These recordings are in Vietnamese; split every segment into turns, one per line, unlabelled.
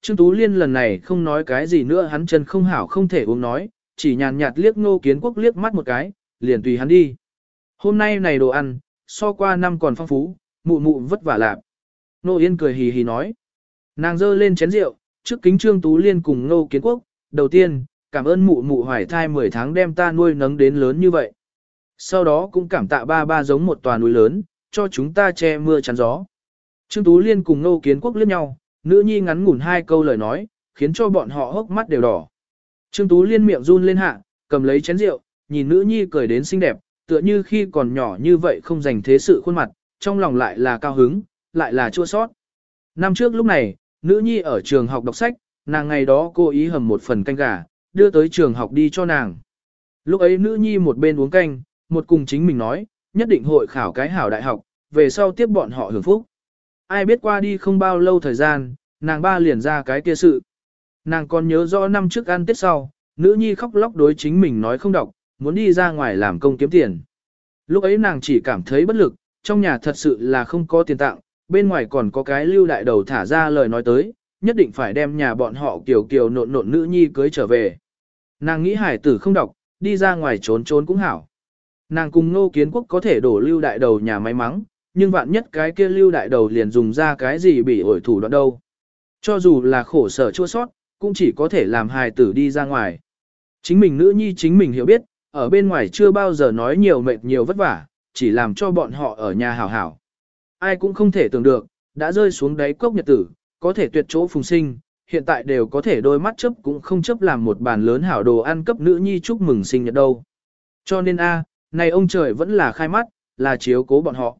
Trương Tú Liên lần này không nói cái gì nữa hắn chân không hảo không thể uống nói, chỉ nhàn nhạt liếc Ngô Kiến Quốc liếc mắt một cái, liền tùy hắn đi. Hôm nay này đồ ăn, so qua năm còn phong phú, mụ mụ vất vả lạp. Nô Yên cười hì hì nói. Nàng dơ lên chén rượu, trước kính Trương Tú Liên cùng Ngô Kiến Quốc, đầu tiên, cảm ơn mụ mụ hoài thai 10 tháng đem ta nuôi nấng đến lớn như vậy. Sau đó cũng cảm tạ ba ba giống một tòa núi lớn, cho chúng ta che mưa chắn gió. Trương Tú Liên cùng Ngô Kiến Quốc liếc nhau, nữ nhi ngắn ngủn hai câu lời nói, khiến cho bọn họ hốc mắt đều đỏ. Trương Tú Liên miệng run lên hạ, cầm lấy chén rượu, nhìn nữ nhi cười đến xinh đẹp, tựa như khi còn nhỏ như vậy không dành thế sự khuôn mặt, trong lòng lại là cao hứng, lại là chua sót. Năm trước lúc này, nữ nhi ở trường học đọc sách, nàng ngày đó cô ý hầm một phần canh gà, đưa tới trường học đi cho nàng. Lúc ấy nữ nhi một bên uống canh, một cùng chính mình nói, nhất định hội khảo cái hảo đại học, về sau tiếp bọn họ hưởng phúc. Ai biết qua đi không bao lâu thời gian, nàng ba liền ra cái kia sự. Nàng còn nhớ rõ năm trước ăn tết sau, nữ nhi khóc lóc đối chính mình nói không đọc, muốn đi ra ngoài làm công kiếm tiền. Lúc ấy nàng chỉ cảm thấy bất lực, trong nhà thật sự là không có tiền tặng, bên ngoài còn có cái lưu đại đầu thả ra lời nói tới, nhất định phải đem nhà bọn họ kiều kiều nộn nộn nữ nhi cưới trở về. Nàng nghĩ hải tử không đọc, đi ra ngoài trốn trốn cũng hảo. Nàng cùng nô kiến quốc có thể đổ lưu đại đầu nhà máy mắng, nhưng vạn nhất cái kia lưu đại đầu liền dùng ra cái gì bị ổi thủ đoạn đâu. Cho dù là khổ sở chua sót, cũng chỉ có thể làm hài tử đi ra ngoài. Chính mình nữ nhi chính mình hiểu biết, ở bên ngoài chưa bao giờ nói nhiều mệt nhiều vất vả, chỉ làm cho bọn họ ở nhà hảo hảo. Ai cũng không thể tưởng được, đã rơi xuống đáy cốc nhật tử, có thể tuyệt chỗ phùng sinh, hiện tại đều có thể đôi mắt chấp cũng không chấp làm một bàn lớn hảo đồ ăn cấp nữ nhi chúc mừng sinh nhật đâu. Cho nên a, này ông trời vẫn là khai mắt, là chiếu cố bọn họ.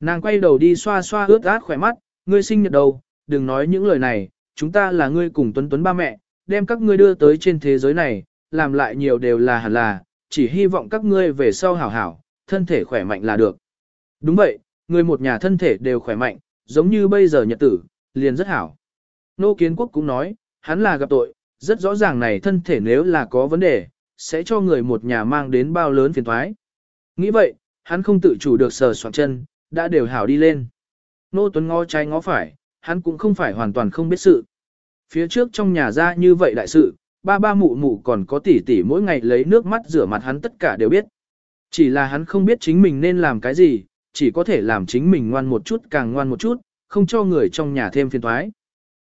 Nàng quay đầu đi xoa xoa ướt át khỏe mắt, ngươi sinh nhật đâu, đừng nói những lời này, chúng ta là ngươi cùng tuấn tuấn ba mẹ, đem các ngươi đưa tới trên thế giới này, làm lại nhiều đều là hẳn là, chỉ hy vọng các ngươi về sau hảo hảo, thân thể khỏe mạnh là được. Đúng vậy, người một nhà thân thể đều khỏe mạnh, giống như bây giờ nhật tử, liền rất hảo. Nô Kiến Quốc cũng nói, hắn là gặp tội, rất rõ ràng này thân thể nếu là có vấn đề, sẽ cho người một nhà mang đến bao lớn phiền thoái. Nghĩ vậy, hắn không tự chủ được sờ soạn chân, đã đều hảo đi lên. Nô Tuấn ngó trái ngó phải, hắn cũng không phải hoàn toàn không biết sự. Phía trước trong nhà ra như vậy đại sự, ba ba mụ mụ còn có tỷ tỷ mỗi ngày lấy nước mắt rửa mặt hắn tất cả đều biết. Chỉ là hắn không biết chính mình nên làm cái gì, chỉ có thể làm chính mình ngoan một chút càng ngoan một chút, không cho người trong nhà thêm phiền toái.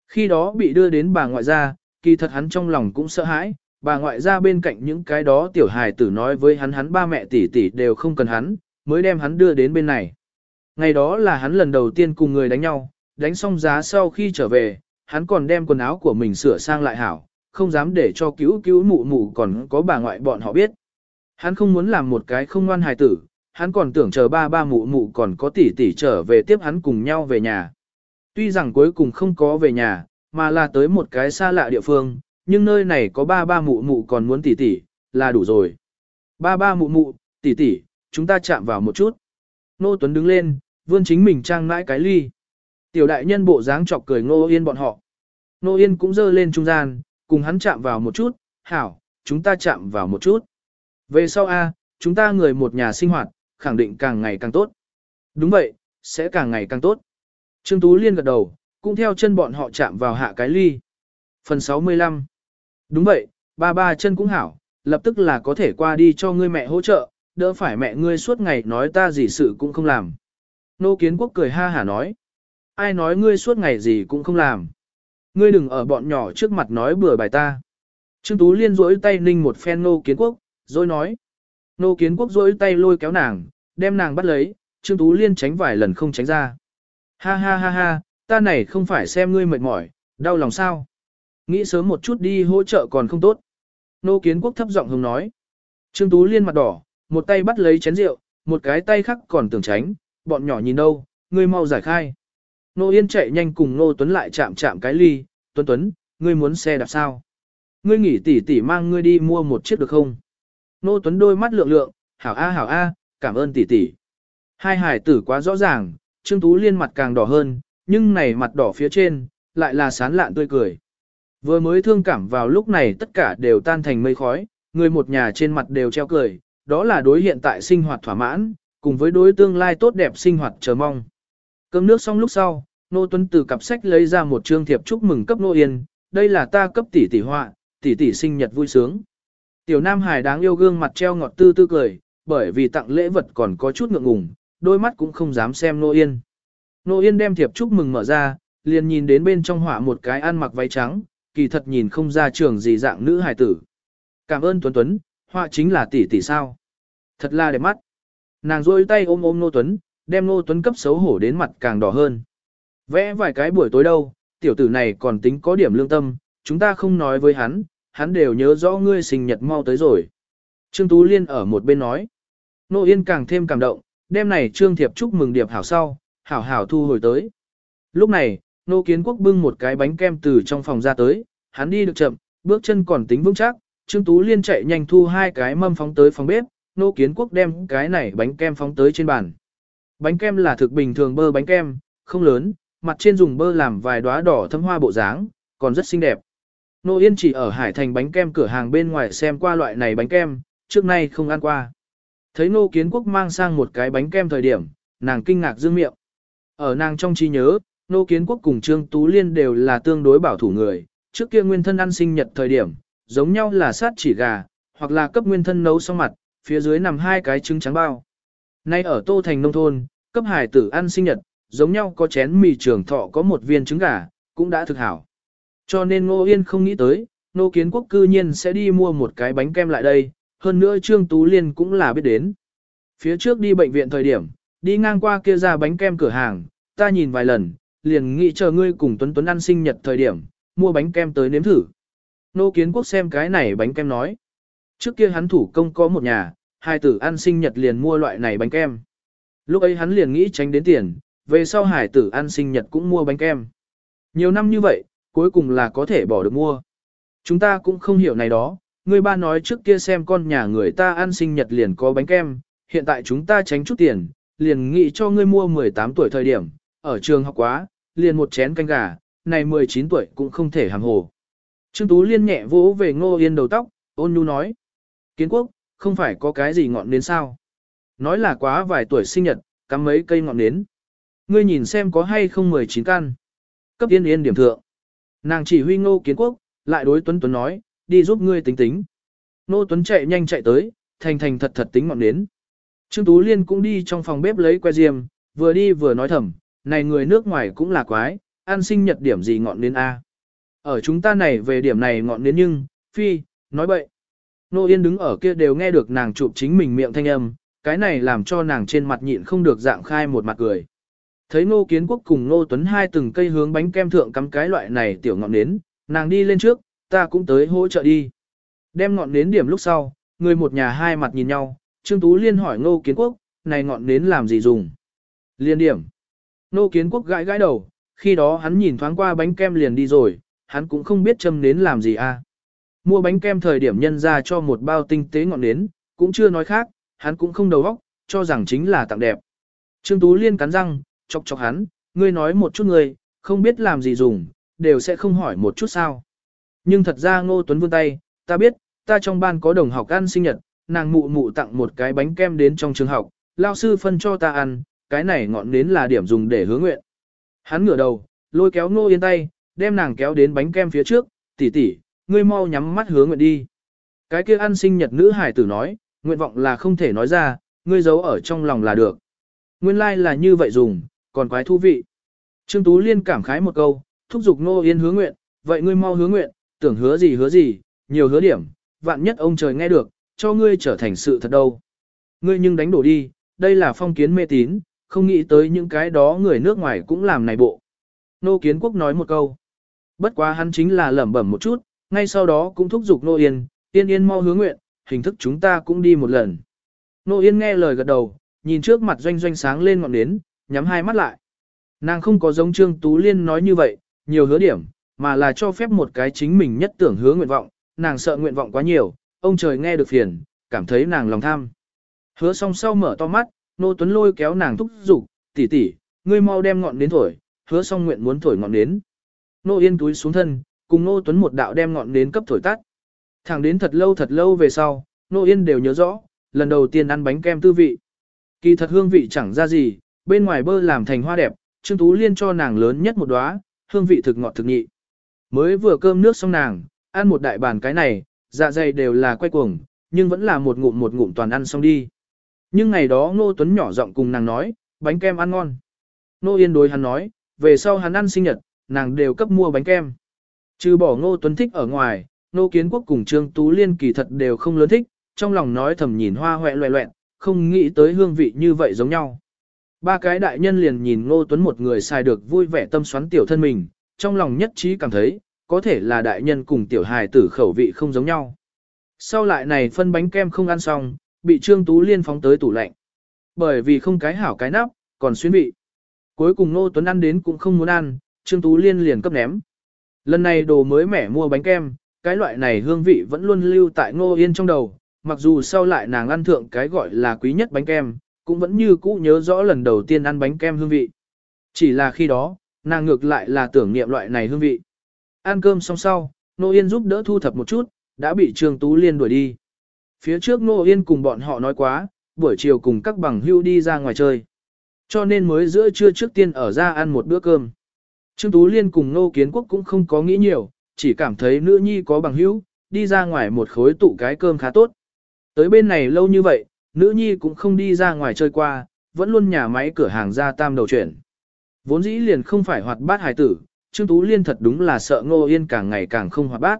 Khi đó bị đưa đến bà ngoại gia, kỳ thật hắn trong lòng cũng sợ hãi, bà ngoại gia bên cạnh những cái đó tiểu hài tử nói với hắn hắn ba mẹ tỷ tỷ đều không cần hắn, mới đem hắn đưa đến bên này. Ngày đó là hắn lần đầu tiên cùng người đánh nhau, đánh xong giá sau khi trở về, hắn còn đem quần áo của mình sửa sang lại hảo, không dám để cho cứu cứu mụ mụ còn có bà ngoại bọn họ biết. Hắn không muốn làm một cái không ngoan hài tử, hắn còn tưởng chờ ba ba mụ mụ còn có tỷ tỷ trở về tiếp hắn cùng nhau về nhà. Tuy rằng cuối cùng không có về nhà, mà là tới một cái xa lạ địa phương, nhưng nơi này có ba ba mụ mụ còn muốn tỷ tỷ, là đủ rồi. Ba ba mụ mụ, tỷ tỷ, chúng ta chạm vào một chút. Nô Tuấn đứng lên, vươn chính mình trang mãi cái ly. Tiểu đại nhân bộ dáng chọc cười Ngô Yên bọn họ. Ngô Yên cũng dơ lên trung gian, cùng hắn chạm vào một chút, hảo, chúng ta chạm vào một chút. Về sau A, chúng ta người một nhà sinh hoạt, khẳng định càng ngày càng tốt. Đúng vậy, sẽ càng ngày càng tốt. Trương Tú Liên gật đầu, cũng theo chân bọn họ chạm vào hạ cái ly. Phần 65 Đúng vậy, ba ba chân cũng hảo, lập tức là có thể qua đi cho ngươi mẹ hỗ trợ, đỡ phải mẹ ngươi suốt ngày nói ta gì sự cũng không làm. Nô Kiến Quốc cười ha hả nói. Ai nói ngươi suốt ngày gì cũng không làm. Ngươi đừng ở bọn nhỏ trước mặt nói bừa bài ta. Trương Tú Liên rỗi tay ninh một phen Nô Kiến Quốc, rồi nói. Nô Kiến Quốc rỗi tay lôi kéo nàng, đem nàng bắt lấy, Trương Tú Liên tránh vài lần không tránh ra. Ha ha ha ha, ta này không phải xem ngươi mệt mỏi, đau lòng sao. Nghĩ sớm một chút đi hỗ trợ còn không tốt. Nô Kiến Quốc thấp giọng hùng nói. Trương Tú Liên mặt đỏ, một tay bắt lấy chén rượu, một cái tay khác còn tưởng tránh, bọn nhỏ nhìn đâu, ngươi mau giải khai. Nô Yên chạy nhanh cùng Nô Tuấn lại chạm chạm cái ly, Tuấn Tuấn, ngươi muốn xe đạp sao? Ngươi nghỉ tỷ tỷ mang ngươi đi mua một chiếc được không? Nô Tuấn đôi mắt lượng lượng, hảo a hảo a, cảm ơn tỷ tỷ. Hai hải tử quá rõ ràng, Trương Tú Liên mặt càng đỏ hơn, nhưng này mặt đỏ phía trên, lại là sán lạn tươi cười. Vừa mới thương cảm vào lúc này tất cả đều tan thành mây khói, người một nhà trên mặt đều treo cười, đó là đối hiện tại sinh hoạt thỏa mãn, cùng với đối tương lai tốt đẹp sinh hoạt chờ mong. Cơm nước xong lúc sau, Nô Tuấn từ cặp sách lấy ra một trương thiệp chúc mừng cấp Nô Yên, đây là ta cấp tỷ tỷ họa, tỷ tỷ sinh nhật vui sướng. Tiểu Nam Hải đáng yêu gương mặt treo ngọt tư tư cười, bởi vì tặng lễ vật còn có chút ngượng ngùng, đôi mắt cũng không dám xem Nô Yên. Nô Yên đem thiệp chúc mừng mở ra, liền nhìn đến bên trong họa một cái ăn mặc váy trắng, kỳ thật nhìn không ra trường gì dạng nữ hài tử. Cảm ơn Tuấn Tuấn, họa chính là tỷ tỷ sao. Thật là đẹp mắt. Nàng rôi tay ôm ôm Nô Tuấn, đem Nô Tuấn cấp xấu hổ đến mặt càng đỏ hơn. Vẽ vài cái buổi tối đâu, tiểu tử này còn tính có điểm lương tâm, chúng ta không nói với hắn, hắn đều nhớ rõ ngươi sinh nhật mau tới rồi. Trương Tú Liên ở một bên nói. Nô Yên càng thêm cảm động, đêm này Trương Thiệp chúc mừng điệp hảo sau, hảo hảo thu hồi tới. Lúc này, Nô Kiến Quốc bưng một cái bánh kem từ trong phòng ra tới, hắn đi được chậm, bước chân còn tính vững chắc, Trương Tú Liên chạy nhanh thu hai cái mâm phóng tới phòng bếp, Nô Kiến Quốc đem cái này bánh kem phóng tới trên bàn. Bánh kem là thực bình thường bơ bánh kem, không lớn, mặt trên dùng bơ làm vài đóa đỏ thâm hoa bộ dáng, còn rất xinh đẹp. Nô Yên chỉ ở Hải Thành bánh kem cửa hàng bên ngoài xem qua loại này bánh kem, trước nay không ăn qua. Thấy Nô Kiến Quốc mang sang một cái bánh kem thời điểm, nàng kinh ngạc dương miệng. Ở nàng trong trí nhớ, Nô Kiến Quốc cùng Trương Tú Liên đều là tương đối bảo thủ người, trước kia nguyên thân ăn sinh nhật thời điểm, giống nhau là sát chỉ gà, hoặc là cấp nguyên thân nấu xong mặt, phía dưới nằm hai cái trứng trắng bao. Nay ở Tô Thành nông thôn, cấp hải tử ăn sinh nhật, giống nhau có chén mì trường thọ có một viên trứng gà, cũng đã thực hảo. Cho nên Ngô Yên không nghĩ tới, Nô Kiến Quốc cư nhiên sẽ đi mua một cái bánh kem lại đây, hơn nữa Trương Tú Liên cũng là biết đến. Phía trước đi bệnh viện thời điểm, đi ngang qua kia ra bánh kem cửa hàng, ta nhìn vài lần, liền nghĩ chờ ngươi cùng Tuấn Tuấn ăn sinh nhật thời điểm, mua bánh kem tới nếm thử. Nô Kiến Quốc xem cái này bánh kem nói. Trước kia hắn thủ công có một nhà, hai tử ăn sinh nhật liền mua loại này bánh kem. Lúc ấy hắn liền nghĩ tránh đến tiền, về sau hải tử ăn sinh nhật cũng mua bánh kem. Nhiều năm như vậy, cuối cùng là có thể bỏ được mua. Chúng ta cũng không hiểu này đó, người ba nói trước kia xem con nhà người ta ăn sinh nhật liền có bánh kem, hiện tại chúng ta tránh chút tiền, liền nghĩ cho ngươi mua 18 tuổi thời điểm, ở trường học quá, liền một chén canh gà, này 19 tuổi cũng không thể hàng hồ. Trương Tú Liên nhẹ vỗ về ngô yên đầu tóc, ôn nhu nói. Kiến quốc, không phải có cái gì ngọn đến sao? Nói là quá vài tuổi sinh nhật, cắm mấy cây ngọn nến. Ngươi nhìn xem có hay không 19 căn. Cấp yên yên điểm thượng. Nàng chỉ huy ngô kiến quốc, lại đối Tuấn Tuấn nói, đi giúp ngươi tính tính. Ngô Tuấn chạy nhanh chạy tới, thành thành thật thật tính ngọn nến. Trương Tú Liên cũng đi trong phòng bếp lấy que diêm, vừa đi vừa nói thầm, này người nước ngoài cũng là quái, ăn sinh nhật điểm gì ngọn nến A. Ở chúng ta này về điểm này ngọn nến nhưng, phi, nói bậy. Nô Yên đứng ở kia đều nghe được nàng chụp chính mình miệng thanh âm, cái này làm cho nàng trên mặt nhịn không được dạng khai một mặt cười. Thấy Ngô Kiến Quốc cùng Ngô Tuấn hai từng cây hướng bánh kem thượng cắm cái loại này tiểu ngọn nến, nàng đi lên trước, ta cũng tới hỗ trợ đi. Đem ngọn nến điểm lúc sau, người một nhà hai mặt nhìn nhau, Trương Tú Liên hỏi Ngô Kiến Quốc, này ngọn nến làm gì dùng? Liên điểm. Ngô Kiến Quốc gãi gãi đầu, khi đó hắn nhìn thoáng qua bánh kem liền đi rồi, hắn cũng không biết châm nến làm gì à. Mua bánh kem thời điểm nhân ra cho một bao tinh tế ngọn nến, cũng chưa nói khác, hắn cũng không đầu óc, cho rằng chính là tặng đẹp. Trương Tú Liên cắn răng, chọc chọc hắn, ngươi nói một chút ngươi, không biết làm gì dùng, đều sẽ không hỏi một chút sao. Nhưng thật ra Ngô Tuấn vươn tay, ta biết, ta trong ban có đồng học ăn sinh nhật, nàng mụ mụ tặng một cái bánh kem đến trong trường học, lao sư phân cho ta ăn, cái này ngọn nến là điểm dùng để hứa nguyện. Hắn ngửa đầu, lôi kéo Ngô Yên tay, đem nàng kéo đến bánh kem phía trước, tỷ tỷ, ngươi mau nhắm mắt hứa nguyện đi. Cái kia ăn sinh nhật nữ hải tử nói, nguyện vọng là không thể nói ra, ngươi giấu ở trong lòng là được. Nguyên lai like là như vậy dùng, còn quái thú vị. Trương Tú Liên cảm khái một câu, thúc giục Nô Yên hứa nguyện, vậy ngươi mau hứa nguyện, tưởng hứa gì hứa gì, nhiều hứa điểm, vạn nhất ông trời nghe được, cho ngươi trở thành sự thật đâu. Ngươi nhưng đánh đổ đi, đây là phong kiến mê tín, không nghĩ tới những cái đó người nước ngoài cũng làm này bộ. Nô Kiến Quốc nói một câu. Bất quá hắn chính là lẩm bẩm một chút, ngay sau đó cũng thúc giục Nô Yên, Yên Yên mau hứa nguyện, hình thức chúng ta cũng đi một lần. Nô Yên nghe lời gật đầu, nhìn trước mặt doanh doanh sáng lên ngọn nến, nhắm hai mắt lại. Nàng không có giống Trương Tú Liên nói như vậy, nhiều hứa điểm, mà là cho phép một cái chính mình nhất tưởng hứa nguyện vọng, nàng sợ nguyện vọng quá nhiều, ông trời nghe được phiền, cảm thấy nàng lòng tham. Hứa xong sau mở to mắt, Nô Tuấn lôi kéo nàng thúc giục, tỷ tỷ, ngươi mau đem ngọn đến thổi, hứa xong nguyện muốn thổi ngọn đến. Nô Yên túi xuống thân, cùng Nô Tuấn một đạo đem ngọn đến cấp thổi tắt. Thẳng đến thật lâu thật lâu về sau, Nô Yên đều nhớ rõ, lần đầu tiên ăn bánh kem tư vị. Kỳ thật hương vị chẳng ra gì, bên ngoài bơ làm thành hoa đẹp, Trương Tú Liên cho nàng lớn nhất một đóa, hương vị thực ngọt thực nhị. Mới vừa cơm nước xong nàng, ăn một đại bàn cái này, dạ dày đều là quay cuồng, nhưng vẫn là một ngụm một ngụm toàn ăn xong đi. Nhưng ngày đó Ngô Tuấn nhỏ giọng cùng nàng nói, bánh kem ăn ngon. Nô Yên đối hắn nói, về sau hắn ăn sinh nhật, nàng đều cấp mua bánh kem. Trừ bỏ Ngô Tuấn thích ở ngoài, Ngô Kiến Quốc cùng Trương Tú Liên kỳ thật đều không lớn thích, trong lòng nói thầm nhìn hoa hoẹ loẹ loẹn, không nghĩ tới hương vị như vậy giống nhau. Ba cái đại nhân liền nhìn Ngô Tuấn một người xài được vui vẻ tâm xoắn tiểu thân mình, trong lòng nhất trí cảm thấy, có thể là đại nhân cùng tiểu hài tử khẩu vị không giống nhau. Sau lại này phân bánh kem không ăn xong, bị Trương Tú Liên phóng tới tủ lạnh. Bởi vì không cái hảo cái nắp, còn xuyên vị. Cuối cùng Ngô Tuấn ăn đến cũng không muốn ăn, Trương Tú Liên liền cấp ném. Lần này đồ mới mẻ mua bánh kem, cái loại này hương vị vẫn luôn lưu tại Ngô Yên trong đầu, mặc dù sau lại nàng ăn thượng cái gọi là quý nhất bánh kem, cũng vẫn như cũ nhớ rõ lần đầu tiên ăn bánh kem hương vị. Chỉ là khi đó, nàng ngược lại là tưởng niệm loại này hương vị. Ăn cơm xong sau, Nô Yên giúp đỡ thu thập một chút, đã bị Trương Tú Liên đuổi đi. Phía trước Nô Yên cùng bọn họ nói quá, buổi chiều cùng các bằng hưu đi ra ngoài chơi. Cho nên mới giữa trưa trước tiên ở ra ăn một bữa cơm. Trương Tú Liên cùng Nô Kiến Quốc cũng không có nghĩ nhiều, chỉ cảm thấy nữ nhi có bằng hữu, đi ra ngoài một khối tụ cái cơm khá tốt. Tới bên này lâu như vậy, nữ nhi cũng không đi ra ngoài chơi qua, vẫn luôn nhà máy cửa hàng ra tam đầu chuyển. Vốn dĩ liền không phải hoạt bát hài tử, Trương Tú Liên thật đúng là sợ Ngô Yên càng ngày càng không hoạt bát.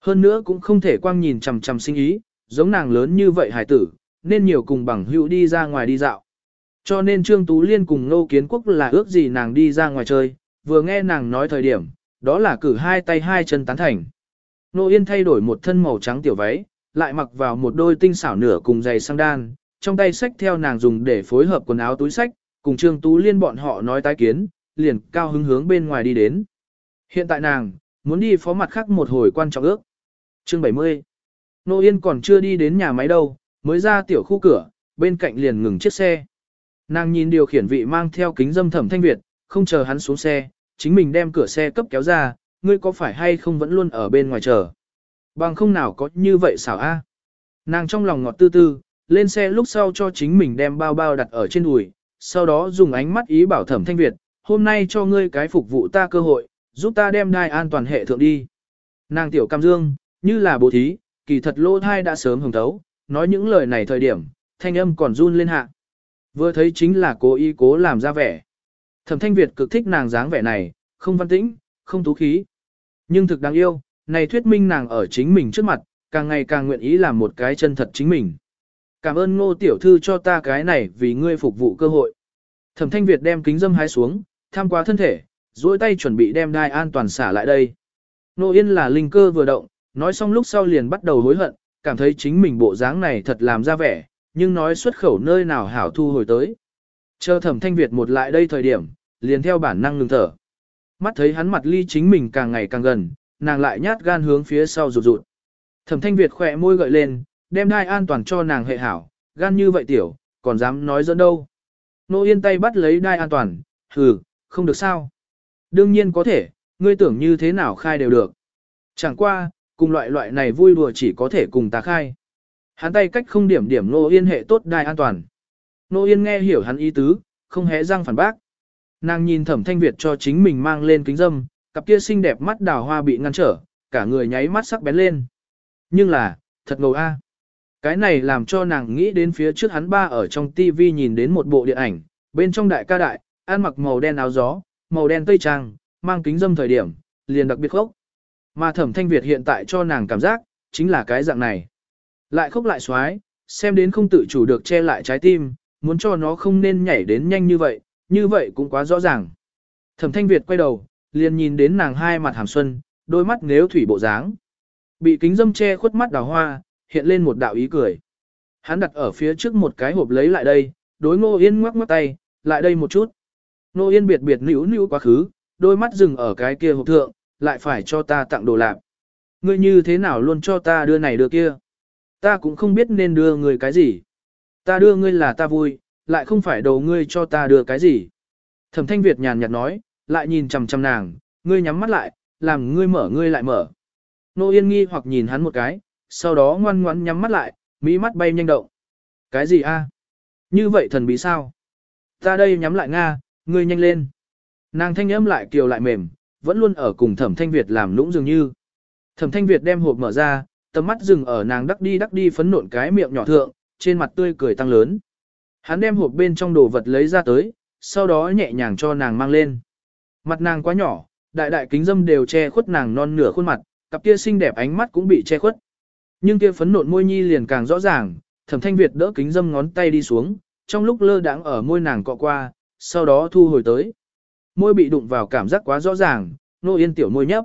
Hơn nữa cũng không thể quang nhìn chằm chằm sinh ý, giống nàng lớn như vậy hài tử, nên nhiều cùng bằng hữu đi ra ngoài đi dạo. Cho nên Trương Tú Liên cùng Ngô Kiến Quốc là ước gì nàng đi ra ngoài chơi, vừa nghe nàng nói thời điểm, đó là cử hai tay hai chân tán thành. Nô Yên thay đổi một thân màu trắng tiểu váy, lại mặc vào một đôi tinh xảo nửa cùng giày sang đan, trong tay sách theo nàng dùng để phối hợp quần áo túi sách, cùng Trương Tú Liên bọn họ nói tái kiến, liền cao hứng hướng bên ngoài đi đến. Hiện tại nàng, muốn đi phó mặt khác một hồi quan trọng ước. Chương 70 Nô Yên còn chưa đi đến nhà máy đâu, mới ra tiểu khu cửa, bên cạnh liền ngừng chiếc xe. Nàng nhìn điều khiển vị mang theo kính dâm thẩm thanh Việt, không chờ hắn xuống xe, chính mình đem cửa xe cấp kéo ra, ngươi có phải hay không vẫn luôn ở bên ngoài chờ. Bằng không nào có như vậy xảo a. Nàng trong lòng ngọt tư tư, lên xe lúc sau cho chính mình đem bao bao đặt ở trên đùi, sau đó dùng ánh mắt ý bảo thẩm thanh Việt, hôm nay cho ngươi cái phục vụ ta cơ hội, giúp ta đem đai an toàn hệ thượng đi. Nàng tiểu cam dương, như là bố thí, kỳ thật lô thai đã sớm hồng thấu, nói những lời này thời điểm, thanh âm còn run lên hạ. Vừa thấy chính là cố ý cố làm ra vẻ. Thẩm thanh Việt cực thích nàng dáng vẻ này, không văn tĩnh, không tú khí. Nhưng thực đáng yêu, này thuyết minh nàng ở chính mình trước mặt, càng ngày càng nguyện ý làm một cái chân thật chính mình. Cảm ơn ngô tiểu thư cho ta cái này vì ngươi phục vụ cơ hội. Thẩm thanh Việt đem kính dâm hái xuống, tham quá thân thể, duỗi tay chuẩn bị đem đai an toàn xả lại đây. Nô Yên là linh cơ vừa động, nói xong lúc sau liền bắt đầu hối hận, cảm thấy chính mình bộ dáng này thật làm ra vẻ, nhưng nói xuất khẩu nơi nào hảo thu hồi tới. Chờ thẩm thanh Việt một lại đây thời điểm, liền theo bản năng ngừng thở. Mắt thấy hắn mặt ly chính mình càng ngày càng gần, nàng lại nhát gan hướng phía sau rụt rụt. Thẩm thanh Việt khỏe môi gợi lên, đem đai an toàn cho nàng hệ hảo, gan như vậy tiểu, còn dám nói dẫn đâu. Nô yên tay bắt lấy đai an toàn, hừ, không được sao. Đương nhiên có thể, ngươi tưởng như thế nào khai đều được. Chẳng qua, cùng loại loại này vui đùa chỉ có thể cùng ta khai. Hắn tay cách không điểm điểm Nô Yên hệ tốt đai an toàn. Nô Yên nghe hiểu hắn ý tứ, không hé răng phản bác. Nàng nhìn thẩm thanh Việt cho chính mình mang lên kính dâm, cặp kia xinh đẹp mắt đào hoa bị ngăn trở, cả người nháy mắt sắc bén lên. Nhưng là, thật ngầu a. Cái này làm cho nàng nghĩ đến phía trước hắn ba ở trong TV nhìn đến một bộ điện ảnh, bên trong đại ca đại, ăn mặc màu đen áo gió, màu đen tây trang, mang kính dâm thời điểm, liền đặc biệt khốc. Mà thẩm thanh Việt hiện tại cho nàng cảm giác, chính là cái dạng này. Lại khốc lại xoái, xem đến không tự chủ được che lại trái tim, muốn cho nó không nên nhảy đến nhanh như vậy, như vậy cũng quá rõ ràng. Thẩm thanh Việt quay đầu, liền nhìn đến nàng hai mặt hàm xuân, đôi mắt nếu thủy bộ dáng. Bị kính dâm che khuất mắt đào hoa, hiện lên một đạo ý cười. Hắn đặt ở phía trước một cái hộp lấy lại đây, đối ngô yên ngoắc ngoắc tay, lại đây một chút. Ngô yên biệt biệt nữ nữ quá khứ, đôi mắt dừng ở cái kia hộp thượng, lại phải cho ta tặng đồ lạc. Ngươi như thế nào luôn cho ta đưa này đưa kia. Ta cũng không biết nên đưa người cái gì. Ta đưa ngươi là ta vui, lại không phải đầu ngươi cho ta đưa cái gì. Thẩm thanh Việt nhàn nhạt nói, lại nhìn chằm chằm nàng, ngươi nhắm mắt lại, làm ngươi mở ngươi lại mở. Nô Yên nghi hoặc nhìn hắn một cái, sau đó ngoan ngoãn nhắm mắt lại, mỹ mắt bay nhanh động. Cái gì a? Như vậy thần bí sao? Ta đây nhắm lại Nga, ngươi nhanh lên. Nàng thanh âm lại kiều lại mềm, vẫn luôn ở cùng thẩm thanh Việt làm lũng dường như. Thẩm thanh Việt đem hộp mở ra, tầm mắt dừng ở nàng đắc đi đắc đi phấn nộn cái miệng nhỏ thượng, trên mặt tươi cười tăng lớn. Hắn đem hộp bên trong đồ vật lấy ra tới, sau đó nhẹ nhàng cho nàng mang lên. Mặt nàng quá nhỏ, đại đại kính dâm đều che khuất nàng non nửa khuôn mặt, cặp kia xinh đẹp ánh mắt cũng bị che khuất. Nhưng kia phấn nộn môi nhi liền càng rõ ràng, Thẩm Thanh Việt đỡ kính dâm ngón tay đi xuống, trong lúc lơ đãng ở môi nàng cọ qua, sau đó thu hồi tới. Môi bị đụng vào cảm giác quá rõ ràng, nô yên tiểu môi nhấp.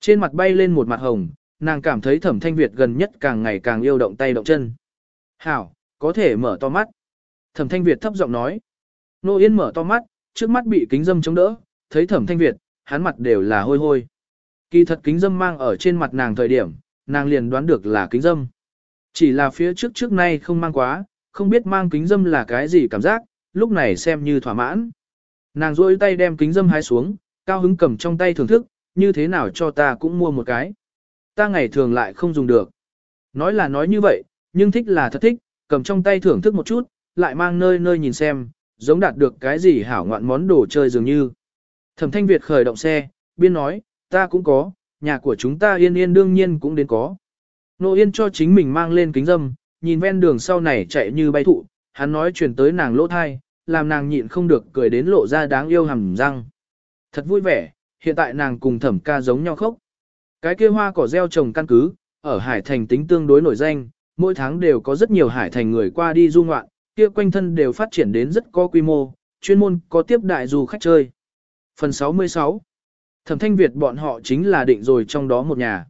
Trên mặt bay lên một mặt hồng, nàng cảm thấy Thẩm Thanh Việt gần nhất càng ngày càng yêu động tay động chân. Hảo, có thể mở to mắt. Thẩm Thanh Việt thấp giọng nói. Nô Yên mở to mắt, trước mắt bị kính dâm chống đỡ, thấy Thẩm Thanh Việt, hắn mặt đều là hôi hôi. Kỳ thật kính dâm mang ở trên mặt nàng thời điểm, nàng liền đoán được là kính dâm. Chỉ là phía trước trước nay không mang quá, không biết mang kính dâm là cái gì cảm giác, lúc này xem như thỏa mãn. Nàng rôi tay đem kính dâm hái xuống, cao hứng cầm trong tay thưởng thức, như thế nào cho ta cũng mua một cái. Ta ngày thường lại không dùng được. Nói là nói như vậy, nhưng thích là thật thích, cầm trong tay thưởng thức một chút, lại mang nơi nơi nhìn xem, giống đạt được cái gì hảo ngoạn món đồ chơi dường như. Thẩm thanh Việt khởi động xe, biên nói, ta cũng có, nhà của chúng ta yên yên đương nhiên cũng đến có. Nô yên cho chính mình mang lên kính dâm, nhìn ven đường sau này chạy như bay thụ, hắn nói chuyển tới nàng lỗ thai, làm nàng nhịn không được cười đến lộ ra đáng yêu hầm răng. Thật vui vẻ, hiện tại nàng cùng thẩm ca giống nhau khóc. Cái kia hoa cỏ gieo trồng căn cứ, ở Hải Thành tính tương đối nổi danh, mỗi tháng đều có rất nhiều Hải Thành người qua đi du ngoạn, kia quanh thân đều phát triển đến rất có quy mô, chuyên môn có tiếp đại du khách chơi. Phần 66 Thẩm Thanh Việt bọn họ chính là định rồi trong đó một nhà.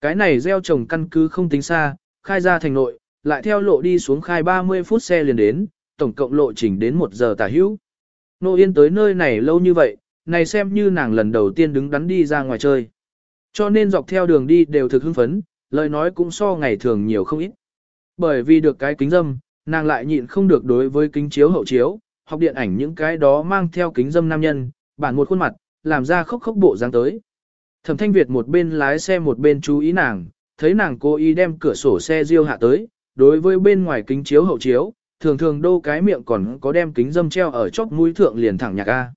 Cái này gieo trồng căn cứ không tính xa, khai ra thành nội, lại theo lộ đi xuống khai 30 phút xe liền đến, tổng cộng lộ trình đến 1 giờ tả hữu. Nô Yên tới nơi này lâu như vậy, này xem như nàng lần đầu tiên đứng đắn đi ra ngoài chơi. Cho nên dọc theo đường đi đều thực hưng phấn, lời nói cũng so ngày thường nhiều không ít. Bởi vì được cái kính dâm, nàng lại nhịn không được đối với kính chiếu hậu chiếu, học điện ảnh những cái đó mang theo kính dâm nam nhân, bản một khuôn mặt, làm ra khóc khóc bộ dáng tới. Thẩm Thanh Việt một bên lái xe một bên chú ý nàng, thấy nàng cố ý đem cửa sổ xe riêu hạ tới, đối với bên ngoài kính chiếu hậu chiếu, thường thường đô cái miệng còn có đem kính dâm treo ở chóp mũi thượng liền thẳng nhạc A.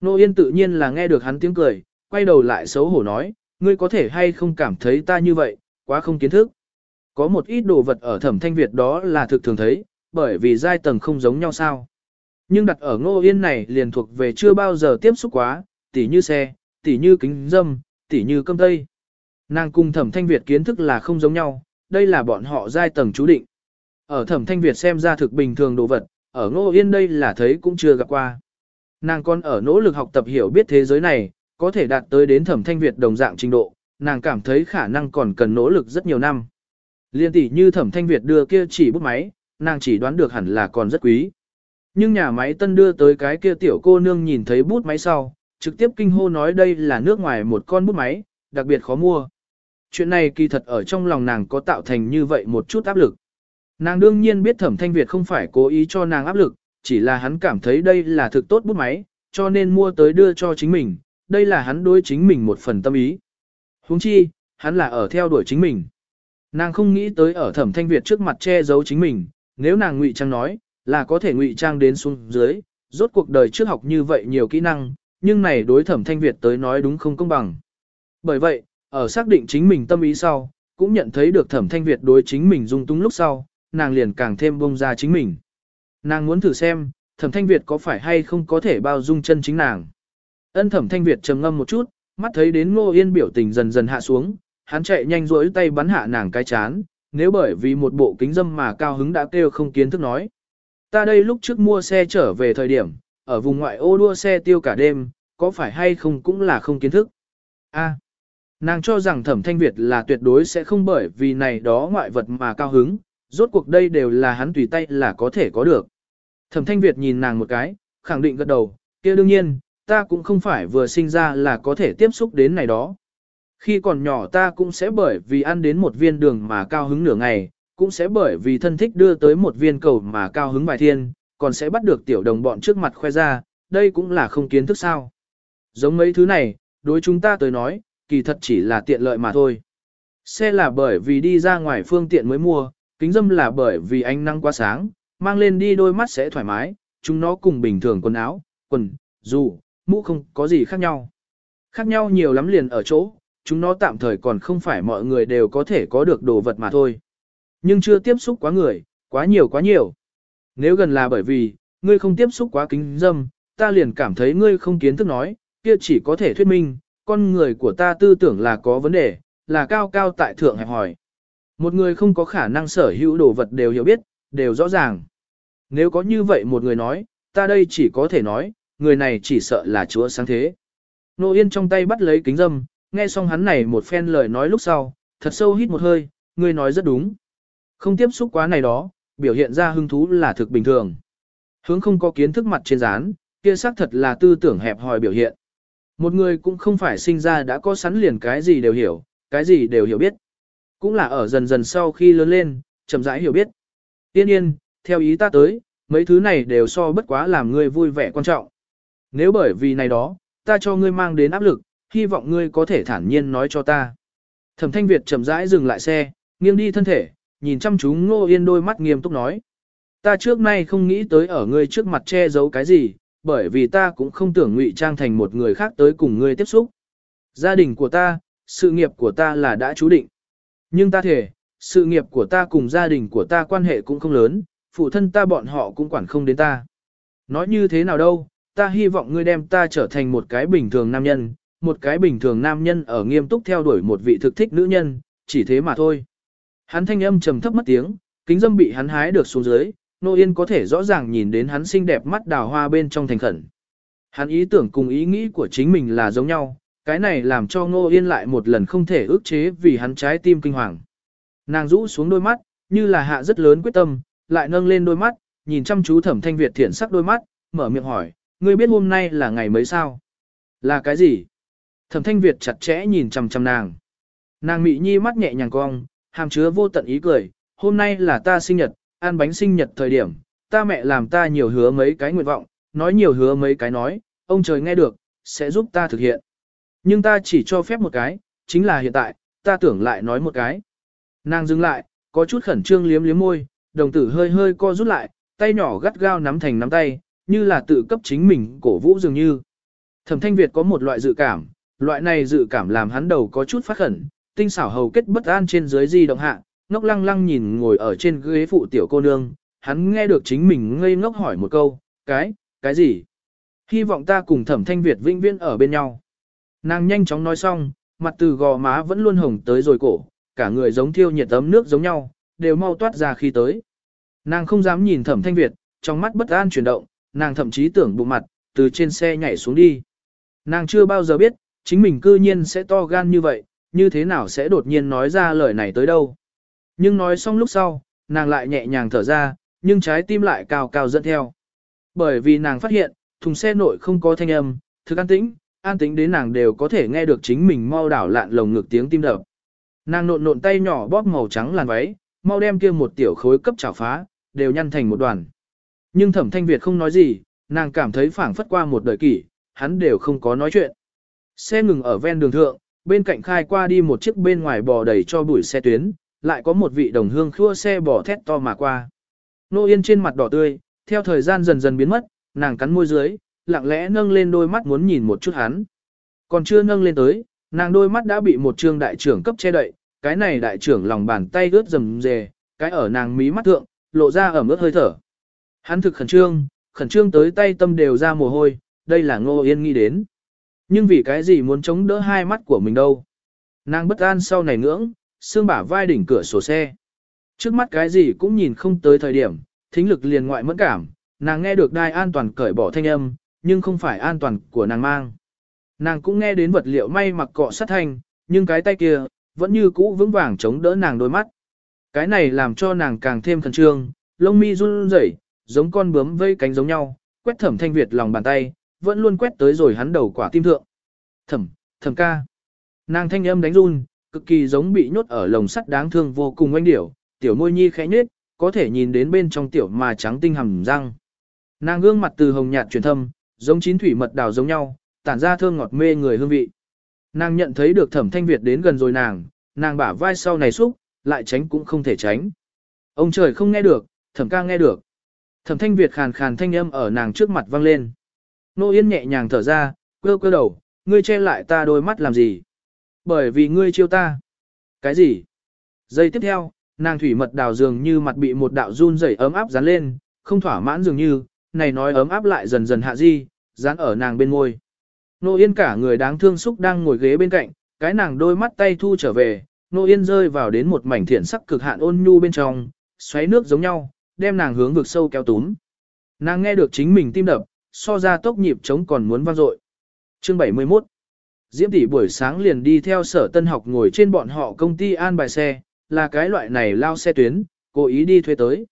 Nô Yên tự nhiên là nghe được hắn tiếng cười, quay đầu lại xấu hổ nói, ngươi có thể hay không cảm thấy ta như vậy, quá không kiến thức. Có một ít đồ vật ở thẩm thanh Việt đó là thực thường thấy, bởi vì giai tầng không giống nhau sao. Nhưng đặt ở ngô yên này liền thuộc về chưa bao giờ tiếp xúc quá, tỉ như xe, tỉ như kính dâm, tỉ như cơm tây. Nàng cùng thẩm thanh Việt kiến thức là không giống nhau, đây là bọn họ giai tầng chú định. Ở thẩm thanh Việt xem ra thực bình thường đồ vật, ở ngô yên đây là thấy cũng chưa gặp qua. Nàng còn ở nỗ lực học tập hiểu biết thế giới này, có thể đạt tới đến thẩm thanh Việt đồng dạng trình độ, nàng cảm thấy khả năng còn cần nỗ lực rất nhiều năm. Liên tỷ như thẩm thanh Việt đưa kia chỉ bút máy, nàng chỉ đoán được hẳn là còn rất quý. Nhưng nhà máy tân đưa tới cái kia tiểu cô nương nhìn thấy bút máy sau, trực tiếp kinh hô nói đây là nước ngoài một con bút máy, đặc biệt khó mua. Chuyện này kỳ thật ở trong lòng nàng có tạo thành như vậy một chút áp lực. Nàng đương nhiên biết thẩm thanh Việt không phải cố ý cho nàng áp lực, chỉ là hắn cảm thấy đây là thực tốt bút máy, cho nên mua tới đưa cho chính mình, đây là hắn đối chính mình một phần tâm ý. Huống chi, hắn là ở theo đuổi chính mình. Nàng không nghĩ tới ở thẩm thanh Việt trước mặt che giấu chính mình, nếu nàng ngụy trang nói, là có thể ngụy trang đến xuống dưới, rốt cuộc đời trước học như vậy nhiều kỹ năng, nhưng này đối thẩm thanh Việt tới nói đúng không công bằng. Bởi vậy, ở xác định chính mình tâm ý sau, cũng nhận thấy được thẩm thanh Việt đối chính mình dung túng lúc sau, nàng liền càng thêm bông ra chính mình. Nàng muốn thử xem, thẩm thanh Việt có phải hay không có thể bao dung chân chính nàng. Ân thẩm thanh Việt trầm ngâm một chút, mắt thấy đến ngô yên biểu tình dần dần hạ xuống, hắn chạy nhanh rỗi tay bắn hạ nàng cái chán, nếu bởi vì một bộ kính dâm mà cao hứng đã kêu không kiến thức nói. Ta đây lúc trước mua xe trở về thời điểm, ở vùng ngoại ô đua xe tiêu cả đêm, có phải hay không cũng là không kiến thức. A. nàng cho rằng thẩm thanh Việt là tuyệt đối sẽ không bởi vì này đó ngoại vật mà cao hứng, rốt cuộc đây đều là hắn tùy tay là có thể có được. Thẩm thanh Việt nhìn nàng một cái, khẳng định gật đầu, kia đương nhiên, ta cũng không phải vừa sinh ra là có thể tiếp xúc đến này đó. Khi còn nhỏ ta cũng sẽ bởi vì ăn đến một viên đường mà cao hứng nửa ngày, cũng sẽ bởi vì thân thích đưa tới một viên cầu mà cao hứng vài thiên, còn sẽ bắt được tiểu đồng bọn trước mặt khoe ra, đây cũng là không kiến thức sao. Giống mấy thứ này, đối chúng ta tới nói, kỳ thật chỉ là tiện lợi mà thôi. Xe là bởi vì đi ra ngoài phương tiện mới mua, kính dâm là bởi vì ánh nắng quá sáng, mang lên đi đôi mắt sẽ thoải mái, chúng nó cùng bình thường quần áo, quần, dù, mũ không có gì khác nhau. Khác nhau nhiều lắm liền ở chỗ, chúng nó tạm thời còn không phải mọi người đều có thể có được đồ vật mà thôi. Nhưng chưa tiếp xúc quá người, quá nhiều quá nhiều. Nếu gần là bởi vì, ngươi không tiếp xúc quá kính dâm, ta liền cảm thấy ngươi không kiến thức nói, kia chỉ có thể thuyết minh, con người của ta tư tưởng là có vấn đề, là cao cao tại thượng hẹp hỏi. Một người không có khả năng sở hữu đồ vật đều hiểu biết, đều rõ ràng. Nếu có như vậy một người nói, ta đây chỉ có thể nói, người này chỉ sợ là chúa sáng thế. Nô Yên trong tay bắt lấy kính dâm, nghe xong hắn này một phen lời nói lúc sau, thật sâu hít một hơi, ngươi nói rất đúng. Không tiếp xúc quá này đó, biểu hiện ra hứng thú là thực bình thường. Hướng không có kiến thức mặt trên dán, kia xác thật là tư tưởng hẹp hòi biểu hiện. Một người cũng không phải sinh ra đã có sẵn liền cái gì đều hiểu, cái gì đều hiểu biết. Cũng là ở dần dần sau khi lớn lên, chậm rãi hiểu biết. Tiên yên, theo ý ta tới, mấy thứ này đều so bất quá làm ngươi vui vẻ quan trọng. Nếu bởi vì này đó, ta cho ngươi mang đến áp lực, hy vọng ngươi có thể thản nhiên nói cho ta. Thẩm thanh Việt chậm rãi dừng lại xe, nghiêng đi thân thể, nhìn chăm chú ngô yên đôi mắt nghiêm túc nói. Ta trước nay không nghĩ tới ở ngươi trước mặt che giấu cái gì, bởi vì ta cũng không tưởng ngụy trang thành một người khác tới cùng ngươi tiếp xúc. Gia đình của ta, sự nghiệp của ta là đã chú định. Nhưng ta thể, sự nghiệp của ta cùng gia đình của ta quan hệ cũng không lớn, phụ thân ta bọn họ cũng quản không đến ta. Nói như thế nào đâu, ta hy vọng ngươi đem ta trở thành một cái bình thường nam nhân, một cái bình thường nam nhân ở nghiêm túc theo đuổi một vị thực thích nữ nhân, chỉ thế mà thôi. Hắn thanh âm trầm thấp mất tiếng, kính dâm bị hắn hái được xuống dưới, Nô Yên có thể rõ ràng nhìn đến hắn xinh đẹp mắt đào hoa bên trong thành khẩn. Hắn ý tưởng cùng ý nghĩ của chính mình là giống nhau, cái này làm cho Nô Yên lại một lần không thể ước chế vì hắn trái tim kinh hoàng. Nàng rũ xuống đôi mắt, như là hạ rất lớn quyết tâm, lại nâng lên đôi mắt, nhìn chăm chú thẩm thanh Việt thiện sắc đôi mắt, mở miệng hỏi, ngươi biết hôm nay là ngày mấy sao? Là cái gì? Thẩm thanh Việt chặt chẽ nhìn chằm chằm nàng. Nàng mị nhi mắt nhẹ nhàng cong, hàm chứa vô tận ý cười, hôm nay là ta sinh nhật, ăn bánh sinh nhật thời điểm, ta mẹ làm ta nhiều hứa mấy cái nguyện vọng, nói nhiều hứa mấy cái nói, ông trời nghe được, sẽ giúp ta thực hiện. Nhưng ta chỉ cho phép một cái, chính là hiện tại, ta tưởng lại nói một cái. Nàng dừng lại, có chút khẩn trương liếm liếm môi, đồng tử hơi hơi co rút lại, tay nhỏ gắt gao nắm thành nắm tay, như là tự cấp chính mình cổ vũ dường như. Thẩm Thanh Việt có một loại dự cảm, loại này dự cảm làm hắn đầu có chút phát khẩn, tinh xảo hầu kết bất an trên dưới di động hạ, ngốc lăng lăng nhìn ngồi ở trên ghế phụ tiểu cô nương, hắn nghe được chính mình ngây ngốc hỏi một câu, cái, cái gì? Hy vọng ta cùng thẩm thanh Việt vĩnh viễn ở bên nhau. Nàng nhanh chóng nói xong, mặt từ gò má vẫn luôn hồng tới rồi cổ, cả người giống thiêu nhiệt tấm nước giống nhau, đều mau toát ra khi tới. Nàng không dám nhìn thẩm thanh Việt, trong mắt bất an chuyển động, nàng thậm chí tưởng bụng mặt, từ trên xe nhảy xuống đi. Nàng chưa bao giờ biết, chính mình cư nhiên sẽ to gan như vậy, như thế nào sẽ đột nhiên nói ra lời này tới đâu. Nhưng nói xong lúc sau, nàng lại nhẹ nhàng thở ra, nhưng trái tim lại cao cao dẫn theo. Bởi vì nàng phát hiện, thùng xe nội không có thanh âm, thực an tĩnh, an tĩnh đến nàng đều có thể nghe được chính mình mau đảo lạn lồng ngực tiếng tim đập. Nàng nộn nộn tay nhỏ bóp màu trắng làn váy, mau đem kia một tiểu khối cấp chảo phá, đều nhăn thành một đoàn. Nhưng thẩm thanh Việt không nói gì, nàng cảm thấy phảng phất qua một đời kỷ, hắn đều không có nói chuyện. Xe ngừng ở ven đường thượng, bên cạnh khai qua đi một chiếc bên ngoài bò đầy cho bụi xe tuyến, lại có một vị đồng hương khua xe bò thét to mà qua. Nô Yên trên mặt đỏ tươi, theo thời gian dần dần biến mất, nàng cắn môi dưới, lặng lẽ nâng lên đôi mắt muốn nhìn một chút hắn. Còn chưa nâng lên tới, nàng đôi mắt đã bị một trương đại trưởng cấp che đậy, cái này đại trưởng lòng bàn tay ướt rầm rề, cái ở nàng mí mắt thượng, lộ ra ẩm ướt hơi thở. Hắn thực khẩn trương, khẩn trương tới tay tâm đều ra mồ hôi, đây là Ngô Yên nghĩ đến. Nhưng vì cái gì muốn chống đỡ hai mắt của mình đâu? Nàng bất an sau này ngưỡng, xương bả vai đỉnh cửa sổ xe. Trước mắt cái gì cũng nhìn không tới thời điểm, thính lực liền ngoại mẫn cảm, nàng nghe được đai an toàn cởi bỏ thanh âm, nhưng không phải an toàn của nàng mang. Nàng cũng nghe đến vật liệu may mặc cọ sát thanh, nhưng cái tay kia, vẫn như cũ vững vàng chống đỡ nàng đôi mắt. Cái này làm cho nàng càng thêm khẩn trương, lông mi run rẩy, giống con bướm vây cánh giống nhau, quét thẩm thanh Việt lòng bàn tay, vẫn luôn quét tới rồi hắn đầu quả tim thượng. Thẩm, thẩm ca. Nàng thanh âm đánh run, cực kỳ giống bị nhốt ở lồng sắt đáng thương vô cùng oanh điểu, tiểu môi nhi khẽ nhếch, có thể nhìn đến bên trong tiểu mà trắng tinh hầm răng. Nàng gương mặt từ hồng nhạt truyền thâm, giống chín thủy mật đào giống nhau, tản ra thơm ngọt mê người hương vị. Nàng nhận thấy được thẩm thanh Việt đến gần rồi nàng, nàng bả vai sau này xúc, lại tránh cũng không thể tránh. Ông trời không nghe được, thẩm ca nghe được. Thẩm thanh Việt khàn khàn thanh âm ở nàng trước mặt vang lên. Nô Yên nhẹ nhàng thở ra, quơ quơ đầu, ngươi che lại ta đôi mắt làm gì? Bởi vì ngươi chiêu ta. Cái gì? Giây tiếp theo, nàng thủy mật đào dường như mặt bị một đạo run rẩy ấm áp dán lên, không thỏa mãn dường như, này nói ấm áp lại dần dần hạ di, dán ở nàng bên môi. Nô Yên cả người đáng thương xúc đang ngồi ghế bên cạnh, cái nàng đôi mắt tay thu trở về, Nô Yên rơi vào đến một mảnh thiện sắc cực hạn ôn nhu bên trong, xoáy nước giống nhau, đem nàng hướng vực sâu kéo túm. Nàng nghe được chính mình tim đập, so ra tốc nhịp chống còn muốn vang dội. Chương 71 Diễm tỷ buổi sáng liền đi theo sở tân học ngồi trên bọn họ công ty an bài xe, là cái loại này lao xe tuyến, cố ý đi thuê tới.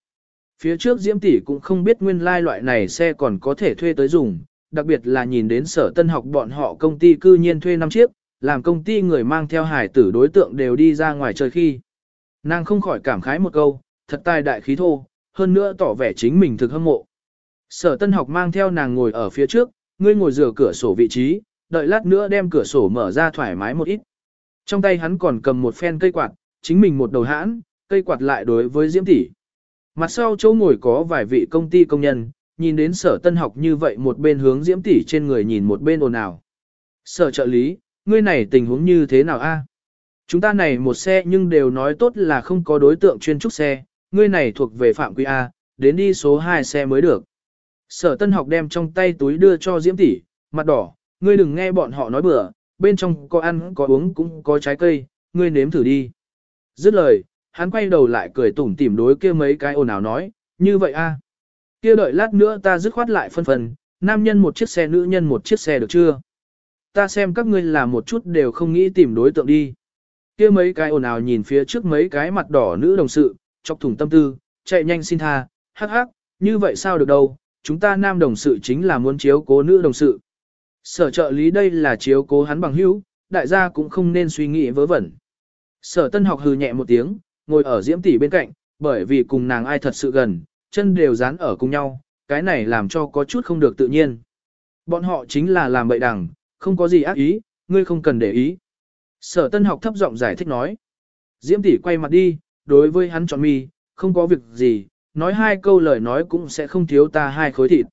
Phía trước Diễm tỷ cũng không biết nguyên lai loại này xe còn có thể thuê tới dùng, đặc biệt là nhìn đến sở tân học bọn họ công ty cư nhiên thuê 5 chiếc, làm công ty người mang theo hải tử đối tượng đều đi ra ngoài chơi khi. Nàng không khỏi cảm khái một câu, thật tài đại khí thô, hơn nữa tỏ vẻ chính mình thực hâm mộ. Sở tân học mang theo nàng ngồi ở phía trước, ngươi ngồi rửa cửa sổ vị trí, đợi lát nữa đem cửa sổ mở ra thoải mái một ít. Trong tay hắn còn cầm một phen cây quạt, chính mình một đầu hãn, cây quạt lại đối với Diễm tỷ. Mặt sau chỗ ngồi có vài vị công ty công nhân, nhìn đến sở tân học như vậy một bên hướng Diễm tỷ trên người nhìn một bên ồn ào. Sở trợ lý, ngươi này tình huống như thế nào a? Chúng ta này một xe nhưng đều nói tốt là không có đối tượng chuyên trúc xe, ngươi này thuộc về phạm quy A, đến đi số 2 xe mới được. Sở tân học đem trong tay túi đưa cho Diễm tỷ, mặt đỏ, ngươi đừng nghe bọn họ nói bừa, bên trong có ăn có uống cũng có trái cây, ngươi nếm thử đi. Dứt lời, hắn quay đầu lại cười tủm tỉm đối kia mấy cái ồn ào nói, như vậy a, Kia đợi lát nữa ta dứt khoát lại phân phần, nam nhân một chiếc xe nữ nhân một chiếc xe được chưa? Ta xem các ngươi là một chút đều không nghĩ tìm đối tượng đi. Kia mấy cái ồn ào nhìn phía trước mấy cái mặt đỏ nữ đồng sự, chọc thủng tâm tư, chạy nhanh xin tha, hắc hắc, như vậy sao được đâu, chúng ta nam đồng sự chính là muốn chiếu cố nữ đồng sự. Sở trợ lý đây là chiếu cố hắn bằng hữu, đại gia cũng không nên suy nghĩ vớ vẩn. Sở tân học hừ nhẹ một tiếng, ngồi ở diễm tỷ bên cạnh, bởi vì cùng nàng ai thật sự gần, chân đều dán ở cùng nhau, cái này làm cho có chút không được tự nhiên. Bọn họ chính là làm bậy đằng, không có gì ác ý, ngươi không cần để ý. Sở tân học thấp giọng giải thích nói. Diễm tỷ quay mặt đi, đối với hắn chọn mi, không có việc gì, nói hai câu lời nói cũng sẽ không thiếu ta hai khối thịt.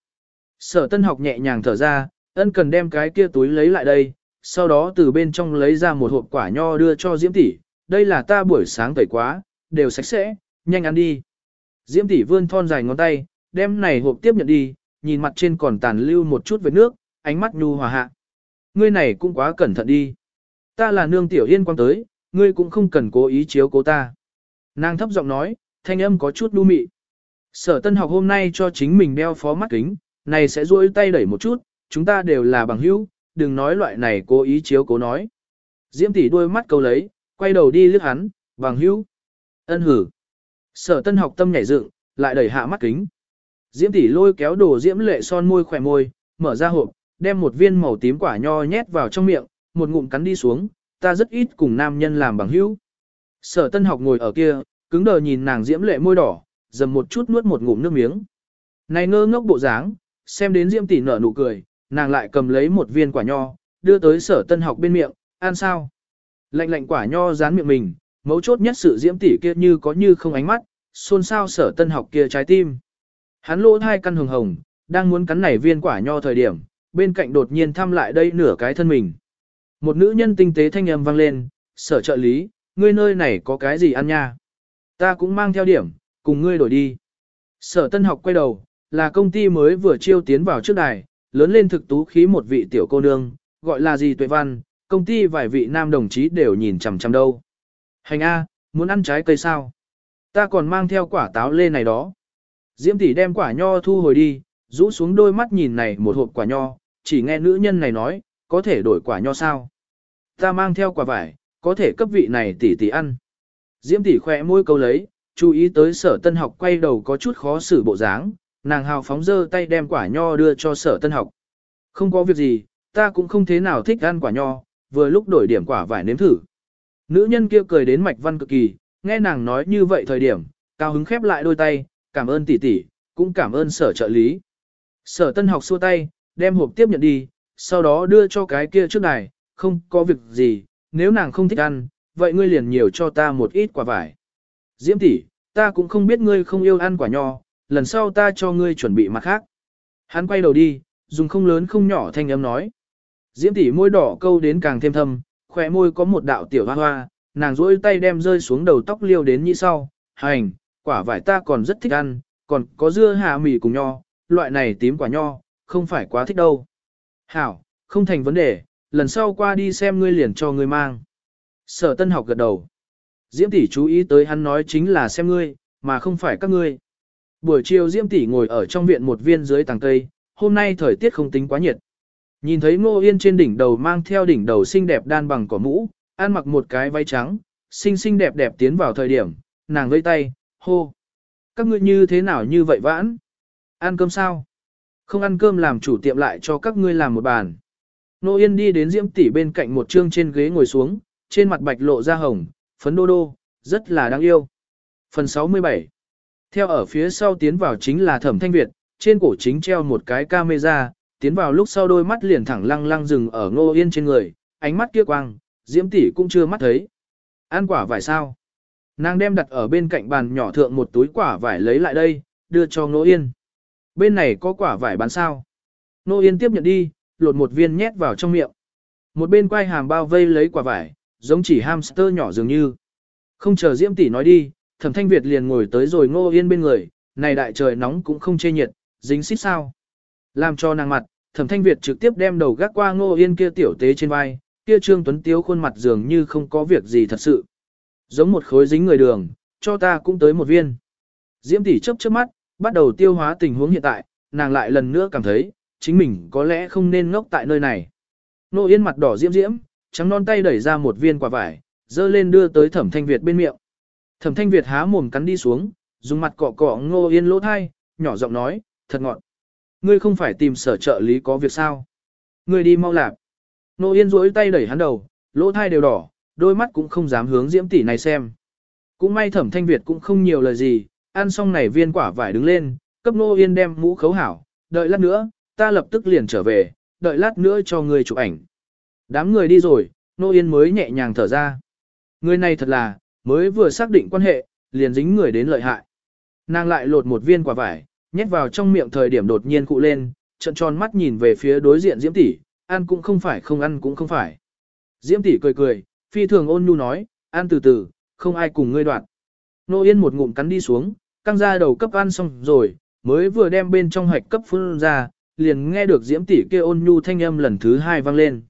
Sở tân học nhẹ nhàng thở ra, ân cần đem cái kia túi lấy lại đây, sau đó từ bên trong lấy ra một hộp quả nho đưa cho Diễm tỷ, đây là ta buổi sáng tẩy quá, đều sạch sẽ, nhanh ăn đi. Diễm tỷ vươn thon dài ngón tay, đem này hộp tiếp nhận đi, nhìn mặt trên còn tàn lưu một chút vết nước, ánh mắt nhu hòa hạ. Ngươi này cũng quá cẩn thận đi. Ta là nương tiểu yên quang tới, ngươi cũng không cần cố ý chiếu cố ta. Nàng thấp giọng nói, thanh âm có chút đu mị. Sở tân học hôm nay cho chính mình đeo phó mắt kính, này sẽ duỗi tay đẩy một chút, chúng ta đều là bằng hữu, đừng nói loại này cố ý chiếu cố nói. Diễm tỷ đôi mắt câu lấy, quay đầu đi liếc hắn, bằng hữu. Ân hử. Sở tân học tâm nhảy dựng, lại đẩy hạ mắt kính. Diễm tỷ lôi kéo đồ diễm lệ son môi khỏe môi, mở ra hộp, đem một viên màu tím quả nho nhét vào trong miệng, một ngụm cắn đi xuống, ta rất ít cùng nam nhân làm bằng hữu. Sở tân học ngồi ở kia, cứng đờ nhìn nàng diễm lệ môi đỏ, dầm một chút nuốt một ngụm nước miếng. Này ngơ ngốc bộ dáng, xem đến diễm tỷ nở nụ cười, nàng lại cầm lấy một viên quả nho, đưa tới sở tân học bên miệng, ăn sao. Lạnh lạnh quả nho dán miệng mình, mấu chốt nhất sự diễm tỷ kia như có như không ánh mắt, xôn xao sở tân học kia trái tim. Hắn lỗ hai căn hồng hồng, đang muốn cắn nảy viên quả nho thời điểm, bên cạnh đột nhiên thăm lại đây nửa cái thân mình. Một nữ nhân tinh tế thanh âm vang lên, sở trợ lý, ngươi nơi này có cái gì ăn nha? Ta cũng mang theo điểm, cùng ngươi đổi đi. Sở tân học quay đầu, là công ty mới vừa chiêu tiến vào trước đài, lớn lên thực tú khí một vị tiểu cô nương, gọi là gì tuệ văn, công ty vài vị nam đồng chí đều nhìn chằm chằm đâu. Hành A, muốn ăn trái cây sao? Ta còn mang theo quả táo lê này đó. Diễm tỷ đem quả nho thu hồi đi, rũ xuống đôi mắt nhìn này một hộp quả nho, chỉ nghe nữ nhân này nói, có thể đổi quả nho sao? Ta mang theo quả vải, có thể cấp vị này tỷ tỷ ăn. Diễm tỷ khỏe môi câu lấy, chú ý tới sở tân học quay đầu có chút khó xử bộ dáng, nàng hào phóng dơ tay đem quả nho đưa cho sở tân học. Không có việc gì, ta cũng không thế nào thích ăn quả nho, vừa lúc đổi điểm quả vải nếm thử. Nữ nhân kia cười đến mạch văn cực kỳ, nghe nàng nói như vậy thời điểm, cao hứng khép lại đôi tay, cảm ơn tỷ tỷ, cũng cảm ơn sở trợ lý. Sở tân học xua tay, đem hộp tiếp nhận đi, sau đó đưa cho cái kia trước này không có việc gì, nếu nàng không thích ăn, vậy ngươi liền nhiều cho ta một ít quả vải. Diễm tỷ, ta cũng không biết ngươi không yêu ăn quả nho, lần sau ta cho ngươi chuẩn bị mặt khác. Hắn quay đầu đi, dùng không lớn không nhỏ thanh âm nói. Diễm tỷ môi đỏ câu đến càng thêm thâm, khỏe môi có một đạo tiểu hoa hoa, nàng duỗi tay đem rơi xuống đầu tóc liêu đến như sau, hành, quả vải ta còn rất thích ăn, còn có dưa hạ mì cùng nho, loại này tím quả nho, không phải quá thích đâu. Hảo, không thành vấn đề, lần sau qua đi xem ngươi liền cho ngươi mang. Sở tân học gật đầu. Diễm tỷ chú ý tới hắn nói chính là xem ngươi, mà không phải các ngươi. Buổi chiều Diễm tỷ ngồi ở trong viện một viên dưới tàng cây, hôm nay thời tiết không tính quá nhiệt. Nhìn thấy Ngô Yên trên đỉnh đầu mang theo đỉnh đầu xinh đẹp đan bằng cỏ mũ, ăn mặc một cái váy trắng, xinh xinh đẹp đẹp tiến vào thời điểm, nàng vẫy tay, hô. Các ngươi như thế nào như vậy vãn? Ăn cơm sao? Không ăn cơm làm chủ tiệm lại cho các ngươi làm một bàn. Nô Yên đi đến Diễm tỷ bên cạnh một trương trên ghế ngồi xuống, trên mặt bạch lộ ra hồng, phấn đô đô, rất là đáng yêu. Phần 67 Theo ở phía sau tiến vào chính là Thẩm Thanh Việt, trên cổ chính treo một cái camera, tiến vào lúc sau đôi mắt liền thẳng lăng lăng dừng ở Ngô Yên trên người, ánh mắt kia quang, Diễm tỷ cũng chưa mắt thấy. Ăn quả vải sao? Nàng đem đặt ở bên cạnh bàn nhỏ thượng một túi quả vải lấy lại đây, đưa cho Ngô Yên. Bên này có quả vải bán sao? Ngô Yên tiếp nhận đi, lột một viên nhét vào trong miệng. Một bên quay hàm bao vây lấy quả vải, giống chỉ hamster nhỏ dường như. Không chờ Diễm tỷ nói đi, Thẩm Thanh Việt liền ngồi tới rồi Ngô Yên bên người, này đại trời nóng cũng không chê nhiệt, dính xít sao. Làm cho nàng mặt, Thẩm Thanh Việt trực tiếp đem đầu gác qua Ngô Yên kia tiểu tế trên vai, kia Trương Tuấn Tiếu khuôn mặt dường như không có việc gì thật sự. Giống một khối dính người đường, cho ta cũng tới một viên. Diễm tỷ chớp chớp mắt, bắt đầu tiêu hóa tình huống hiện tại, nàng lại lần nữa cảm thấy, chính mình có lẽ không nên ngốc tại nơi này. Ngô Yên mặt đỏ diễm diễm, trắng non tay đẩy ra một viên quả vải, dơ lên đưa tới Thẩm Thanh Việt bên miệng. Thẩm Thanh Việt há mồm cắn đi xuống, dùng mặt cọ cọ Ngô Yên lỗ thai, nhỏ giọng nói, thật ngọt. Ngươi không phải tìm sở trợ lý có việc sao? Ngươi đi mau lạp. Nô Yên rỗi tay đẩy hắn đầu, lỗ thai đều đỏ, đôi mắt cũng không dám hướng diễm tỷ này xem. Cũng may thẩm thanh Việt cũng không nhiều lời gì, ăn xong này viên quả vải đứng lên, cấp Nô Yên đem mũ khấu hảo, đợi lát nữa, ta lập tức liền trở về, đợi lát nữa cho ngươi chụp ảnh. Đám người đi rồi, Nô Yên mới nhẹ nhàng thở ra. Người này thật là, mới vừa xác định quan hệ, liền dính người đến lợi hại. Nàng lại lột một viên quả vải, nhét vào trong miệng thời điểm đột nhiên cụ lên, trận tròn mắt nhìn về phía đối diện Diễm tỷ, ăn cũng không phải không ăn cũng không phải. Diễm tỷ cười cười, phi thường ôn nhu nói, ăn từ từ, không ai cùng ngươi đoạn. Nô Yên một ngụm cắn đi xuống, căng ra đầu cấp ăn xong rồi, mới vừa đem bên trong hạch cấp phun ra, liền nghe được Diễm tỷ kia ôn nhu thanh âm lần thứ hai vang lên.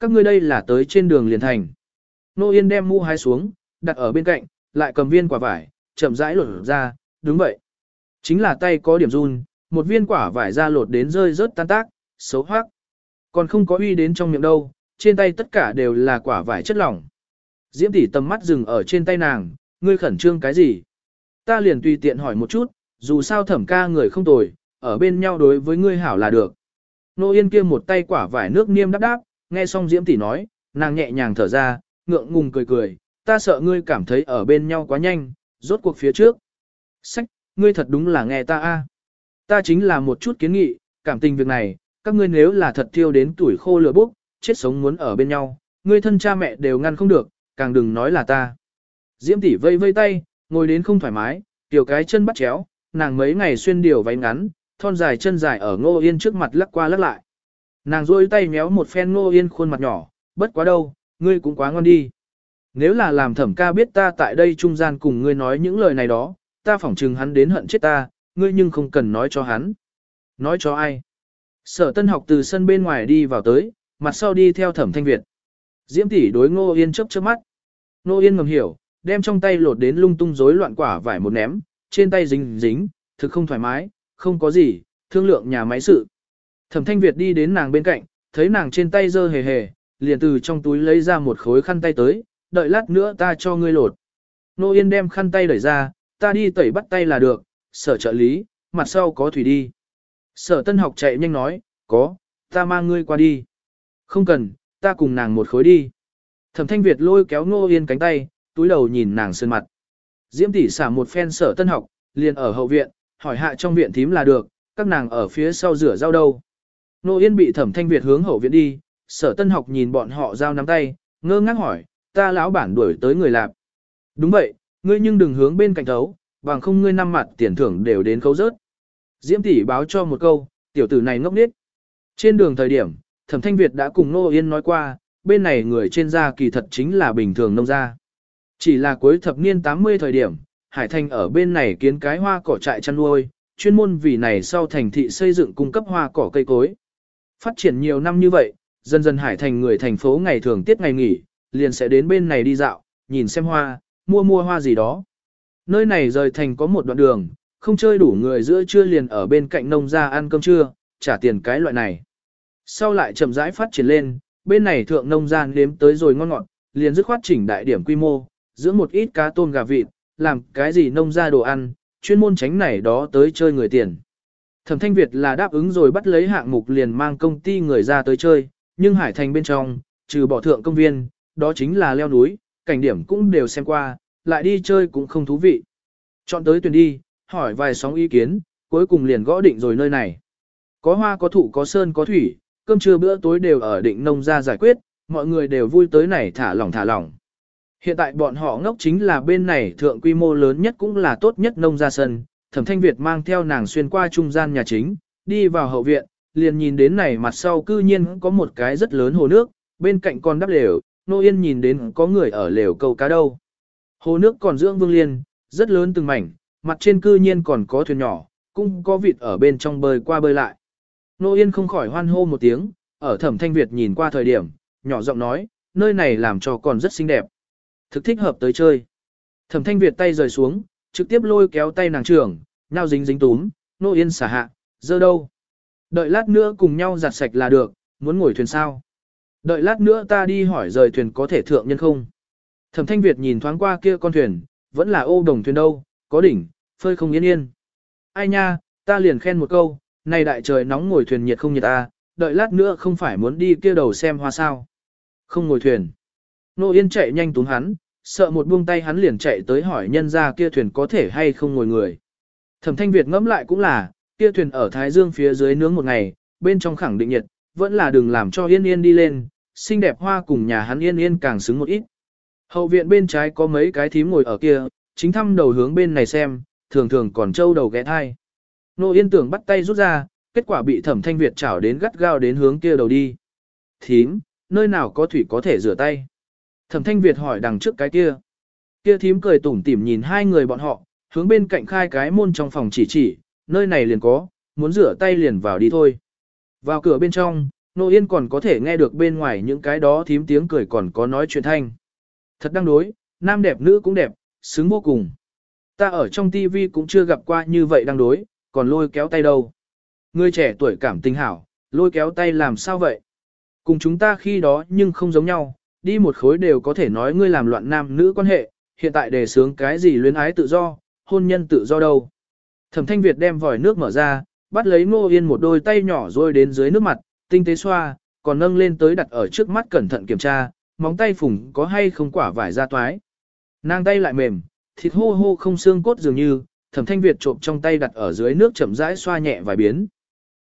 Các ngươi đây là tới trên đường liền thành. Nô Yên đem mũ hái xuống, đặt ở bên cạnh, lại cầm viên quả vải, chậm rãi lột ra, đúng vậy. Chính là tay có điểm run, một viên quả vải ra lột đến rơi rớt tan tác, xấu hoác. Còn không có uy đến trong miệng đâu, trên tay tất cả đều là quả vải chất lỏng. Diễm tỷ tầm mắt dừng ở trên tay nàng, ngươi khẩn trương cái gì? Ta liền tùy tiện hỏi một chút, dù sao thẩm ca người không tồi, ở bên nhau đối với ngươi hảo là được. Nô Yên kia một tay quả vải nước niêm đáp đáp, nghe xong Diễm tỷ nói, nàng nhẹ nhàng thở ra, ngượng ngùng cười cười, ta sợ ngươi cảm thấy ở bên nhau quá nhanh, rốt cuộc phía trước. Sách, ngươi thật đúng là nghe ta a. Ta chính là một chút kiến nghị, cảm tình việc này, các ngươi nếu là thật thiêu đến tuổi khô lửa bốc, chết sống muốn ở bên nhau, ngươi thân cha mẹ đều ngăn không được, càng đừng nói là ta. Diễm tỷ vây vây tay, ngồi đến không thoải mái, tiểu cái chân bắt chéo, nàng mấy ngày xuyên điều váy ngắn, thon dài chân dài ở Ngô Yên trước mặt lắc qua lắc lại. Nàng rôi tay méo một phen Ngô Yên khuôn mặt nhỏ, bất quá đâu, ngươi cũng quá ngon đi. Nếu là làm thẩm ca biết ta tại đây trung gian cùng ngươi nói những lời này đó, ta phỏng chừng hắn đến hận chết ta, ngươi nhưng không cần nói cho hắn. Nói cho ai? Sở tân học từ sân bên ngoài đi vào tới, mặt sau đi theo thẩm thanh Việt. Diễm tỷ đối Ngô Yên chớp chớp mắt. Ngô Yên ngầm hiểu, đem trong tay lột đến lung tung rối loạn quả vải một ném, trên tay dính dính, thực không thoải mái, không có gì, thương lượng nhà máy sự. Thẩm thanh Việt đi đến nàng bên cạnh, thấy nàng trên tay dơ hề hề, liền từ trong túi lấy ra một khối khăn tay tới, đợi lát nữa ta cho ngươi lột. Nô Yên đem khăn tay đẩy ra, ta đi tẩy bắt tay là được, sở trợ lý, mặt sau có thủy đi. Sở tân học chạy nhanh nói, có, ta mang ngươi qua đi. Không cần, ta cùng nàng một khối đi. Thẩm thanh Việt lôi kéo Nô Yên cánh tay, túi đầu nhìn nàng sơn mặt. Diễm tỷ xả một phen sở tân học, liền ở hậu viện, hỏi hạ trong viện thím là được, các nàng ở phía sau rửa rau đâu. Nô Yên bị thẩm thanh Việt hướng hậu viện đi, sở tân học nhìn bọn họ giao nắm tay, ngơ ngác hỏi, ta lão bản đuổi tới người lạp. Đúng vậy, ngươi nhưng đừng hướng bên cạnh thấu, bằng không ngươi năm mặt tiền thưởng đều đến khấu rớt. Diễm tỷ báo cho một câu, tiểu tử này ngốc nghếch. Trên đường thời điểm, Thẩm Thanh Việt đã cùng Nô Yên nói qua, bên này người trên gia kỳ thật chính là bình thường nông gia. Chỉ là cuối thập niên 80 thời điểm, Hải Thành ở bên này kiến cái hoa cỏ trại chăn nuôi, chuyên môn vì này sau thành thị xây dựng cung cấp hoa cỏ cây cối. Phát triển nhiều năm như vậy, dần dần Hải Thành người thành phố ngày thường tiết ngày nghỉ, liền sẽ đến bên này đi dạo, nhìn xem hoa, mua mua hoa gì đó. Nơi này rời thành có một đoạn đường, không chơi đủ người giữa trưa liền ở bên cạnh nông gia ăn cơm trưa, trả tiền cái loại này. Sau lại chậm rãi phát triển lên, bên này thượng nông gian đếm tới rồi ngon ngọt, liền dứt khoát chỉnh đại điểm quy mô, giữa một ít cá tôm gà vịt, làm cái gì nông ra đồ ăn, chuyên môn tránh này đó tới chơi người tiền. Thẩm Thanh Việt là đáp ứng rồi bắt lấy hạng mục liền mang công ty người ra tới chơi, nhưng Hải Thành bên trong, trừ bỏ thượng công viên, đó chính là leo núi, cảnh điểm cũng đều xem qua, lại đi chơi cũng không thú vị. Chọn tới tuyển đi, hỏi vài sóng ý kiến, cuối cùng liền gõ định rồi nơi này. Có hoa có thụ có sơn có thủy, cơm trưa bữa tối đều ở định nông ra giải quyết, mọi người đều vui tới này thả lỏng thả lỏng. Hiện tại bọn họ ngốc chính là bên này thượng quy mô lớn nhất cũng là tốt nhất nông ra sân, thẩm thanh Việt mang theo nàng xuyên qua trung gian nhà chính, đi vào hậu viện, liền nhìn đến này mặt sau cư nhiên có một cái rất lớn hồ nước, bên cạnh con đắp lều, nô yên nhìn đến có người ở lều câu cá đâu. Hồ nước còn dưỡng vương liên, rất lớn từng mảnh, mặt trên cư nhiên còn có thuyền nhỏ, cũng có vịt ở bên trong bơi qua bơi lại. Nô Yên không khỏi hoan hô một tiếng, ở thẩm thanh Việt nhìn qua thời điểm, nhỏ giọng nói, nơi này làm cho còn rất xinh đẹp. Thực thích hợp tới chơi. Thẩm thanh Việt tay rời xuống, trực tiếp lôi kéo tay nàng trưởng, nhau dính dính túm, Nô Yên xả hạ, dơ đâu. Đợi lát nữa cùng nhau giặt sạch là được, muốn ngồi thuyền sao. Đợi lát nữa ta đi hỏi rời thuyền có thể thượng nhân không. Thẩm thanh Việt nhìn thoáng qua kia con thuyền, vẫn là ô đồng thuyền đâu, có đỉnh, phơi không yên yên. Ai nha, ta liền khen một câu, này đại trời nóng ngồi thuyền nhiệt không nhiệt ta, đợi lát nữa không phải muốn đi kia đầu xem hoa sao. Không ngồi thuyền. Nô Yên chạy nhanh túng hắn, sợ một buông tay hắn liền chạy tới hỏi nhân ra kia thuyền có thể hay không ngồi người. Thẩm thanh Việt ngẫm lại cũng là, kia thuyền ở Thái Dương phía dưới nướng một ngày, bên trong khẳng định nhiệt, vẫn là đừng làm cho Yên Yên đi lên, xinh đẹp hoa cùng nhà hắn Yên Yên càng xứng một ít. Hậu viện bên trái có mấy cái thím ngồi ở kia, chính thăm đầu hướng bên này xem, thường thường còn trâu đầu ghé thai. Nô Yên tưởng bắt tay rút ra, kết quả bị thẩm thanh Việt chảo đến gắt gao đến hướng kia đầu đi. Thím, nơi nào có thủy có thể rửa tay? Thẩm thanh Việt hỏi đằng trước cái kia. Kia thím cười tủm tỉm nhìn hai người bọn họ, hướng bên cạnh khai cái môn trong phòng chỉ chỉ, nơi này liền có, muốn rửa tay liền vào đi thôi. Vào cửa bên trong, Nô Yên còn có thể nghe được bên ngoài những cái đó thím tiếng cười còn có nói chuyện thanh. Thật đang đối, nam đẹp nữ cũng đẹp, xứng vô cùng. Ta ở trong tivi cũng chưa gặp qua như vậy đang đối, còn lôi kéo tay đâu. Người trẻ tuổi cảm tình hảo, lôi kéo tay làm sao vậy? Cùng chúng ta khi đó nhưng không giống nhau, đi một khối đều có thể nói ngươi làm loạn nam nữ quan hệ, hiện tại đề sướng cái gì luyến ái tự do, hôn nhân tự do đâu. Thẩm thanh Việt đem vòi nước mở ra, bắt lấy ngô yên một đôi tay nhỏ rồi đến dưới nước mặt, tinh tế xoa, còn nâng lên tới đặt ở trước mắt cẩn thận kiểm tra, móng tay phùng có hay không quả vải ra toái. Nàng tay lại mềm, thịt hô hô không xương cốt dường như, thẩm thanh Việt trộm trong tay đặt ở dưới nước chậm rãi xoa nhẹ vài biến.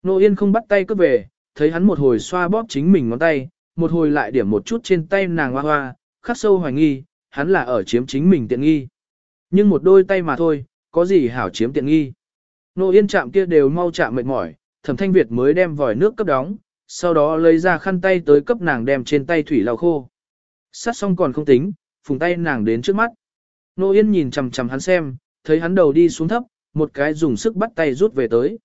Nô Yên không bắt tay cướp về, thấy hắn một hồi xoa bóp chính mình ngón tay, một hồi lại điểm một chút trên tay nàng hoa hoa, khắc sâu hoài nghi, hắn là ở chiếm chính mình tiện nghi. Nhưng một đôi tay mà thôi, có gì hảo chiếm tiện nghi. Nô Yên chạm kia đều mau chạm mệt mỏi, thẩm thanh Việt mới đem vòi nước cấp đóng, sau đó lấy ra khăn tay tới cấp nàng đem trên tay thủy lau khô. Sát xong còn không tính, phùng tay nàng đến trước mắt. Nô Yên nhìn chầm chầm hắn xem, thấy hắn đầu đi xuống thấp, một cái dùng sức bắt tay rút về tới.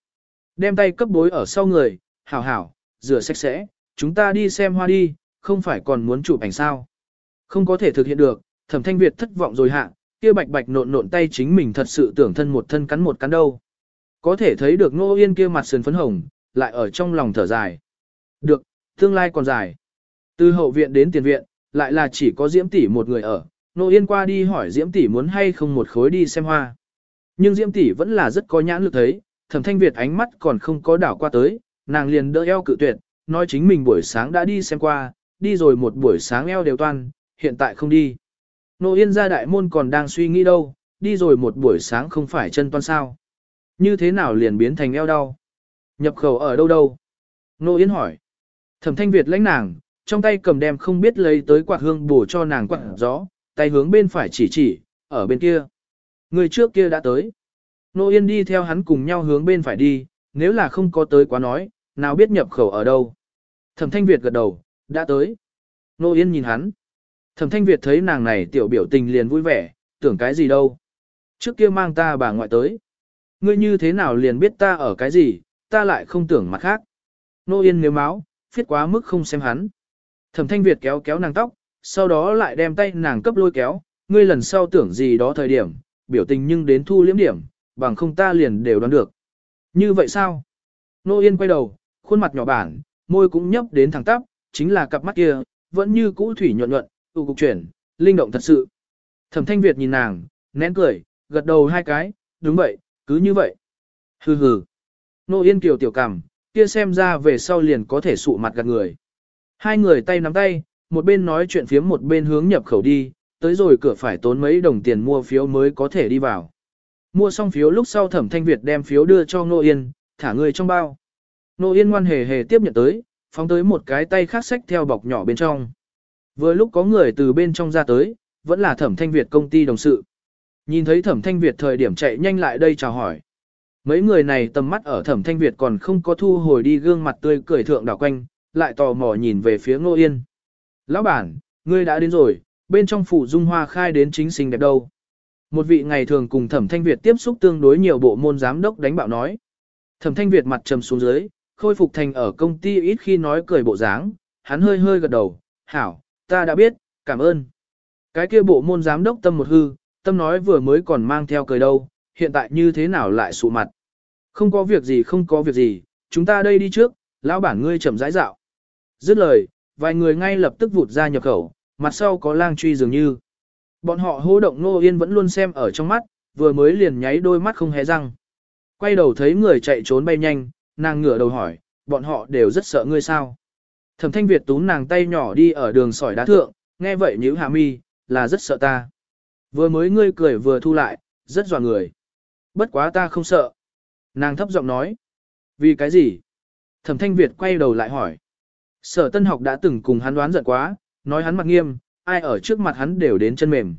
Đem tay cấp bối ở sau người, hảo hảo, rửa sạch sẽ, chúng ta đi xem hoa đi, không phải còn muốn chụp ảnh sao. Không có thể thực hiện được, thẩm thanh Việt thất vọng rồi hạ, kia bạch bạch nộn nộn tay chính mình thật sự tưởng thân một thân cắn một cắn đâu. Có thể thấy được Nô Yên kia mặt sườn phấn hồng, lại ở trong lòng thở dài. Được, tương lai còn dài. Từ hậu viện đến tiền viện, lại là chỉ có Diễm tỷ một người ở, Nô Yên qua đi hỏi Diễm tỷ muốn hay không một khối đi xem hoa. Nhưng Diễm tỷ vẫn là rất có nhãn lực thấy, Thẩm Thanh Việt ánh mắt còn không có đảo qua tới, nàng liền đỡ eo cự tuyệt, nói chính mình buổi sáng đã đi xem qua, đi rồi một buổi sáng eo đều toan, hiện tại không đi. Nô Yên ra đại môn còn đang suy nghĩ đâu, đi rồi một buổi sáng không phải chân toan sao. Như thế nào liền biến thành eo đau? Nhập khẩu ở đâu đâu? Nô Yên hỏi. Thẩm Thanh Việt lãnh nàng, trong tay cầm đem không biết lấy tới quạt hương bổ cho nàng quạt gió, tay hướng bên phải chỉ chỉ, ở bên kia. Người trước kia đã tới. Nô Yên đi theo hắn cùng nhau hướng bên phải đi, nếu là không có tới quá nói, nào biết nhập khẩu ở đâu. Thẩm Thanh Việt gật đầu, đã tới. Nô Yên nhìn hắn. Thẩm Thanh Việt thấy nàng này tiểu biểu tình liền vui vẻ, tưởng cái gì đâu. Trước kia mang ta bà ngoại tới. Ngươi như thế nào liền biết ta ở cái gì, ta lại không tưởng mặt khác. Nô Yên nếu máu, phiết quá mức không xem hắn. Thẩm Thanh Việt kéo kéo nàng tóc, sau đó lại đem tay nàng cấp lôi kéo, ngươi lần sau tưởng gì đó thời điểm, biểu tình nhưng đến thu liếm điểm, bằng không ta liền đều đoán được. Như vậy sao? Nô Yên quay đầu, khuôn mặt nhỏ bản, môi cũng nhấp đến thẳng tắp, chính là cặp mắt kia, vẫn như cũ thủy nhuận nhuận, tụ cục chuyển, linh động thật sự. Thẩm Thanh Việt nhìn nàng, nén cười, gật đầu hai cái, đúng vậy, cứ như vậy. Hừ hừ. Nô Yên kiều tiểu cảm, kia xem ra về sau liền có thể sụ mặt gạt người. Hai người tay nắm tay, một bên nói chuyện phiếm một bên hướng nhập khẩu đi, tới rồi cửa phải tốn mấy đồng tiền mua phiếu mới có thể đi vào. Mua xong phiếu lúc sau thẩm thanh Việt đem phiếu đưa cho Nô Yên, thả người trong bao. Nô Yên ngoan hề hề tiếp nhận tới, phóng tới một cái tay khác sách theo bọc nhỏ bên trong. Vừa lúc có người từ bên trong ra tới, vẫn là thẩm thanh Việt công ty đồng sự. Nhìn thấy thẩm thanh Việt thời điểm chạy nhanh lại đây chào hỏi. Mấy người này tầm mắt ở thẩm thanh Việt còn không có thu hồi đi gương mặt tươi cười thượng đảo quanh, lại tò mò nhìn về phía Ngô Yên. Lão bản, ngươi đã đến rồi, bên trong phủ dung hoa khai đến chính xinh đẹp đâu. Một vị ngày thường cùng thẩm thanh Việt tiếp xúc tương đối nhiều bộ môn giám đốc đánh bạo nói. Thẩm thanh Việt mặt trầm xuống dưới, khôi phục thành ở công ty ít khi nói cười bộ dáng, hắn hơi hơi gật đầu, hảo, ta đã biết, cảm ơn. Cái kia bộ môn giám đốc tâm một hư, tâm nói vừa mới còn mang theo cười đâu, hiện tại như thế nào lại sụ mặt. Không có việc gì không có việc gì, chúng ta đây đi trước, lão bản ngươi chậm rãi dạo. Dứt lời, vài người ngay lập tức vụt ra nhập khẩu, mặt sau có lang truy dường như. Bọn họ hô động Nô Yên vẫn luôn xem ở trong mắt, vừa mới liền nháy đôi mắt không hé răng. Quay đầu thấy người chạy trốn bay nhanh, nàng ngửa đầu hỏi, bọn họ đều rất sợ ngươi sao. Thẩm thanh Việt túm nàng tay nhỏ đi ở đường sỏi đá thượng, nghe vậy nhíu hạ mi, là rất sợ ta. Vừa mới ngươi cười vừa thu lại, rất dọa người. Bất quá ta không sợ. Nàng thấp giọng nói. Vì cái gì? Thẩm thanh Việt quay đầu lại hỏi. Sở tân học đã từng cùng hắn đoán giận quá, nói hắn mặt nghiêm, ai ở trước mặt hắn đều đến chân mềm.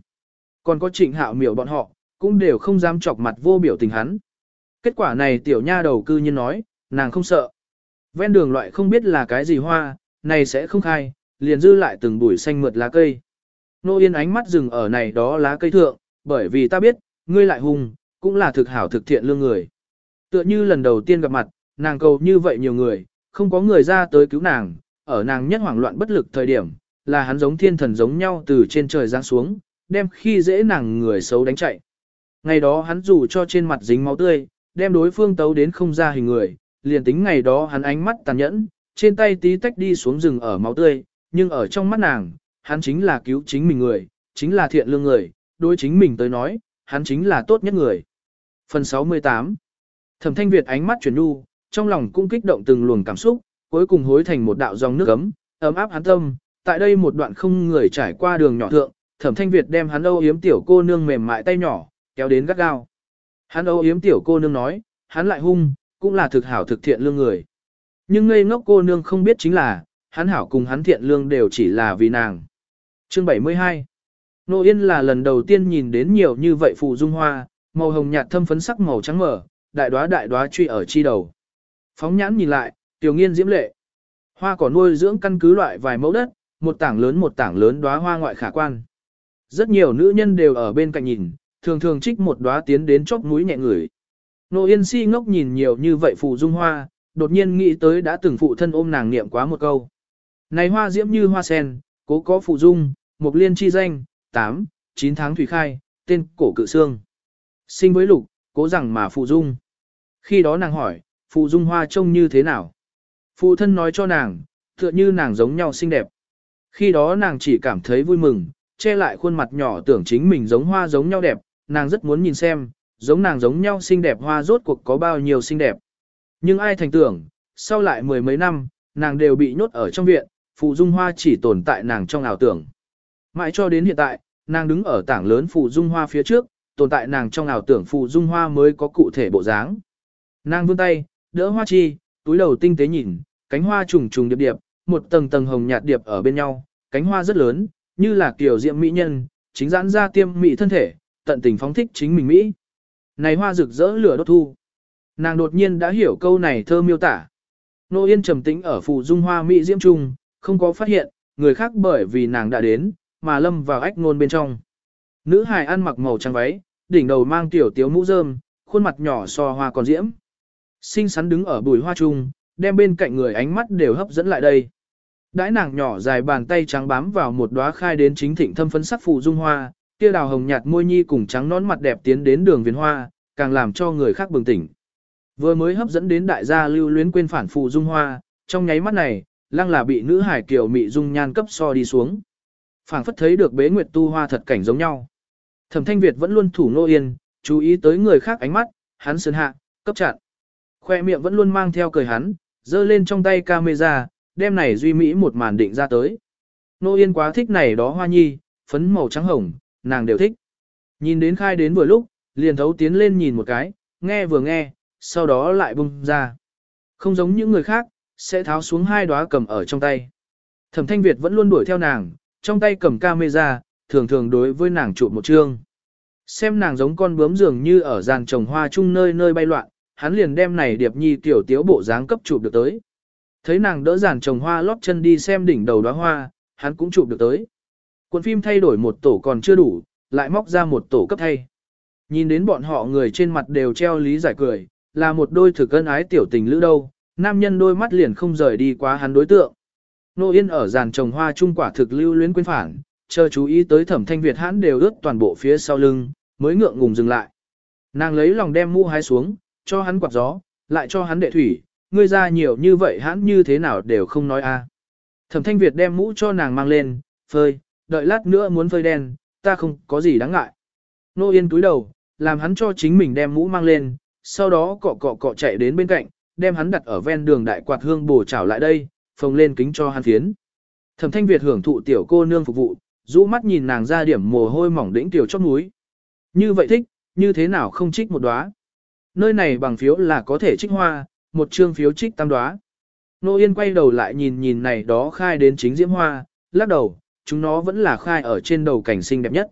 Còn có trịnh hạo miểu bọn họ, cũng đều không dám chọc mặt vô biểu tình hắn. Kết quả này tiểu nha đầu cư nhiên nói, nàng không sợ. Ven đường loại không biết là cái gì hoa, này sẽ không khai, liền dư lại từng bụi xanh mượt lá cây. Nô Yên ánh mắt dừng ở này đó lá cây thượng, bởi vì ta biết, ngươi lại hùng, cũng là thực hảo thực thiện lương người. Tựa như lần đầu tiên gặp mặt, nàng cầu như vậy nhiều người, không có người ra tới cứu nàng, ở nàng nhất hoảng loạn bất lực thời điểm, là hắn giống thiên thần giống nhau từ trên trời giáng xuống, đem khi dễ nàng người xấu đánh chạy. Ngày đó hắn dù cho trên mặt dính máu tươi, đem đối phương tấu đến không ra hình người, liền tính ngày đó hắn ánh mắt tàn nhẫn, trên tay tí tách đi xuống rừng ở máu tươi, nhưng ở trong mắt nàng, hắn chính là cứu chính mình người, chính là thiện lương người, đối chính mình tới nói, hắn chính là tốt nhất người. Phần 68 Thẩm thanh Việt ánh mắt chuyển nu, trong lòng cũng kích động từng luồng cảm xúc, cuối cùng hối thành một đạo dòng nước ấm, ấm áp hắn tâm. Tại đây một đoạn không người trải qua đường nhỏ thượng, Thẩm Thanh Việt đem hắn âu yếm tiểu cô nương mềm mại tay nhỏ, kéo đến gắt gao. Hắn âu yếm tiểu cô nương nói, hắn lại hung, cũng là thực hảo thực thiện lương người. Nhưng ngây ngốc cô nương không biết chính là, hắn hảo cùng hắn thiện lương đều chỉ là vì nàng. Chương 72 Nô Yên là lần đầu tiên nhìn đến nhiều như vậy phụ dung hoa, màu hồng nhạt thâm phấn sắc màu trắng mở, đại đóa đại đóa truy ở chi đầu. Phóng nhãn nhìn lại, tiểu nghiên diễm lệ. Hoa cỏ nuôi dưỡng căn cứ loại vài mẫu đất, một tảng lớn một tảng lớn đóa hoa ngoại khả quan. Rất nhiều nữ nhân đều ở bên cạnh nhìn, thường thường trích một đóa tiến đến chóp mũi nhẹ ngửi. Nô Yên si ngốc nhìn nhiều như vậy phụ dung hoa, đột nhiên nghĩ tới đã từng phụ thân ôm nàng niệm quá một câu. Này hoa diễm như hoa sen, cố có phụ dung, mục liên chi danh, 8, 9 tháng thủy khai, tên cổ cự xương. Sinh với lục, cố rằng mà phụ dung. Khi đó nàng hỏi, phụ dung hoa trông như thế nào? Phụ thân nói cho nàng, tựa như nàng giống nhau xinh đẹp. Khi đó nàng chỉ cảm thấy vui mừng, che lại khuôn mặt nhỏ tưởng chính mình giống hoa giống nhau đẹp, nàng rất muốn nhìn xem, giống nàng giống nhau xinh đẹp hoa rốt cuộc có bao nhiêu xinh đẹp. Nhưng ai thành tưởng, sau lại mười mấy năm, nàng đều bị nhốt ở trong viện, phụ dung hoa chỉ tồn tại nàng trong ảo tưởng. Mãi cho đến hiện tại, nàng đứng ở tảng lớn phụ dung hoa phía trước, tồn tại nàng trong ảo tưởng phụ dung hoa mới có cụ thể bộ dáng. Nàng vươn tay, đỡ hoa chi, túi đầu tinh tế nhìn, cánh hoa trùng trùng điệp điệp, một tầng tầng hồng nhạt điệp ở bên nhau, cánh hoa rất lớn, như là kiểu diệm mỹ nhân, chính giãn ra tiêm mỹ thân thể, tận tình phóng thích chính mình mỹ. Này hoa rực rỡ lửa đốt thu. Nàng đột nhiên đã hiểu câu này thơ miêu tả. Nô Yên trầm tĩnh ở phù dung hoa mỹ diễm trung, không có phát hiện, người khác bởi vì nàng đã đến, mà lâm vào ách ngôn bên trong. Nữ hài ăn mặc màu trắng váy, đỉnh đầu mang tiểu tiếu mũ rơm, khuôn mặt nhỏ so hoa còn diễm. Xinh xắn đứng ở bùi hoa trung, đem bên cạnh người ánh mắt đều hấp dẫn lại đây. Đãi nàng nhỏ dài bàn tay trắng bám vào một đóa khai đến chính thịnh thâm phấn sắc phù dung hoa, kia đào hồng nhạt môi nhi cùng trắng nón mặt đẹp tiến đến đường viền hoa, càng làm cho người khác bừng tỉnh. Vừa mới hấp dẫn đến đại gia lưu luyến quên phản phụ dung hoa, trong nháy mắt này, lăng là bị nữ hải kiều mị dung nhan cấp so đi xuống. phảng phất thấy được bế nguyệt tu hoa thật cảnh giống nhau. Thẩm Thanh Việt vẫn luôn thủ nô yên, chú ý tới người khác ánh mắt, hắn sơn hạ, cấp chặn. Khoe miệng vẫn luôn mang theo cười hắn, giơ lên trong tay camera, đem này duy mỹ một màn định ra tới. Nô Yên quá thích này đó hoa nhi, phấn màu trắng hồng, nàng đều thích. Nhìn đến khai đến vừa lúc, liền thấu tiến lên nhìn một cái, nghe vừa nghe, sau đó lại bung ra. Không giống những người khác, sẽ tháo xuống hai đóa cầm ở trong tay. Thẩm Thanh Việt vẫn luôn đuổi theo nàng, trong tay cầm camera, thường thường đối với nàng chụp một chương. Xem nàng giống con bướm dường như ở giàn trồng hoa chung nơi nơi bay loạn, hắn liền đem này điệp nhi tiểu tiếu bộ dáng cấp chụp được tới. Thấy nàng đỡ giàn trồng hoa lót chân đi xem đỉnh đầu đóa hoa, hắn cũng chụp được tới. Cuộn phim thay đổi một tổ còn chưa đủ, lại móc ra một tổ cấp thay. Nhìn đến bọn họ người trên mặt đều treo lý giải cười, là một đôi thực cân ái tiểu tình lữ đâu, nam nhân đôi mắt liền không rời đi quá hắn đối tượng. Nô Yên ở giàn trồng hoa trung quả thực lưu luyến quên phản, chờ chú ý tới thẩm thanh Việt hắn đều ướt toàn bộ phía sau lưng, mới ngượng ngùng dừng lại. Nàng lấy lòng đem mũ hái xuống, cho hắn quạt gió, lại cho hắn đệ thủy, ngươi ra nhiều như vậy hắn như thế nào đều không nói a. Thẩm thanh Việt đem mũ cho nàng mang lên, phơi, đợi lát nữa muốn phơi đen, ta không có gì đáng ngại. Nô Yên túi đầu, làm hắn cho chính mình đem mũ mang lên, sau đó cọ cọ cọ chạy đến bên cạnh, đem hắn đặt ở ven đường đại quạt hương bổ chảo lại đây, phồng lên kính cho hắn phiến. Thẩm Thanh Việt hưởng thụ tiểu cô nương phục vụ, rũ mắt nhìn nàng ra điểm mồ hôi mỏng đĩnh tiểu chót núi. Như vậy thích, như thế nào không trích một đóa? Nơi này bằng phiếu là có thể trích hoa, một chương phiếu trích tam đóa. Nô Yên quay đầu lại nhìn nhìn này đó khai đến chính diễm hoa, lắc đầu, chúng nó vẫn là khai ở trên đầu cảnh xinh đẹp nhất.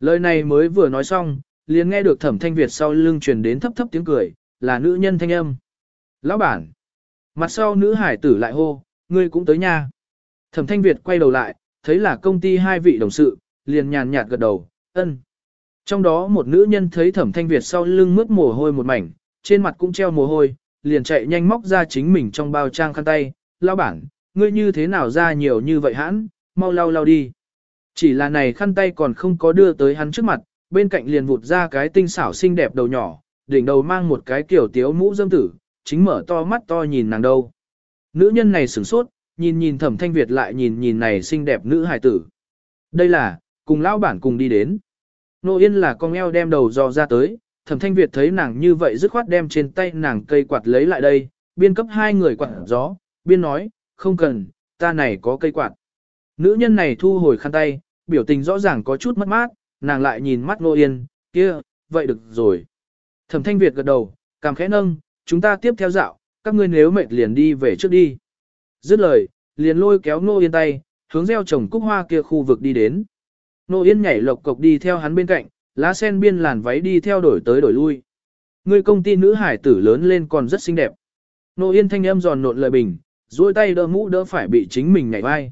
Lời này mới vừa nói xong, liền nghe được thẩm thanh Việt sau lưng truyền đến thấp thấp tiếng cười, là nữ nhân thanh âm. Lão bản. Mặt sau nữ hải tử lại hô, ngươi cũng tới nha. Thẩm thanh Việt quay đầu lại, thấy là công ty hai vị đồng sự, liền nhàn nhạt gật đầu, ân. Trong đó một nữ nhân thấy thẩm thanh Việt sau lưng mướt mồ hôi một mảnh, trên mặt cũng treo mồ hôi, liền chạy nhanh móc ra chính mình trong bao trang khăn tay, lão bản, ngươi như thế nào ra nhiều như vậy hãn, mau lau lau đi. Chỉ là này khăn tay còn không có đưa tới hắn trước mặt, bên cạnh liền vụt ra cái tinh xảo xinh đẹp đầu nhỏ, đỉnh đầu mang một cái kiểu tiếu mũ dâm tử, chính mở to mắt to nhìn nàng đâu. Nữ nhân này sửng sốt, nhìn nhìn thẩm thanh Việt lại nhìn nhìn này xinh đẹp nữ hài tử. Đây là, cùng lão bản cùng đi đến. Nô Yên là con eo đem đầu dò ra tới, thẩm thanh Việt thấy nàng như vậy dứt khoát đem trên tay nàng cây quạt lấy lại đây, biên cấp hai người quạt gió, biên nói, không cần, ta này có cây quạt. Nữ nhân này thu hồi khăn tay, biểu tình rõ ràng có chút mất mát, nàng lại nhìn mắt Nô Yên, kia, vậy được rồi. Thẩm thanh Việt gật đầu, cảm khẽ nâng, chúng ta tiếp theo dạo, các ngươi nếu mệt liền đi về trước đi. Dứt lời, liền lôi kéo Nô Yên tay, hướng gieo trồng cúc hoa kia khu vực đi đến. Nô Yên nhảy lộc cộc đi theo hắn bên cạnh, lá sen biên làn váy đi theo đổi tới đổi lui. Người công ty nữ hải tử lớn lên còn rất xinh đẹp. Nô Yên thanh âm giòn nộn lời bình, duỗi tay đỡ mũ đỡ phải bị chính mình nhảy vai.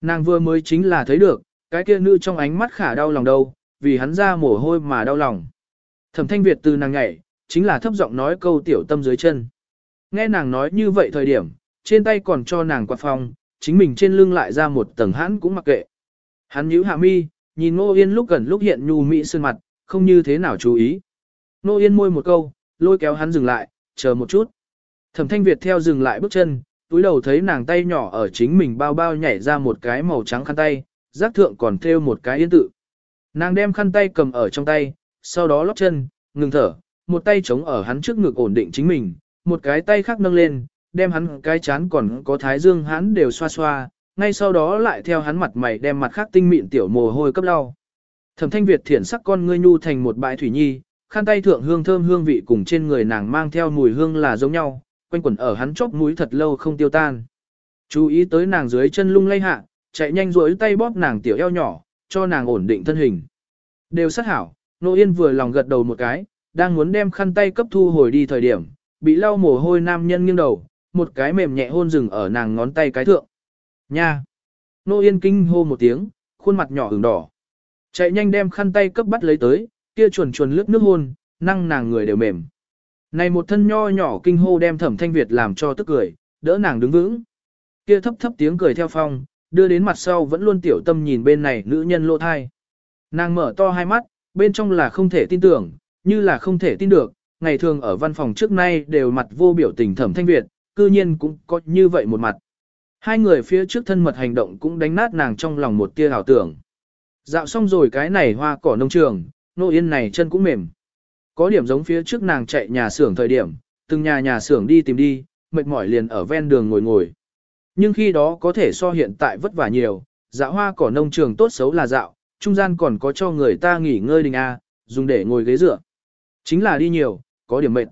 Nàng vừa mới chính là thấy được, cái kia nữ trong ánh mắt khả đau lòng đâu, vì hắn ra mồ hôi mà đau lòng. Thẩm thanh Việt từ nàng nhảy, chính là thấp giọng nói câu tiểu tâm dưới chân. Nghe nàng nói như vậy thời điểm, trên tay còn cho nàng quạt phòng, chính mình trên lưng lại ra một tầng hãn cũng mặc kệ. Hắn nhíu hạ mi, nhìn Nô Yên lúc gần lúc hiện nhu mỹ sơn mặt, không như thế nào chú ý. Nô Yên môi một câu, lôi kéo hắn dừng lại, chờ một chút. Thẩm thanh Việt theo dừng lại bước chân, túi đầu thấy nàng tay nhỏ ở chính mình bao bao nhảy ra một cái màu trắng khăn tay, giác thượng còn thêu một cái yên tự. Nàng đem khăn tay cầm ở trong tay, sau đó lóc chân, ngừng thở, một tay chống ở hắn trước ngực ổn định chính mình, một cái tay khác nâng lên, đem hắn cái chán còn có thái dương hắn đều xoa xoa, ngay sau đó lại theo hắn mặt mày đem mặt khác tinh mịn tiểu mồ hôi cấp lau. Thẩm Thanh Việt thiển sắc con ngươi nhu thành một bãi thủy nhi, khăn tay thượng hương thơm hương vị cùng trên người nàng mang theo mùi hương là giống nhau, quanh quẩn ở hắn chóp mũi thật lâu không tiêu tan. Chú ý tới nàng dưới chân lung lay hạ, chạy nhanh duỗi tay bóp nàng tiểu eo nhỏ, cho nàng ổn định thân hình. Đều sát hảo, Nô Yên vừa lòng gật đầu một cái, đang muốn đem khăn tay cấp thu hồi đi thời điểm, bị lau mồ hôi nam nhân nghiêng đầu, một cái mềm nhẹ hôn rừng ở nàng ngón tay cái thượng. Nha! Nô Yên kinh hô một tiếng, khuôn mặt nhỏ ửng đỏ. Chạy nhanh đem khăn tay cấp bắt lấy tới, kia chuồn chuồn lướt nước hôn, năng nàng người đều mềm. Này một thân nho nhỏ kinh hô đem thẩm thanh Việt làm cho tức cười, đỡ nàng đứng vững. Kia thấp thấp tiếng cười theo phong, đưa đến mặt sau vẫn luôn tiểu tâm nhìn bên này nữ nhân lô thai. Nàng mở to hai mắt, bên trong là không thể tin tưởng, như là không thể tin được, ngày thường ở văn phòng trước nay đều mặt vô biểu tình thẩm thanh Việt, cư nhiên cũng có như vậy một mặt. Hai người phía trước thân mật hành động cũng đánh nát nàng trong lòng một tia ảo tưởng. Dạo xong rồi cái này hoa cỏ nông trường, nô yên này chân cũng mềm. Có điểm giống phía trước nàng chạy nhà xưởng thời điểm, từng nhà nhà xưởng đi tìm đi, mệt mỏi liền ở ven đường ngồi ngồi. Nhưng khi đó có thể so hiện tại vất vả nhiều, dạo hoa cỏ nông trường tốt xấu là dạo, trung gian còn có cho người ta nghỉ ngơi đình A, dùng để ngồi ghế dựa. Chính là đi nhiều, có điểm mệt.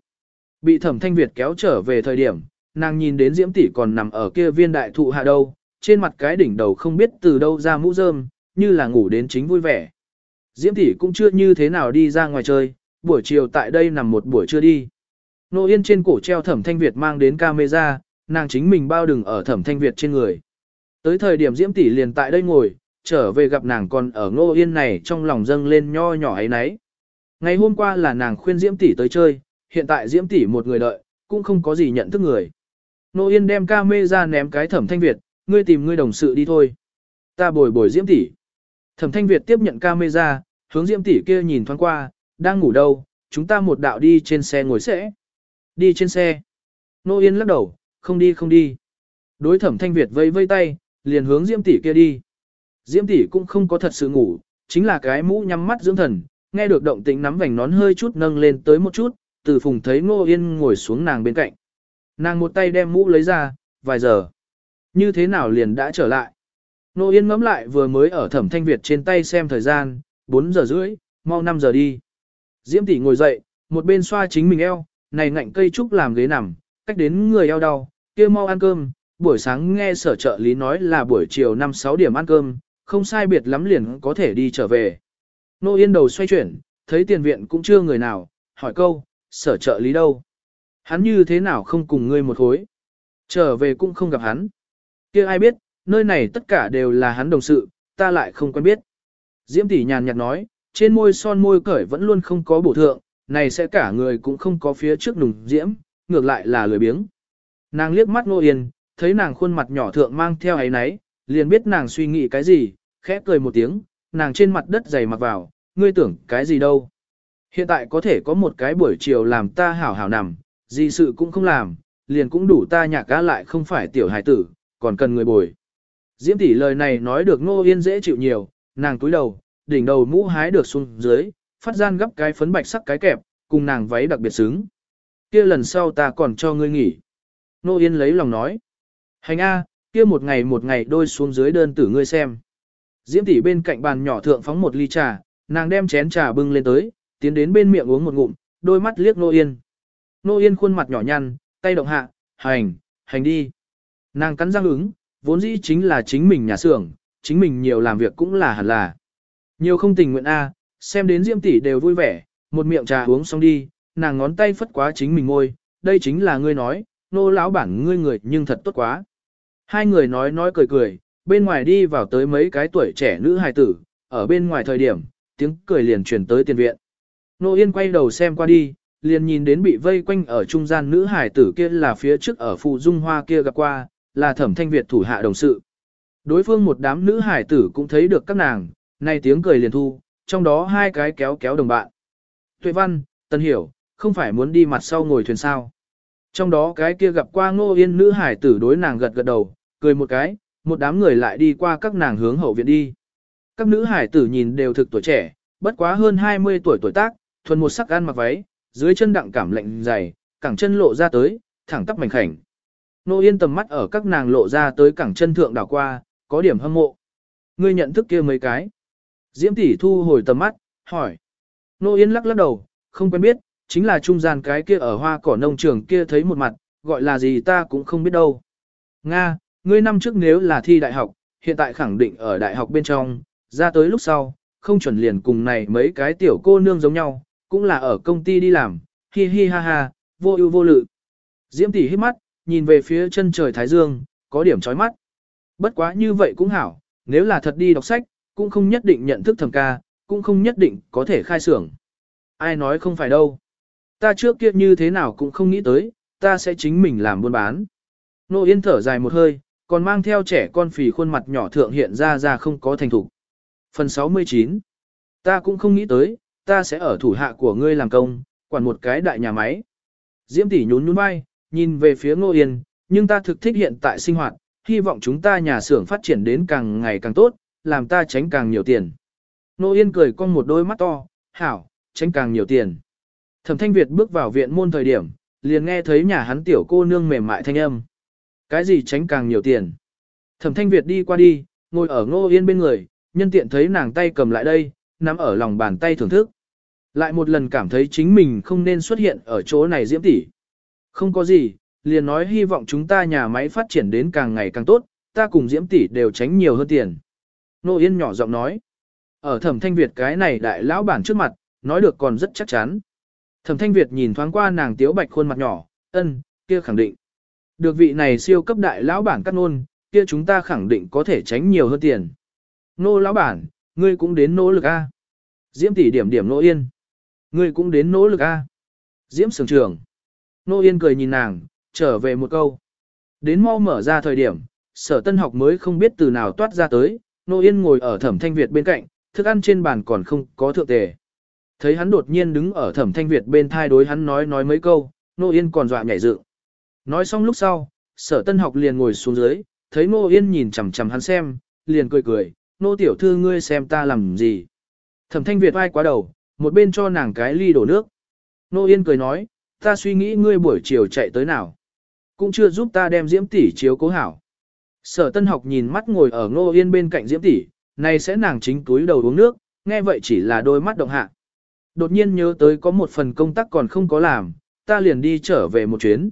Bị thẩm thanh Việt kéo trở về thời điểm, nàng nhìn đến diễm tỷ còn nằm ở kia viên đại thụ hạ đâu, trên mặt cái đỉnh đầu không biết từ đâu ra mũ rơm, như là ngủ đến chính vui vẻ. Diễm tỷ cũng chưa như thế nào đi ra ngoài chơi, buổi chiều tại đây nằm một buổi trưa đi. Nô Yên trên cổ treo thẩm thanh Việt mang đến camera, nàng chính mình bao đừng ở thẩm thanh Việt trên người. Tới thời điểm Diễm tỷ liền tại đây ngồi, trở về gặp nàng còn ở Nô Yên này trong lòng dâng lên nho nhỏ ấy nấy. Ngày hôm qua là nàng khuyên Diễm tỷ tới chơi, hiện tại Diễm tỷ một người đợi, cũng không có gì nhận thức người. Nô Yên đem camera ném cái thẩm thanh Việt, ngươi tìm ngươi đồng sự đi thôi. Ta bồi bồi Diễm tỷ. Thẩm thanh Việt tiếp nhận camera, hướng Diễm tỷ kia nhìn thoáng qua, đang ngủ đâu, chúng ta một đạo đi trên xe ngồi sẽ. Đi trên xe. Nô Yên lắc đầu, không đi không đi. Đối thẩm thanh Việt vây vây tay, liền hướng Diễm tỷ kia đi. Diễm tỷ cũng không có thật sự ngủ, chính là cái mũ nhắm mắt dưỡng thần, nghe được động tĩnh nắm vành nón hơi chút nâng lên tới một chút, từ phùng thấy Nô Yên ngồi xuống nàng bên cạnh. Nàng một tay đem mũ lấy ra, vài giờ. Như thế nào liền đã trở lại. Nô Yên ngắm lại vừa mới ở thẩm thanh Việt trên tay xem thời gian, 4 giờ rưỡi, mau 5 giờ đi. Diễm tỷ ngồi dậy, một bên xoa chính mình eo, này ngạnh cây trúc làm ghế nằm, cách đến người eo đau, kia mau ăn cơm, buổi sáng nghe sở trợ lý nói là buổi chiều 5-6 điểm ăn cơm, không sai biệt lắm liền có thể đi trở về. Nô Yên đầu xoay chuyển, thấy tiền viện cũng chưa người nào, hỏi câu, sở trợ lý đâu? Hắn như thế nào không cùng ngươi một khối? Trở về cũng không gặp hắn. kia ai biết, nơi này tất cả đều là hắn đồng sự, ta lại không quen biết. Diễm tỷ nhàn nhạt nói, trên môi son môi cởi vẫn luôn không có bổ thượng, này sẽ cả người cũng không có phía trước nùng diễm, ngược lại là lười biếng. Nàng liếc mắt Ngô Yên, thấy nàng khuôn mặt nhỏ thượng mang theo ấy nấy, liền biết nàng suy nghĩ cái gì, khẽ cười một tiếng, nàng trên mặt đất dày mặc vào, ngươi tưởng cái gì đâu. Hiện tại có thể có một cái buổi chiều làm ta hảo hảo nằm, gì sự cũng không làm, liền cũng đủ ta nhạc cá lại không phải tiểu hải tử, còn cần người bồi. Diễm tỷ lời này nói được Ngô Yên dễ chịu nhiều, nàng túi đầu, đỉnh đầu mũ hái được xuống dưới, phát gian gấp cái phấn bạch sắc cái kẹp, cùng nàng váy đặc biệt xứng. Kia lần sau ta còn cho ngươi nghỉ. Nô Yên lấy lòng nói. Hành A, kia một ngày một ngày đôi xuống dưới đơn tử ngươi xem. Diễm tỷ bên cạnh bàn nhỏ thượng phóng một ly trà, nàng đem chén trà bưng lên tới, tiến đến bên miệng uống một ngụm, đôi mắt liếc Nô Yên. Nô Yên khuôn mặt nhỏ nhăn, tay động hạ, hành, hành đi. Nàng cắn răng ứng, vốn dĩ chính là chính mình nhà xưởng, chính mình nhiều làm việc cũng là hẳn là. Nhiều không tình nguyện A, xem đến Diễm tỷ đều vui vẻ, một miệng trà uống xong đi, nàng ngón tay phất quá chính mình ngôi, đây chính là ngươi nói, nô lão bản ngươi người nhưng thật tốt quá. Hai người nói nói cười cười, bên ngoài đi vào tới mấy cái tuổi trẻ nữ hài tử, ở bên ngoài thời điểm, tiếng cười liền truyền tới tiền viện. Nô Yên quay đầu xem qua đi, liền nhìn đến bị vây quanh ở trung gian nữ hài tử kia là phía trước ở phụ dung hoa kia gặp qua, là thẩm thanh Việt thủ hạ đồng sự. Đối phương một đám nữ hải tử cũng thấy được các nàng, này tiếng cười liền thu, trong đó hai cái kéo kéo đồng bạn. Tuệ văn, tân hiểu, không phải muốn đi mặt sau ngồi thuyền sao. Trong đó cái kia gặp qua ngô yên nữ hải tử đối nàng gật gật đầu, cười một cái, một đám người lại đi qua các nàng hướng hậu viện đi. Các nữ hải tử nhìn đều thực tuổi trẻ, bất quá hơn 20 tuổi tuổi tác, thuần một sắc ăn mặc váy, dưới chân đặng cảm lạnh dày, cẳng chân lộ ra tới, thẳng tắp mảnh khảnh. Nô Yên tầm mắt ở các nàng lộ ra tới cẳng chân thượng đảo qua, có điểm hâm mộ. Ngươi nhận thức kia mấy cái. Diễm tỷ thu hồi tầm mắt, hỏi. Nô Yên lắc lắc đầu, không quen biết, chính là trung gian cái kia ở hoa cỏ nông trường kia thấy một mặt, gọi là gì ta cũng không biết đâu. Nga, ngươi năm trước nếu là thi đại học, hiện tại khẳng định ở đại học bên trong, ra tới lúc sau, không chuẩn liền cùng này mấy cái tiểu cô nương giống nhau, cũng là ở công ty đi làm, hi hi ha ha, vô ưu vô lự. Diễm tỷ hít mắt, nhìn về phía chân trời Thái Dương, có điểm chói mắt. Bất quá như vậy cũng hảo, nếu là thật đi đọc sách, cũng không nhất định nhận thức thẩm ca, cũng không nhất định có thể khai xưởng. Ai nói không phải đâu. Ta trước kia như thế nào cũng không nghĩ tới, ta sẽ chính mình làm buôn bán. Nô Yên thở dài một hơi, còn mang theo trẻ con phì khuôn mặt nhỏ thượng hiện ra ra không có thành thủ. Phần 69 Ta cũng không nghĩ tới, ta sẽ ở thủ hạ của ngươi làm công, quản một cái đại nhà máy. Diễm tỷ nhún nhún vai, nhìn về phía Ngô Yên, nhưng ta thực thích hiện tại sinh hoạt, hy vọng chúng ta nhà xưởng phát triển đến càng ngày càng tốt, làm ta tránh càng nhiều tiền. Nô Yên cười con một đôi mắt to, hảo, tránh càng nhiều tiền. Thẩm Thanh Việt bước vào viện môn thời điểm, liền nghe thấy nhà hắn tiểu cô nương mềm mại thanh âm. Cái gì tránh càng nhiều tiền? Thẩm Thanh Việt đi qua đi, ngồi ở Ngô Yên bên người, nhân tiện thấy nàng tay cầm lại đây, nắm ở lòng bàn tay thưởng thức. Lại một lần cảm thấy chính mình không nên xuất hiện ở chỗ này diễm tỷ. Không có gì, liền nói hy vọng chúng ta nhà máy phát triển đến càng ngày càng tốt, ta cùng diễm tỷ đều tránh nhiều hơn tiền. Nô Yên nhỏ giọng nói. Ở thẩm thanh Việt cái này đại lão bản trước mặt, nói được còn rất chắc chắn. Thẩm thanh Việt nhìn thoáng qua nàng tiếu bạch khuôn mặt nhỏ, ân, kia khẳng định. Được vị này siêu cấp đại lão bản cắt nôn, kia chúng ta khẳng định có thể tránh nhiều hơn tiền. Nô lão bản, ngươi cũng đến nỗ lực A. Diễm tỷ điểm điểm nô yên. Ngươi cũng đến nỗ lực A. Diễm sưởng trưởng. Nô yên cười nhìn nàng, trở về một câu. Đến mau mở ra thời điểm, sở tân học mới không biết từ nào toát ra tới, nô yên ngồi ở thẩm thanh Việt bên cạnh, thức ăn trên bàn còn không có thượng tề. Thấy hắn đột nhiên đứng ở thẩm thanh Việt bên thai đối hắn nói nói mấy câu, nô yên còn dọa nhảy dựng. Nói xong lúc sau, sở tân học liền ngồi xuống dưới, thấy nô yên nhìn chằm chằm hắn xem, liền cười cười, nô tiểu thư ngươi xem ta làm gì. Thẩm thanh Việt vai quá đầu, một bên cho nàng cái ly đổ nước. Nô Yên cười nói, ta suy nghĩ ngươi buổi chiều chạy tới nào. Cũng chưa giúp ta đem diễm tỷ chiếu cố hảo. Sở tân học nhìn mắt ngồi ở Nô Yên bên cạnh diễm tỷ, này sẽ nàng chính túi đầu uống nước, nghe vậy chỉ là đôi mắt động hạ. Đột nhiên nhớ tới có một phần công tác còn không có làm, ta liền đi trở về một chuyến.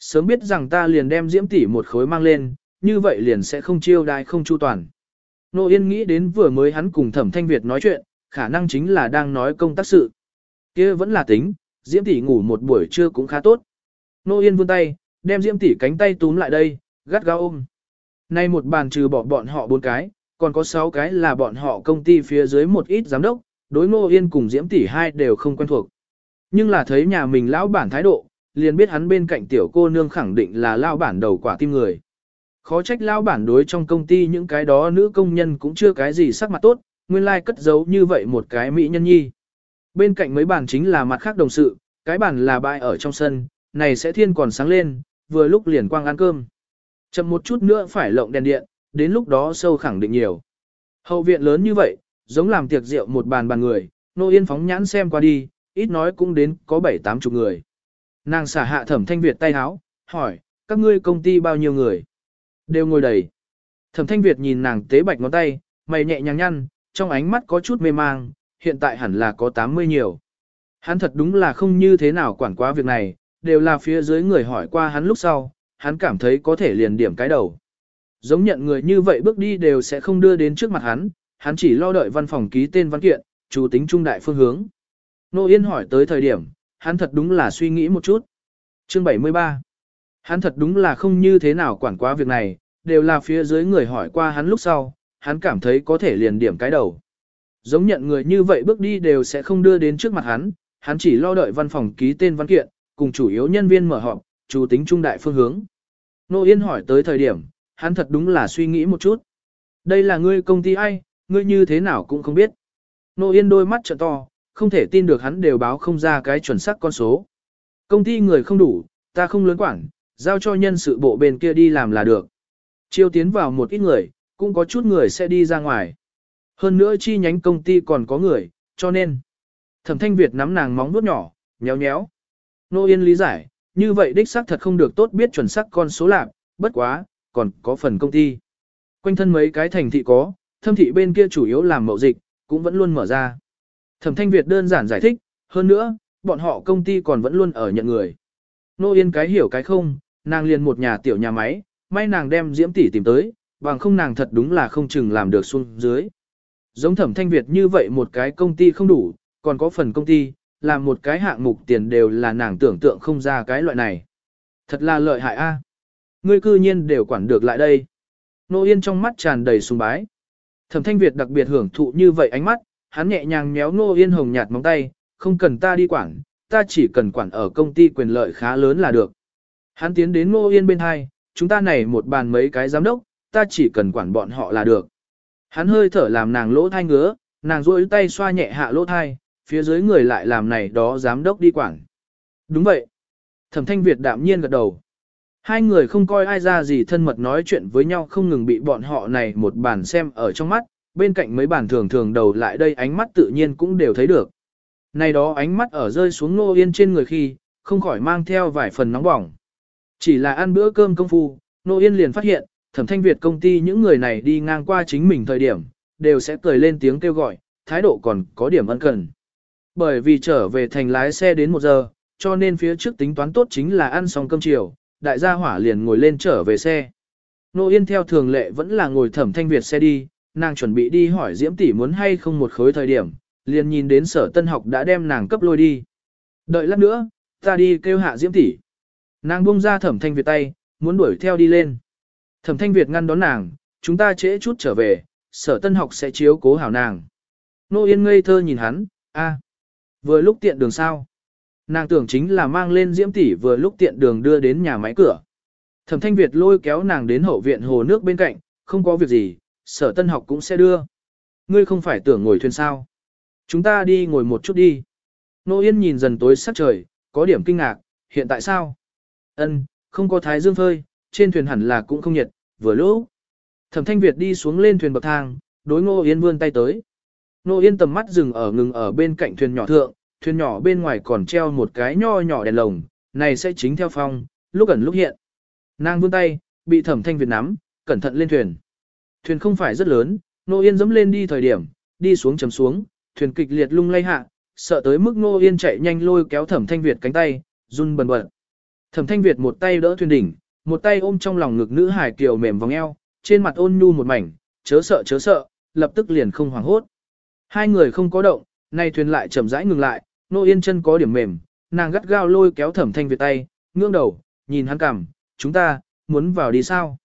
Sớm biết rằng ta liền đem diễm tỷ một khối mang lên, như vậy liền sẽ không chiêu đai không chu toàn. Nô Yên nghĩ đến vừa mới hắn cùng Thẩm Thanh Việt nói chuyện, khả năng chính là đang nói công tác sự. kia vẫn là tính, Diễm tỷ ngủ một buổi trưa cũng khá tốt. Nô Yên vươn tay, đem Diễm tỷ cánh tay túm lại đây, gắt gao ôm. Nay một bàn trừ bỏ bọn họ bốn cái, còn có sáu cái là bọn họ công ty phía dưới một ít giám đốc, đối Ngô Yên cùng Diễm tỷ hai đều không quen thuộc. Nhưng là thấy nhà mình lão bản thái độ, liền biết hắn bên cạnh tiểu cô nương khẳng định là lão bản đầu quả tim người. Khó trách lão bản đối trong công ty những cái đó nữ công nhân cũng chưa cái gì sắc mặt tốt, nguyên lai like cất giấu như vậy một cái mỹ nhân nhi. Bên cạnh mấy bàn chính là mặt khác đồng sự, cái bàn là bãi ở trong sân, này sẽ thiên còn sáng lên, vừa lúc liền quang ăn cơm. Chậm một chút nữa phải lộng đèn điện, đến lúc đó sâu khẳng định nhiều. Hậu viện lớn như vậy, giống làm tiệc rượu một bàn bàn người, nô yên phóng nhãn xem qua đi, ít nói cũng đến có bảy tám chục người. Nàng xả hạ thẩm thanh Việt tay háo, hỏi, các ngươi công ty bao nhiêu người? Đều ngồi đầy. Thẩm thanh Việt nhìn nàng tế bạch ngón tay, mày nhẹ nhàng nhăn, trong ánh mắt có chút mê mang, hiện tại hẳn là có 80 nhiều. Hắn thật đúng là không như thế nào quản quá việc này, đều là phía dưới người hỏi qua hắn lúc sau, hắn cảm thấy có thể liền điểm cái đầu. Giống nhận người như vậy bước đi đều sẽ không đưa đến trước mặt hắn, hắn chỉ lo đợi văn phòng ký tên văn kiện, chủ tính trung đại phương hướng. Nô Yên hỏi tới thời điểm, hắn thật đúng là suy nghĩ một chút. Chương 73 Hắn thật đúng là không như thế nào quản quá việc này, đều là phía dưới người hỏi qua hắn lúc sau, hắn cảm thấy có thể liền điểm cái đầu. Giống nhận người như vậy bước đi đều sẽ không đưa đến trước mặt hắn, hắn chỉ lo đợi văn phòng ký tên văn kiện, cùng chủ yếu nhân viên mở họp, chủ tính trung đại phương hướng. Nô Yên hỏi tới thời điểm, hắn thật đúng là suy nghĩ một chút. Đây là ngươi công ty ai, ngươi như thế nào cũng không biết. Nô Yên đôi mắt trợ to, không thể tin được hắn đều báo không ra cái chuẩn xác con số. Công ty người không đủ, ta không lớn quản, giao cho nhân sự bộ bên kia đi làm là được. Chiêu tiến vào một ít người, cũng có chút người sẽ đi ra ngoài. Hơn nữa chi nhánh công ty còn có người, cho nên. Thẩm thanh Việt nắm nàng móng vuốt nhỏ, nhéo nhéo. Nô Yên lý giải, như vậy đích xác thật không được tốt biết chuẩn xác con số lạc, bất quá, còn có phần công ty. Quanh thân mấy cái thành thị có, thâm thị bên kia chủ yếu làm mậu dịch, cũng vẫn luôn mở ra. Thẩm thanh Việt đơn giản giải thích, hơn nữa, bọn họ công ty còn vẫn luôn ở nhận người. Nô Yên cái hiểu cái không, nàng liền một nhà tiểu nhà máy, may nàng đem diễm tỷ tìm tới, bằng không nàng thật đúng là không chừng làm được xuống dưới. Giống thẩm thanh Việt như vậy một cái công ty không đủ, còn có phần công ty, làm một cái hạng mục tiền đều là nàng tưởng tượng không ra cái loại này. Thật là lợi hại a. Ngươi cư nhiên đều quản được lại đây. Nô Yên trong mắt tràn đầy sùng bái. Thẩm Thanh Việt đặc biệt hưởng thụ như vậy ánh mắt, hắn nhẹ nhàng méo Nô Yên hồng nhạt móng tay, không cần ta đi quản, ta chỉ cần quản ở công ty quyền lợi khá lớn là được. Hắn tiến đến Nô Yên bên hai, chúng ta này một bàn mấy cái giám đốc, ta chỉ cần quản bọn họ là được. Hắn hơi thở làm nàng lỗ thai ngứa, nàng rôi tay xoa nhẹ hạ lỗ thai, phía dưới người lại làm này đó giám đốc đi quản. Đúng vậy. Thẩm thanh Việt đạm nhiên gật đầu. Hai người không coi ai ra gì thân mật nói chuyện với nhau không ngừng bị bọn họ này một bàn xem ở trong mắt, bên cạnh mấy bàn thường thường đầu lại đây ánh mắt tự nhiên cũng đều thấy được. Này đó ánh mắt ở rơi xuống nô yên trên người khi, không khỏi mang theo vài phần nóng bỏng. Chỉ là ăn bữa cơm công phu, nô yên liền phát hiện, thẩm thanh Việt công ty những người này đi ngang qua chính mình thời điểm, đều sẽ cười lên tiếng kêu gọi, thái độ còn có điểm ân cần. Bởi vì trở về thành lái xe đến một giờ, cho nên phía trước tính toán tốt chính là ăn xong cơm chiều, đại gia hỏa liền ngồi lên trở về xe. Nô Yên theo thường lệ vẫn là ngồi thẩm thanh Việt xe đi, nàng chuẩn bị đi hỏi Diễm tỷ muốn hay không một khối thời điểm, liền nhìn đến sở tân học đã đem nàng cấp lôi đi. Đợi lát nữa, ta đi kêu hạ Diễm tỷ. Nàng buông ra thẩm thanh Việt tay, muốn đuổi theo đi lên. Thẩm thanh Việt ngăn đón nàng, chúng ta trễ chút trở về, sở tân học sẽ chiếu cố hảo nàng. Nô Yên ngây thơ nhìn hắn, a vừa lúc tiện đường sao. Nàng tưởng chính là mang lên diễm tỷ vừa lúc tiện đường đưa đến nhà máy cửa. Thẩm thanh Việt lôi kéo nàng đến hậu viện hồ nước bên cạnh, không có việc gì, sở tân học cũng sẽ đưa. Ngươi không phải tưởng ngồi thuyền sao. Chúng ta đi ngồi một chút đi. Nô Yên nhìn dần tối sắc trời, có điểm kinh ngạc, hiện tại sao? Ân, không có thái dương phơi, trên thuyền hẳn là cũng không nhiệt, vừa lúc. Thẩm thanh Việt đi xuống lên thuyền bậc thang, đối Ngô Yên vươn tay tới. Nô Yên tầm mắt dừng ở ngừng ở bên cạnh thuyền nhỏ thượng, thuyền nhỏ bên ngoài còn treo một cái nho nhỏ đèn lồng, này sẽ chính theo phong, lúc ẩn lúc hiện. Nàng vươn tay, bị thẩm thanh Việt nắm, cẩn thận lên thuyền. Thuyền không phải rất lớn, Nô Yên dẫm lên đi thời điểm, đi xuống chấm xuống, thuyền kịch liệt lung lay hạ, sợ tới mức Nô Yên chạy nhanh lôi kéo thẩm thanh Việt cánh tay, run bần bật. Thẩm thanh Việt một tay đỡ thuyền đỉnh, một tay ôm trong lòng ngực nữ hải kiều mềm vòng eo, trên mặt ôn nhu một mảnh, chớ sợ chớ sợ, lập tức liền không hoảng hốt. Hai người không có động, nay thuyền lại chậm rãi ngừng lại, nô yên chân có điểm mềm, nàng gắt gao lôi kéo thẩm thanh Việt tay, ngưỡng đầu, nhìn hắn cằm, chúng ta, muốn vào đi sao?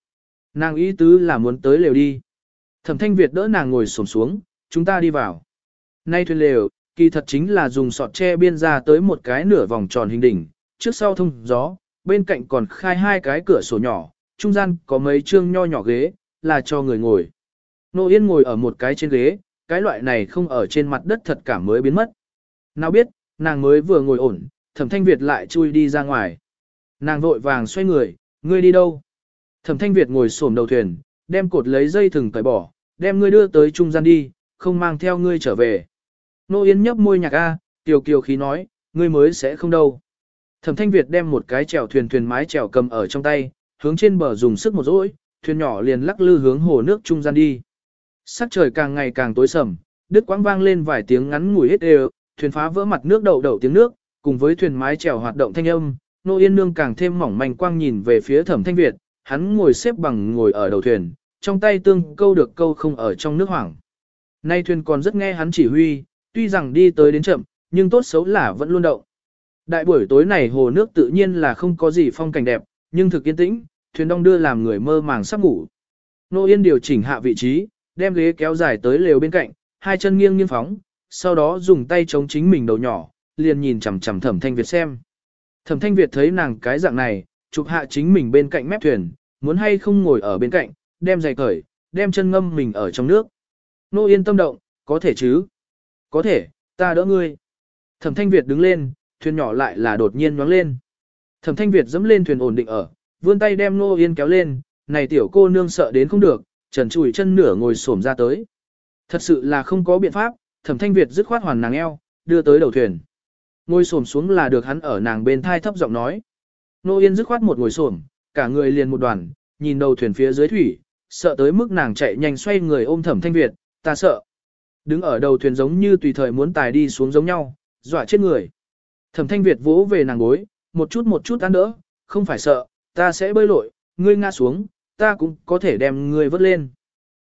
Nàng ý tứ là muốn tới lều đi. Thẩm thanh Việt đỡ nàng ngồi xổm xuống, chúng ta đi vào. Nay thuyền lều, kỳ thật chính là dùng sọt tre biên ra tới một cái nửa vòng tròn hình đỉnh, trước sau thông gió, bên cạnh còn khai hai cái cửa sổ nhỏ, trung gian có mấy chương nho nhỏ ghế, là cho người ngồi. Nô Yên ngồi ở một cái trên ghế, cái loại này không ở trên mặt đất thật cả mới biến mất. Nào biết, nàng mới vừa ngồi ổn, thẩm thanh Việt lại chui đi ra ngoài. Nàng vội vàng xoay người, ngươi đi đâu? Thẩm thanh Việt ngồi xổm đầu thuyền, đem cột lấy dây thừng cởi bỏ, đem ngươi đưa tới trung gian đi, không mang theo ngươi trở về. Nô yến nhấp môi nhạc A, tiểu kiều khí nói, ngươi mới sẽ không đâu. Thẩm thanh Việt đem một cái chèo thuyền thuyền mái chèo cầm ở trong tay, hướng trên bờ dùng sức một rỗi, thuyền nhỏ liền lắc lư hướng hồ nước trung gian đi. Sắc trời càng ngày càng tối sầm, đứt quãng vang lên vài tiếng ngắn ngủi hết đều, thuyền phá vỡ mặt nước đậu đậu tiếng nước, cùng với thuyền mái chèo hoạt động thanh âm, Nô Yên Nương càng thêm mỏng manh quang nhìn về phía Thẩm Thanh Việt, hắn ngồi xếp bằng ngồi ở đầu thuyền, trong tay tương câu được câu không ở trong nước hoảng. Nay thuyền còn rất nghe hắn chỉ huy, tuy rằng đi tới đến chậm, nhưng tốt xấu là vẫn luôn động. Đại buổi tối này hồ nước tự nhiên là không có gì phong cảnh đẹp, nhưng thực yên tĩnh, thuyền đông đưa làm người mơ màng sắp ngủ. Nô Yên điều chỉnh hạ vị trí, đem ghế kéo dài tới lều bên cạnh, hai chân nghiêng nghiêng phóng, sau đó dùng tay chống chính mình đầu nhỏ, liền nhìn chằm chằm Thẩm Thanh Việt xem. Thẩm Thanh Việt thấy nàng cái dạng này, chụp hạ chính mình bên cạnh mép thuyền, muốn hay không ngồi ở bên cạnh, đem giày cởi, đem chân ngâm mình ở trong nước. Nô Yên tâm động, có thể chứ? Có thể, ta đỡ ngươi. Thẩm Thanh Việt đứng lên, thuyền nhỏ lại là đột nhiên nhoáng lên. Thẩm Thanh Việt dẫm lên thuyền ổn định ở, vươn tay đem Nô Yên kéo lên, này tiểu cô nương sợ đến không được, trần chùi chân nửa ngồi xổm ra tới. Thật sự là không có biện pháp, Thẩm Thanh Việt dứt khoát hoàn nàng eo, đưa tới đầu thuyền. Ngồi xổm xuống là được hắn ở nàng bên thai thấp giọng nói. Nô Yên dứt khoát một ngồi xổm, cả người liền một đoàn, nhìn đầu thuyền phía dưới thủy, sợ tới mức nàng chạy nhanh xoay người ôm Thẩm Thanh Việt, ta sợ. Đứng ở đầu thuyền giống như tùy thời muốn tài đi xuống giống nhau, dọa chết người. Thẩm Thanh Việt vỗ về nàng gối, một chút một chút ăn đỡ, không phải sợ, ta sẽ bơi lội, ngươi ngã xuống, ta cũng có thể đem ngươi vớt lên.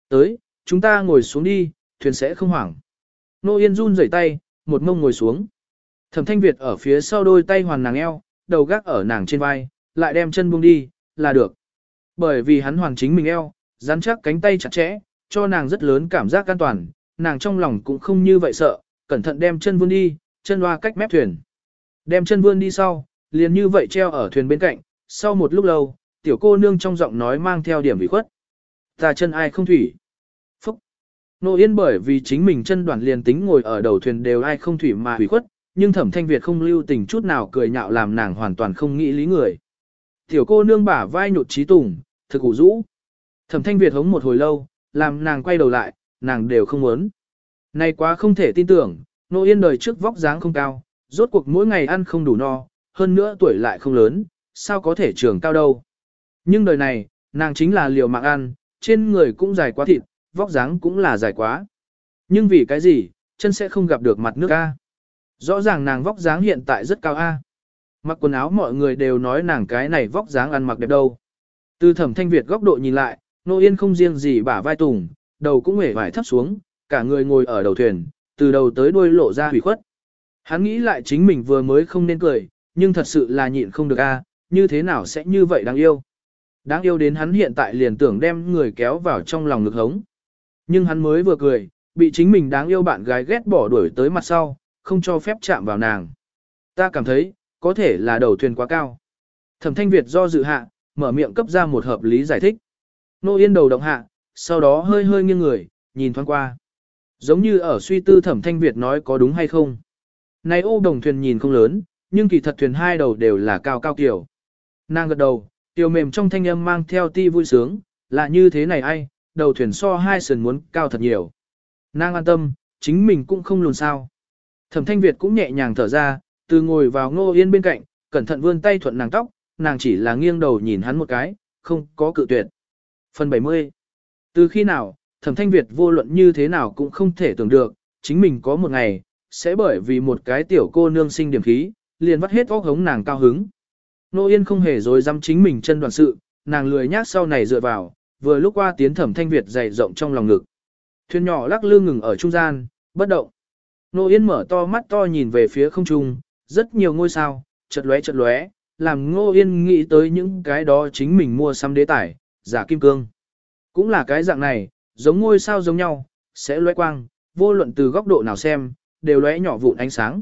Tới, chúng ta ngồi xuống đi, thuyền sẽ không hoảng. Nô Yên run rẩy tay, một mông ngồi xuống. Thẩm Thanh Việt ở phía sau đôi tay hoàn nàng eo, đầu gác ở nàng trên vai, lại đem chân buông đi, là được. Bởi vì hắn hoàn chính mình eo, rắn chắc cánh tay chặt chẽ, cho nàng rất lớn cảm giác an toàn, nàng trong lòng cũng không như vậy sợ, cẩn thận đem chân vươn đi, chân loa cách mép thuyền. Đem chân vươn đi sau, liền như vậy treo ở thuyền bên cạnh, sau một lúc lâu, tiểu cô nương trong giọng nói mang theo điểm ủy khuất. Ta chân ai không thủy. Phúc. Nô Yên bởi vì chính mình chân đoàn liền tính ngồi ở đầu thuyền đều ai không thủy mà ủy khuất, nhưng thẩm thanh Việt không lưu tình chút nào cười nhạo làm nàng hoàn toàn không nghĩ lý người. Tiểu cô nương bả vai nhột trí tùng, thực ủ rũ. Thẩm thanh Việt hống một hồi lâu, làm nàng quay đầu lại, nàng đều không muốn. Này quá không thể tin tưởng, nô yên đời trước vóc dáng không cao, rốt cuộc mỗi ngày ăn không đủ no, hơn nữa tuổi lại không lớn, sao có thể trường cao đâu. Nhưng đời này, nàng chính là liều mạng ăn, trên người cũng dài quá thịt, vóc dáng cũng là dài quá. Nhưng vì cái gì, chân sẽ không gặp được mặt nước A. Rõ ràng nàng vóc dáng hiện tại rất cao A. Mặc quần áo mọi người đều nói nàng cái này vóc dáng ăn mặc đẹp đâu. Từ thẩm thanh Việt góc độ nhìn lại, nô yên không riêng gì bả vai tùng, đầu cũng hề vải thấp xuống, cả người ngồi ở đầu thuyền, từ đầu tới đuôi lộ ra hủy khuất. Hắn nghĩ lại chính mình vừa mới không nên cười, nhưng thật sự là nhịn không được a, như thế nào sẽ như vậy đáng yêu. Đáng yêu đến hắn hiện tại liền tưởng đem người kéo vào trong lòng ngực hống. Nhưng hắn mới vừa cười, bị chính mình đáng yêu bạn gái ghét bỏ đuổi tới mặt sau, không cho phép chạm vào nàng. Ta cảm thấy, có thể là đầu thuyền quá cao. Thẩm thanh Việt do dự hạ, mở miệng cấp ra một hợp lý giải thích. Nô yên đầu động hạ, sau đó hơi hơi nghiêng người, nhìn thoáng qua. Giống như ở suy tư thẩm thanh Việt nói có đúng hay không. Này ô đồng thuyền nhìn không lớn, nhưng kỳ thật thuyền hai đầu đều là cao cao kiểu. Nàng gật đầu, tiểu mềm trong thanh âm mang theo ti vui sướng, là như thế này ai, đầu thuyền so hai sườn muốn cao thật nhiều. Nàng an tâm, chính mình cũng không lùn sao. Thẩm thanh Việt cũng nhẹ nhàng thở ra, từ ngồi vào ngô yên bên cạnh, cẩn thận vươn tay thuận nàng tóc, nàng chỉ là nghiêng đầu nhìn hắn một cái, không có cự tuyệt. Phần 70 Từ khi nào, thẩm thanh Việt vô luận như thế nào cũng không thể tưởng được, chính mình có một ngày, sẽ bởi vì một cái tiểu cô nương sinh điểm khí, liền vắt hết óc hống nàng cao hứng. Nô Yên không hề dối dám chính mình chân đoàn sự, nàng lười nhác sau này dựa vào, vừa lúc qua tiến thẩm thanh Việt dày rộng trong lòng ngực. Thuyền nhỏ lắc lư ngừng ở trung gian, bất động. Nô Yên mở to mắt to nhìn về phía không trung, rất nhiều ngôi sao, chật lóe chật lóe, làm Ngô Yên nghĩ tới những cái đó chính mình mua xăm đế tải, giả kim cương. Cũng là cái dạng này, giống ngôi sao giống nhau, sẽ lóe quang, vô luận từ góc độ nào xem, đều lóe nhỏ vụn ánh sáng.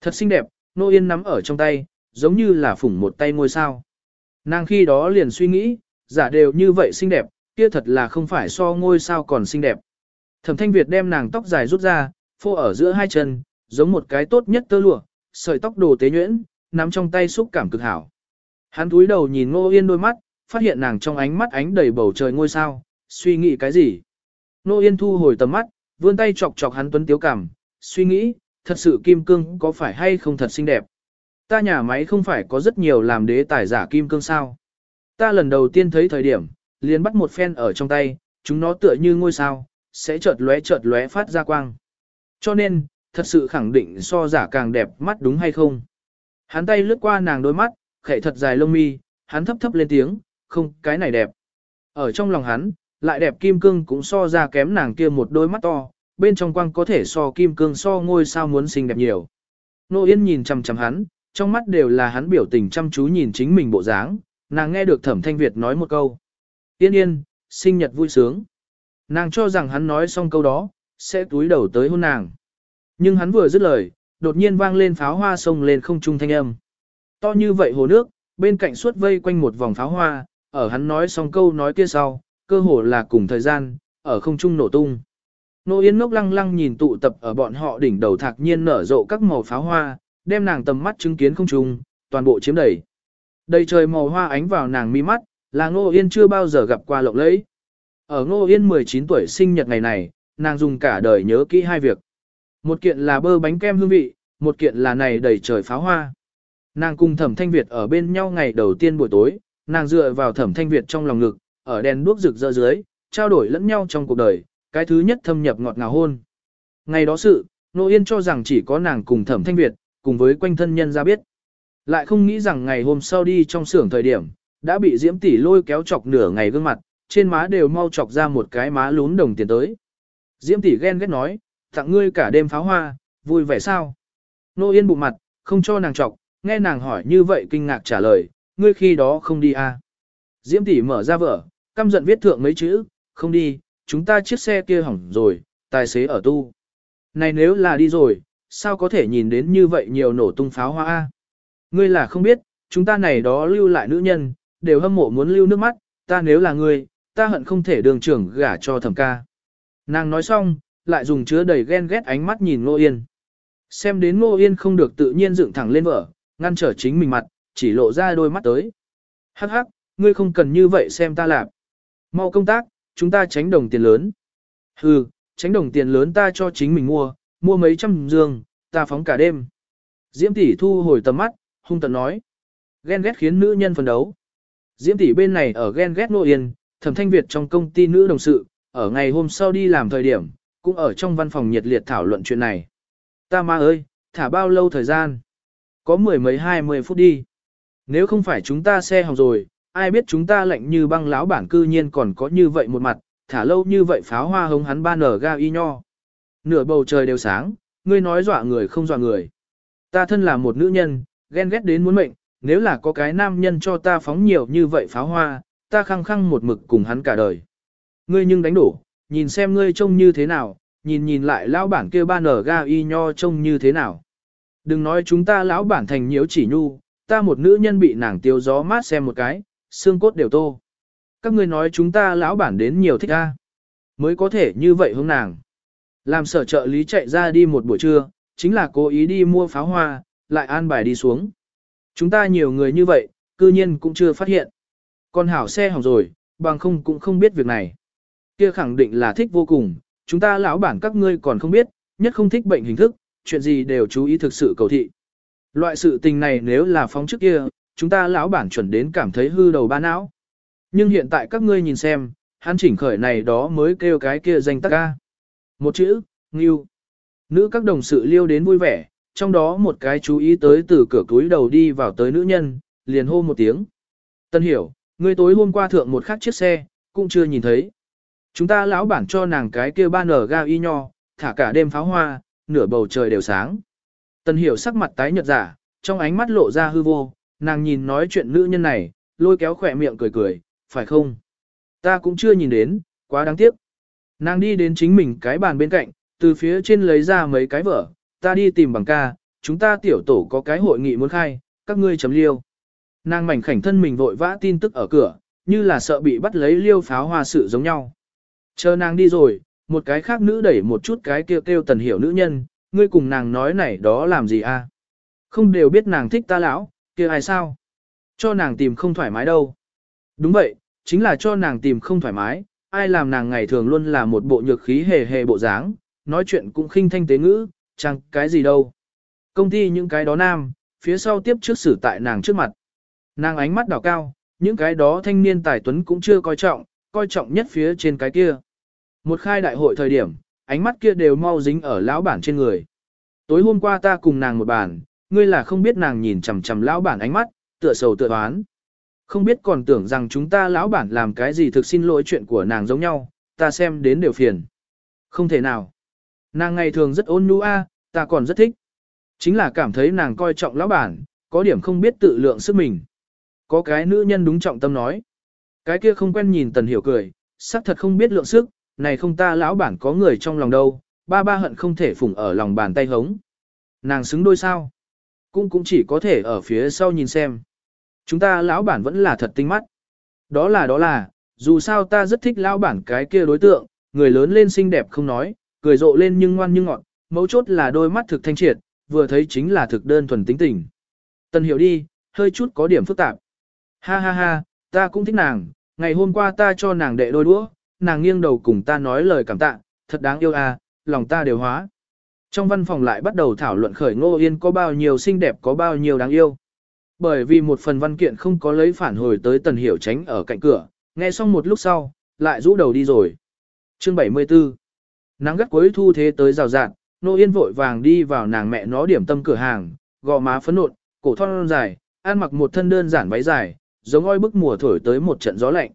Thật xinh đẹp, Nô Yên nắm ở trong tay, giống như là phủng một tay ngôi sao. Nàng khi đó liền suy nghĩ, giả đều như vậy xinh đẹp, kia thật là không phải so ngôi sao còn xinh đẹp. Thẩm Thanh Việt đem nàng tóc dài rút ra, phô ở giữa hai chân, giống một cái tốt nhất tơ lụa, sợi tóc đồ tế nhuyễn, nắm trong tay xúc cảm cực hảo. Hắn túi đầu nhìn Ngô Yên đôi mắt, phát hiện nàng trong ánh mắt ánh đầy bầu trời ngôi sao, suy nghĩ cái gì. Ngô Yên thu hồi tầm mắt, vươn tay chọc chọc hắn tuấn tiếu cảm, suy nghĩ, thật sự kim cương có phải hay không thật xinh đẹp. Ta nhà máy không phải có rất nhiều làm đế tài giả kim cương sao. Ta lần đầu tiên thấy thời điểm, liền bắt một phen ở trong tay, chúng nó tựa như ngôi sao, sẽ chợt lóe chợt lóe phát ra quang. Cho nên, thật sự khẳng định so giả càng đẹp mắt đúng hay không. Hắn tay lướt qua nàng đôi mắt, khẽ thật dài lông mi, hắn thấp thấp lên tiếng, không, cái này đẹp. Ở trong lòng hắn, lại đẹp kim cương cũng so ra kém nàng kia một đôi mắt to, bên trong quang có thể so kim cương so ngôi sao muốn xinh đẹp nhiều. Nô Yên nhìn chằm chằm hắn, trong mắt đều là hắn biểu tình chăm chú nhìn chính mình bộ dáng, nàng nghe được Thẩm Thanh Việt nói một câu. Yên yên, sinh nhật vui sướng. Nàng cho rằng hắn nói xong câu đó, sẽ túi đầu tới hôn nàng. Nhưng hắn vừa dứt lời, đột nhiên vang lên pháo hoa sông lên không trung thanh âm. To như vậy hồ nước, bên cạnh suốt vây quanh một vòng pháo hoa, ở hắn nói xong câu nói kia sau, cơ hồ là cùng thời gian, ở không trung nổ tung. Nô Yên ngốc lăng lăng nhìn tụ tập ở bọn họ đỉnh đầu thạc nhiên nở rộ các màu pháo hoa, đem nàng tầm mắt chứng kiến không trùng, toàn bộ chiếm đầy. Đầy trời màu hoa ánh vào nàng mi mắt, là Ngô Yên chưa bao giờ gặp qua lộng lẫy. Ở Ngô Yên 19 tuổi sinh nhật ngày này, nàng dùng cả đời nhớ kỹ hai việc. Một kiện là bơ bánh kem hương vị, một kiện là này đầy trời pháo hoa. Nàng cùng Thẩm Thanh Việt ở bên nhau ngày đầu tiên buổi tối, nàng dựa vào Thẩm Thanh Việt trong lòng ngực, ở đèn đuốc rực rỡ dưới, trao đổi lẫn nhau trong cuộc đời, cái thứ nhất thâm nhập ngọt ngào hôn. Ngày đó sự, Nô Yên cho rằng chỉ có nàng cùng Thẩm Thanh Việt, cùng với quanh thân nhân ra biết. Lại không nghĩ rằng ngày hôm sau đi trong xưởng thời điểm, đã bị Diễm tỷ lôi kéo chọc nửa ngày gương mặt, trên má đều mau chọc ra một cái má lún đồng tiền tới. Diễm tỷ ghen ghét nói, tặng ngươi cả đêm pháo hoa, vui vẻ sao? Nô Yên bụng mặt, không cho nàng chọc, nghe nàng hỏi như vậy kinh ngạc trả lời, ngươi khi đó không đi à. Diễm tỷ mở ra vở, căm giận viết thượng mấy chữ, không đi, chúng ta chiếc xe kia hỏng rồi, tài xế ở tu. Này nếu là đi rồi, sao có thể nhìn đến như vậy nhiều nổ tung pháo hoa a? Ngươi là không biết, chúng ta này đó lưu lại nữ nhân, đều hâm mộ muốn lưu nước mắt, ta nếu là ngươi, ta hận không thể đường trưởng gả cho thẩm ca. Nàng nói xong, lại dùng chứa đầy ghen ghét ánh mắt nhìn Ngô Yên. Xem đến Ngô Yên không được tự nhiên dựng thẳng lên vở, ngăn trở chính mình mặt, chỉ lộ ra đôi mắt tới. Hắc hắc, ngươi không cần như vậy xem ta làm. Mau công tác, chúng ta tránh đồng tiền lớn. Hừ, tránh đồng tiền lớn ta cho chính mình mua, mua mấy trăm giường, ta phóng cả đêm. Diễm tỷ thu hồi tầm mắt, hung tận nói. Ghen ghét khiến nữ nhân phấn đấu. Diễm tỷ bên này ở ghen ghét nội Yên, thẩm thanh Việt trong công ty nữ đồng sự, ở ngày hôm sau đi làm thời điểm, cũng ở trong văn phòng nhiệt liệt thảo luận chuyện này. Ta ma ơi, thả bao lâu thời gian? Có mười mấy hai mươi phút đi. Nếu không phải chúng ta xe hỏng rồi, ai biết chúng ta lạnh như băng láo bản cư nhiên còn có như vậy một mặt, thả lâu như vậy pháo hoa hống hắn ba nở ga y nho. Nửa bầu trời đều sáng, ngươi nói dọa người không dọa người. Ta thân là một nữ nhân, ghen ghét đến muốn mệnh, nếu là có cái nam nhân cho ta phóng nhiều như vậy pháo hoa, ta khăng khăng một mực cùng hắn cả đời. Ngươi nhưng đánh đổ, nhìn xem ngươi trông như thế nào, nhìn nhìn lại lão bản kia ba nở ga y nho trông như thế nào. Đừng nói chúng ta lão bản thành nhiễu chỉ nhu, ta một nữ nhân bị nàng tiêu gió mát xem một cái, xương cốt đều tô. Các ngươi nói chúng ta lão bản đến nhiều thích a, mới có thể như vậy hướng nàng. Làm sở trợ lý chạy ra đi một buổi trưa, chính là cố ý đi mua pháo hoa, lại an bài đi xuống. Chúng ta nhiều người như vậy, cư nhiên cũng chưa phát hiện. Còn hảo xe hỏng rồi, bằng không cũng không biết việc này. Kia khẳng định là thích vô cùng, chúng ta lão bản các ngươi còn không biết, nhất không thích bệnh hình thức, chuyện gì đều chú ý thực sự cầu thị. Loại sự tình này nếu là phóng trước kia, chúng ta lão bản chuẩn đến cảm thấy hư đầu ba não. Nhưng hiện tại các ngươi nhìn xem, hắn chỉnh khởi này đó mới kêu cái kia danh tắc ca. Một chữ, nghiêu. Nữ các đồng sự liêu đến vui vẻ, trong đó một cái chú ý tới từ cửa túi đầu đi vào tới nữ nhân, liền hô một tiếng. Tân hiểu, ngươi tối hôm qua thượng một khắc chiếc xe, cũng chưa nhìn thấy. Chúng ta lão bản cho nàng cái kia ba nở ga y nho, thả cả đêm pháo hoa, nửa bầu trời đều sáng. Tân hiểu sắc mặt tái nhợt giả, trong ánh mắt lộ ra hư vô, nàng nhìn nói chuyện nữ nhân này, lôi kéo khỏe miệng cười cười, phải không? Ta cũng chưa nhìn đến, quá đáng tiếc. Nàng đi đến chính mình cái bàn bên cạnh, từ phía trên lấy ra mấy cái vở, ta đi tìm bằng ca, chúng ta tiểu tổ có cái hội nghị muốn khai, các ngươi chấm liêu. Nàng mảnh khảnh thân mình vội vã tin tức ở cửa, như là sợ bị bắt lấy liêu pháo hoa sự giống nhau. Chờ nàng đi rồi, một cái khác nữ đẩy một chút cái kêu kêu tần hiểu nữ nhân, ngươi cùng nàng nói này đó làm gì a? À? Không đều biết nàng thích ta lão, kia ai sao? Cho nàng tìm không thoải mái đâu. Đúng vậy, chính là cho nàng tìm không thoải mái, ai làm nàng ngày thường luôn là một bộ nhược khí hề hề bộ dáng, nói chuyện cũng khinh thanh tế ngữ, chẳng cái gì đâu. Công ty những cái đó nam, phía sau tiếp trước xử tại nàng trước mặt. Nàng ánh mắt đảo cao, những cái đó thanh niên tài tuấn cũng chưa coi trọng, coi trọng nhất phía trên cái kia. Một khai đại hội thời điểm, ánh mắt kia đều mau dính ở lão bản trên người. Tối hôm qua ta cùng nàng một bàn, ngươi là không biết nàng nhìn chằm chằm lão bản ánh mắt, tựa sầu tựa đoán. Không biết còn tưởng rằng chúng ta lão bản làm cái gì thực xin lỗi chuyện của nàng giống nhau, ta xem đến đều phiền. Không thể nào. Nàng ngày thường rất ôn nhu a, ta còn rất thích. Chính là cảm thấy nàng coi trọng lão bản, có điểm không biết tự lượng sức mình. Có cái nữ nhân đúng trọng tâm nói. Cái kia không quen nhìn tần hiểu cười, xác thật không biết lượng sức, này không ta lão bản có người trong lòng đâu, ba ba hận không thể phủng ở lòng bàn tay hống. Nàng xứng đôi sao? Cũng cũng chỉ có thể ở phía sau nhìn xem. Chúng ta lão bản vẫn là thật tinh mắt. Đó là đó là, dù sao ta rất thích lão bản cái kia đối tượng, người lớn lên xinh đẹp không nói, cười rộ lên nhưng ngoan nhưng ngọt, mấu chốt là đôi mắt thực thanh triệt, vừa thấy chính là thực đơn thuần tính tình. Tần hiểu đi, hơi chút có điểm phức tạp. Ha ha ha, ta cũng thích nàng, ngày hôm qua ta cho nàng đệ đôi đũa, nàng nghiêng đầu cùng ta nói lời cảm tạ, thật đáng yêu à, lòng ta đều hóa. Trong văn phòng lại bắt đầu thảo luận khởi Ngô Yên có bao nhiêu xinh đẹp có bao nhiêu đáng yêu. Bởi vì một phần văn kiện không có lấy phản hồi tới Tần Hiểu tránh ở cạnh cửa, nghe xong một lúc sau, lại rũ đầu đi rồi. Chương 74 Nắng gắt cuối thu thế tới rào rạt, Nô Yên vội vàng đi vào nàng mẹ nó điểm tâm cửa hàng, gò má phấn nộn, cổ thon dài, ăn mặc một thân đơn giản váy dài, giống oi bức mùa thổi tới một trận gió lạnh.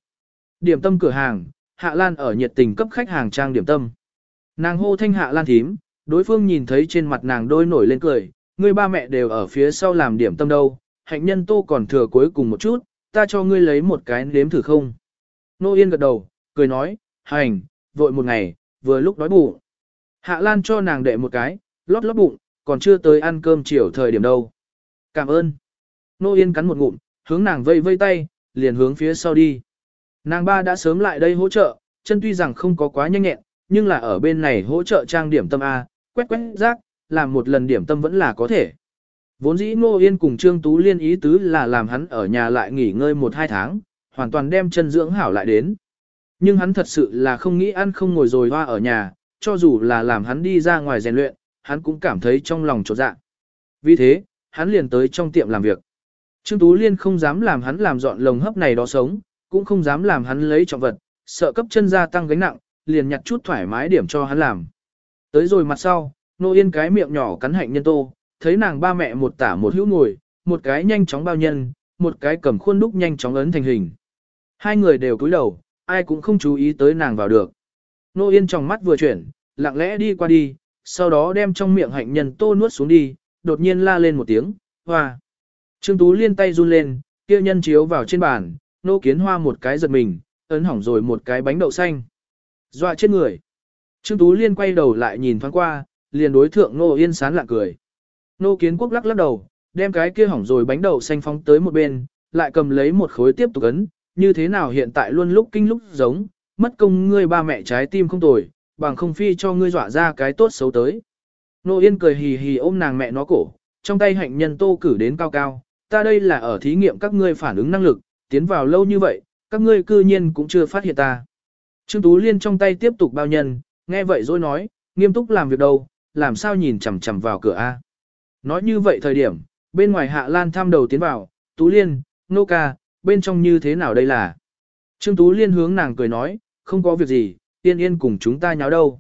Điểm tâm cửa hàng, Hạ Lan ở nhiệt tình cấp khách hàng trang điểm tâm. Nàng hô thanh Hạ Lan thím, đối phương nhìn thấy trên mặt nàng đôi nổi lên cười, người ba mẹ đều ở phía sau làm điểm tâm đâu, hạnh nhân tô còn thừa cuối cùng một chút, ta cho ngươi lấy một cái nếm thử không. Nô Yên gật đầu, cười nói, hành, vội một ngày, vừa lúc đói bụng. Hạ Lan cho nàng đệ một cái, lót lót bụng, còn chưa tới ăn cơm chiều thời điểm đâu. Cảm ơn. Nô Yên cắn một ngụm, hướng nàng vây vây tay, liền hướng phía sau đi. Nàng ba đã sớm lại đây hỗ trợ, chân tuy rằng không có quá nhanh nhẹn, nhưng là ở bên này hỗ trợ trang điểm tâm A, quét quét rác, làm một lần điểm tâm vẫn là có thể. Vốn dĩ Ngô Yên cùng Trương Tú Liên ý tứ là làm hắn ở nhà lại nghỉ ngơi một hai tháng, hoàn toàn đem chân dưỡng hảo lại đến. Nhưng hắn thật sự là không nghĩ ăn không ngồi rồi hoa ở nhà, cho dù là làm hắn đi ra ngoài rèn luyện, hắn cũng cảm thấy trong lòng trột dạ. Vì thế, hắn liền tới trong tiệm làm việc. Trương Tú Liên không dám làm hắn làm dọn lồng hấp này đó sống, cũng không dám làm hắn lấy trọng vật, sợ cấp chân gia tăng gánh nặng, liền nhặt chút thoải mái điểm cho hắn làm. Tới rồi mặt sau, nô yên cái miệng nhỏ cắn hạnh nhân tô, thấy nàng ba mẹ một tả một hữu ngồi, một cái nhanh chóng bao nhân, một cái cầm khuôn đúc nhanh chóng ấn thành hình. Hai người đều cúi đầu, ai cũng không chú ý tới nàng vào được. Nô yên trong mắt vừa chuyển, lặng lẽ đi qua đi, sau đó đem trong miệng hạnh nhân tô nuốt xuống đi, đột nhiên la lên một tiếng, hoa. Trương Tú liên tay run lên, kia nhân chiếu vào trên bàn, nô kiến hoa một cái giật mình, ấn hỏng rồi một cái bánh đậu xanh. Dọa chết người. Trương Tú liên quay đầu lại nhìn thoáng qua, liền đối thượng nô yên sán lạng cười. Nô kiến quốc lắc lắc đầu, đem cái kia hỏng rồi bánh đậu xanh phóng tới một bên, lại cầm lấy một khối tiếp tục ấn, như thế nào hiện tại luôn lúc kinh lúc giống, mất công ngươi ba mẹ trái tim không tồi, bằng không phi cho ngươi dọa ra cái tốt xấu tới. Nô Yên cười hì hì ôm nàng mẹ nó cổ, trong tay hạnh nhân tô cử đến cao cao, ta đây là ở thí nghiệm các ngươi phản ứng năng lực, tiến vào lâu như vậy, các ngươi cư nhiên cũng chưa phát hiện ta. Trương Tú Liên trong tay tiếp tục bao nhân, nghe vậy rồi nói, nghiêm túc làm việc đâu, làm sao nhìn chằm chằm vào cửa A. Nói như vậy thời điểm, bên ngoài Hạ Lan thăm đầu tiến vào, Tú Liên, Nô Ca, bên trong như thế nào đây là? Trương Tú Liên hướng nàng cười nói, không có việc gì, Yên Yên cùng chúng ta nháo đâu.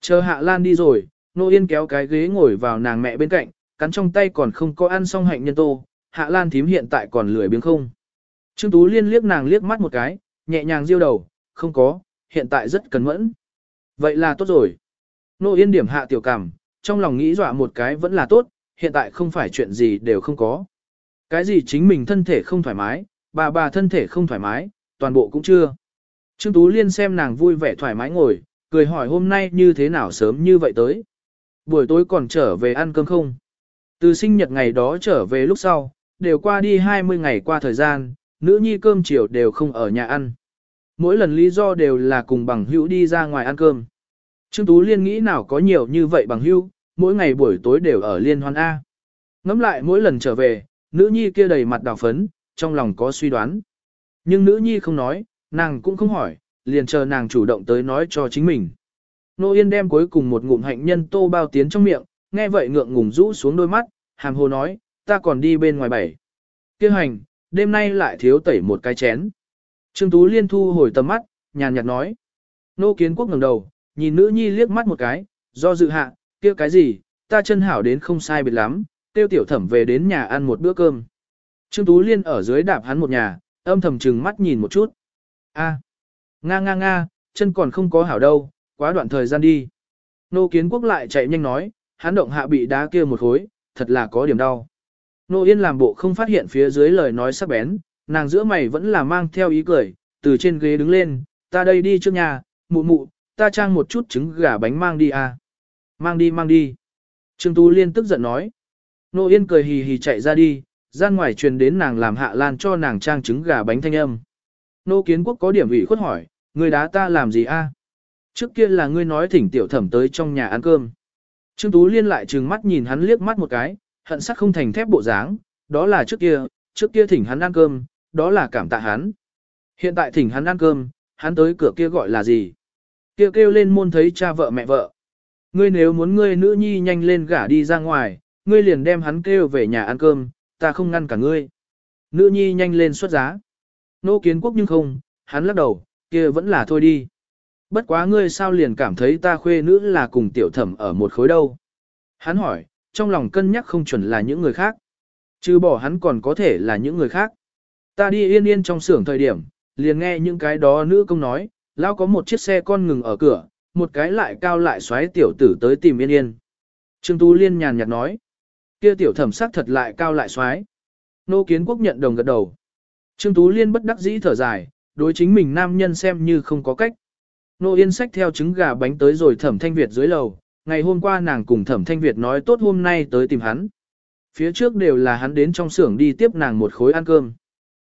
Chờ Hạ Lan đi rồi, Nô Yên kéo cái ghế ngồi vào nàng mẹ bên cạnh, cắn trong tay còn không có ăn xong hạnh nhân tô, Hạ Lan thím hiện tại còn lười biếng không. Trương Tú Liên liếc nàng liếc mắt một cái, nhẹ nhàng diêu đầu, không có, hiện tại rất cẩn mẫn. Vậy là tốt rồi. Nô Yên điểm hạ tiểu cảm, trong lòng nghĩ dọa một cái vẫn là tốt, hiện tại không phải chuyện gì đều không có. Cái gì chính mình thân thể không thoải mái, bà bà thân thể không thoải mái, toàn bộ cũng chưa. Trương Tú Liên xem nàng vui vẻ thoải mái ngồi, cười hỏi hôm nay như thế nào sớm như vậy tới. Buổi tối còn trở về ăn cơm không? Từ sinh nhật ngày đó trở về lúc sau, đều qua đi 20 ngày qua thời gian, nữ nhi cơm chiều đều không ở nhà ăn. Mỗi lần lý do đều là cùng bằng hữu đi ra ngoài ăn cơm. Trương Tú Liên nghĩ nào có nhiều như vậy bằng hữu, mỗi ngày buổi tối đều ở liên hoan A. Ngắm lại mỗi lần trở về, nữ nhi kia đầy mặt đào phấn, trong lòng có suy đoán. Nhưng nữ nhi không nói, nàng cũng không hỏi, liền chờ nàng chủ động tới nói cho chính mình. Nô Yên đem cuối cùng một ngụm hạnh nhân tô bao tiến trong miệng, nghe vậy ngượng ngùng rũ xuống đôi mắt, hàm hồ nói, ta còn đi bên ngoài bảy. Kêu hành, đêm nay lại thiếu tẩy một cái chén. Trương Tú Liên thu hồi tầm mắt, nhàn nhạt nói. Nô Kiến Quốc ngẩng đầu, nhìn nữ nhi liếc mắt một cái, do dự hạ, kia cái gì, ta chân hảo đến không sai biệt lắm, tiêu tiểu thẩm về đến nhà ăn một bữa cơm. Trương Tú Liên ở dưới đạp hắn một nhà, âm thầm chừng mắt nhìn một chút. A, nga nga nga, chân còn không có hảo đâu, quá đoạn thời gian đi. Nô Kiến Quốc lại chạy nhanh nói, hắn động hạ bị đá kia một khối, thật là có điểm đau. Nô Yên làm bộ không phát hiện phía dưới lời nói sắc bén, nàng giữa mày vẫn là mang theo ý cười, từ trên ghế đứng lên, ta đây đi trước nhà, mụ mụ, ta trang một chút trứng gà bánh mang đi à. Mang đi mang đi. Trương Tú Liên tức giận nói. Nô Yên cười hì hì chạy ra đi, gian ngoài truyền đến nàng làm hạ lan cho nàng trang trứng gà bánh thanh âm. Nô Kiến Quốc có điểm ủy khuất hỏi, người đá ta làm gì a? Trước kia là ngươi nói thỉnh tiểu thẩm tới trong nhà ăn cơm. Trương Tú Liên lại trừng mắt nhìn hắn liếc mắt một cái, hận sắc không thành thép bộ dáng, đó là trước kia, trước kia thỉnh hắn ăn cơm, đó là cảm tạ hắn. Hiện tại thỉnh hắn ăn cơm, hắn tới cửa kia gọi là gì? Kêu kêu lên môn thấy cha vợ mẹ vợ. Ngươi nếu muốn ngươi nữ nhi nhanh lên gả đi ra ngoài, ngươi liền đem hắn kêu về nhà ăn cơm, ta không ngăn cả ngươi. Nữ nhi nhanh lên xuất giá. Nô kiến quốc nhưng không, hắn lắc đầu, kia vẫn là thôi đi. Bất quá ngươi sao liền cảm thấy ta khuê nữ là cùng tiểu thẩm ở một khối đâu. Hắn hỏi, trong lòng cân nhắc không chuẩn là những người khác. Chứ bỏ hắn còn có thể là những người khác. Ta đi yên yên trong xưởng thời điểm, liền nghe những cái đó nữ công nói, lao có một chiếc xe con ngừng ở cửa, một cái lại cao lại xoáy tiểu tử tới tìm yên yên. Trương Tú Liên nhàn nhạt nói, kia tiểu thẩm sắc thật lại cao lại xoáy. Nô Kiến Quốc nhận đồng gật đầu. Trương Tú Liên bất đắc dĩ thở dài, đối chính mình nam nhân xem như không có cách. Nô Yên sách theo trứng gà bánh tới rồi thẩm thanh Việt dưới lầu, ngày hôm qua nàng cùng thẩm thanh Việt nói tốt hôm nay tới tìm hắn. Phía trước đều là hắn đến trong xưởng đi tiếp nàng một khối ăn cơm.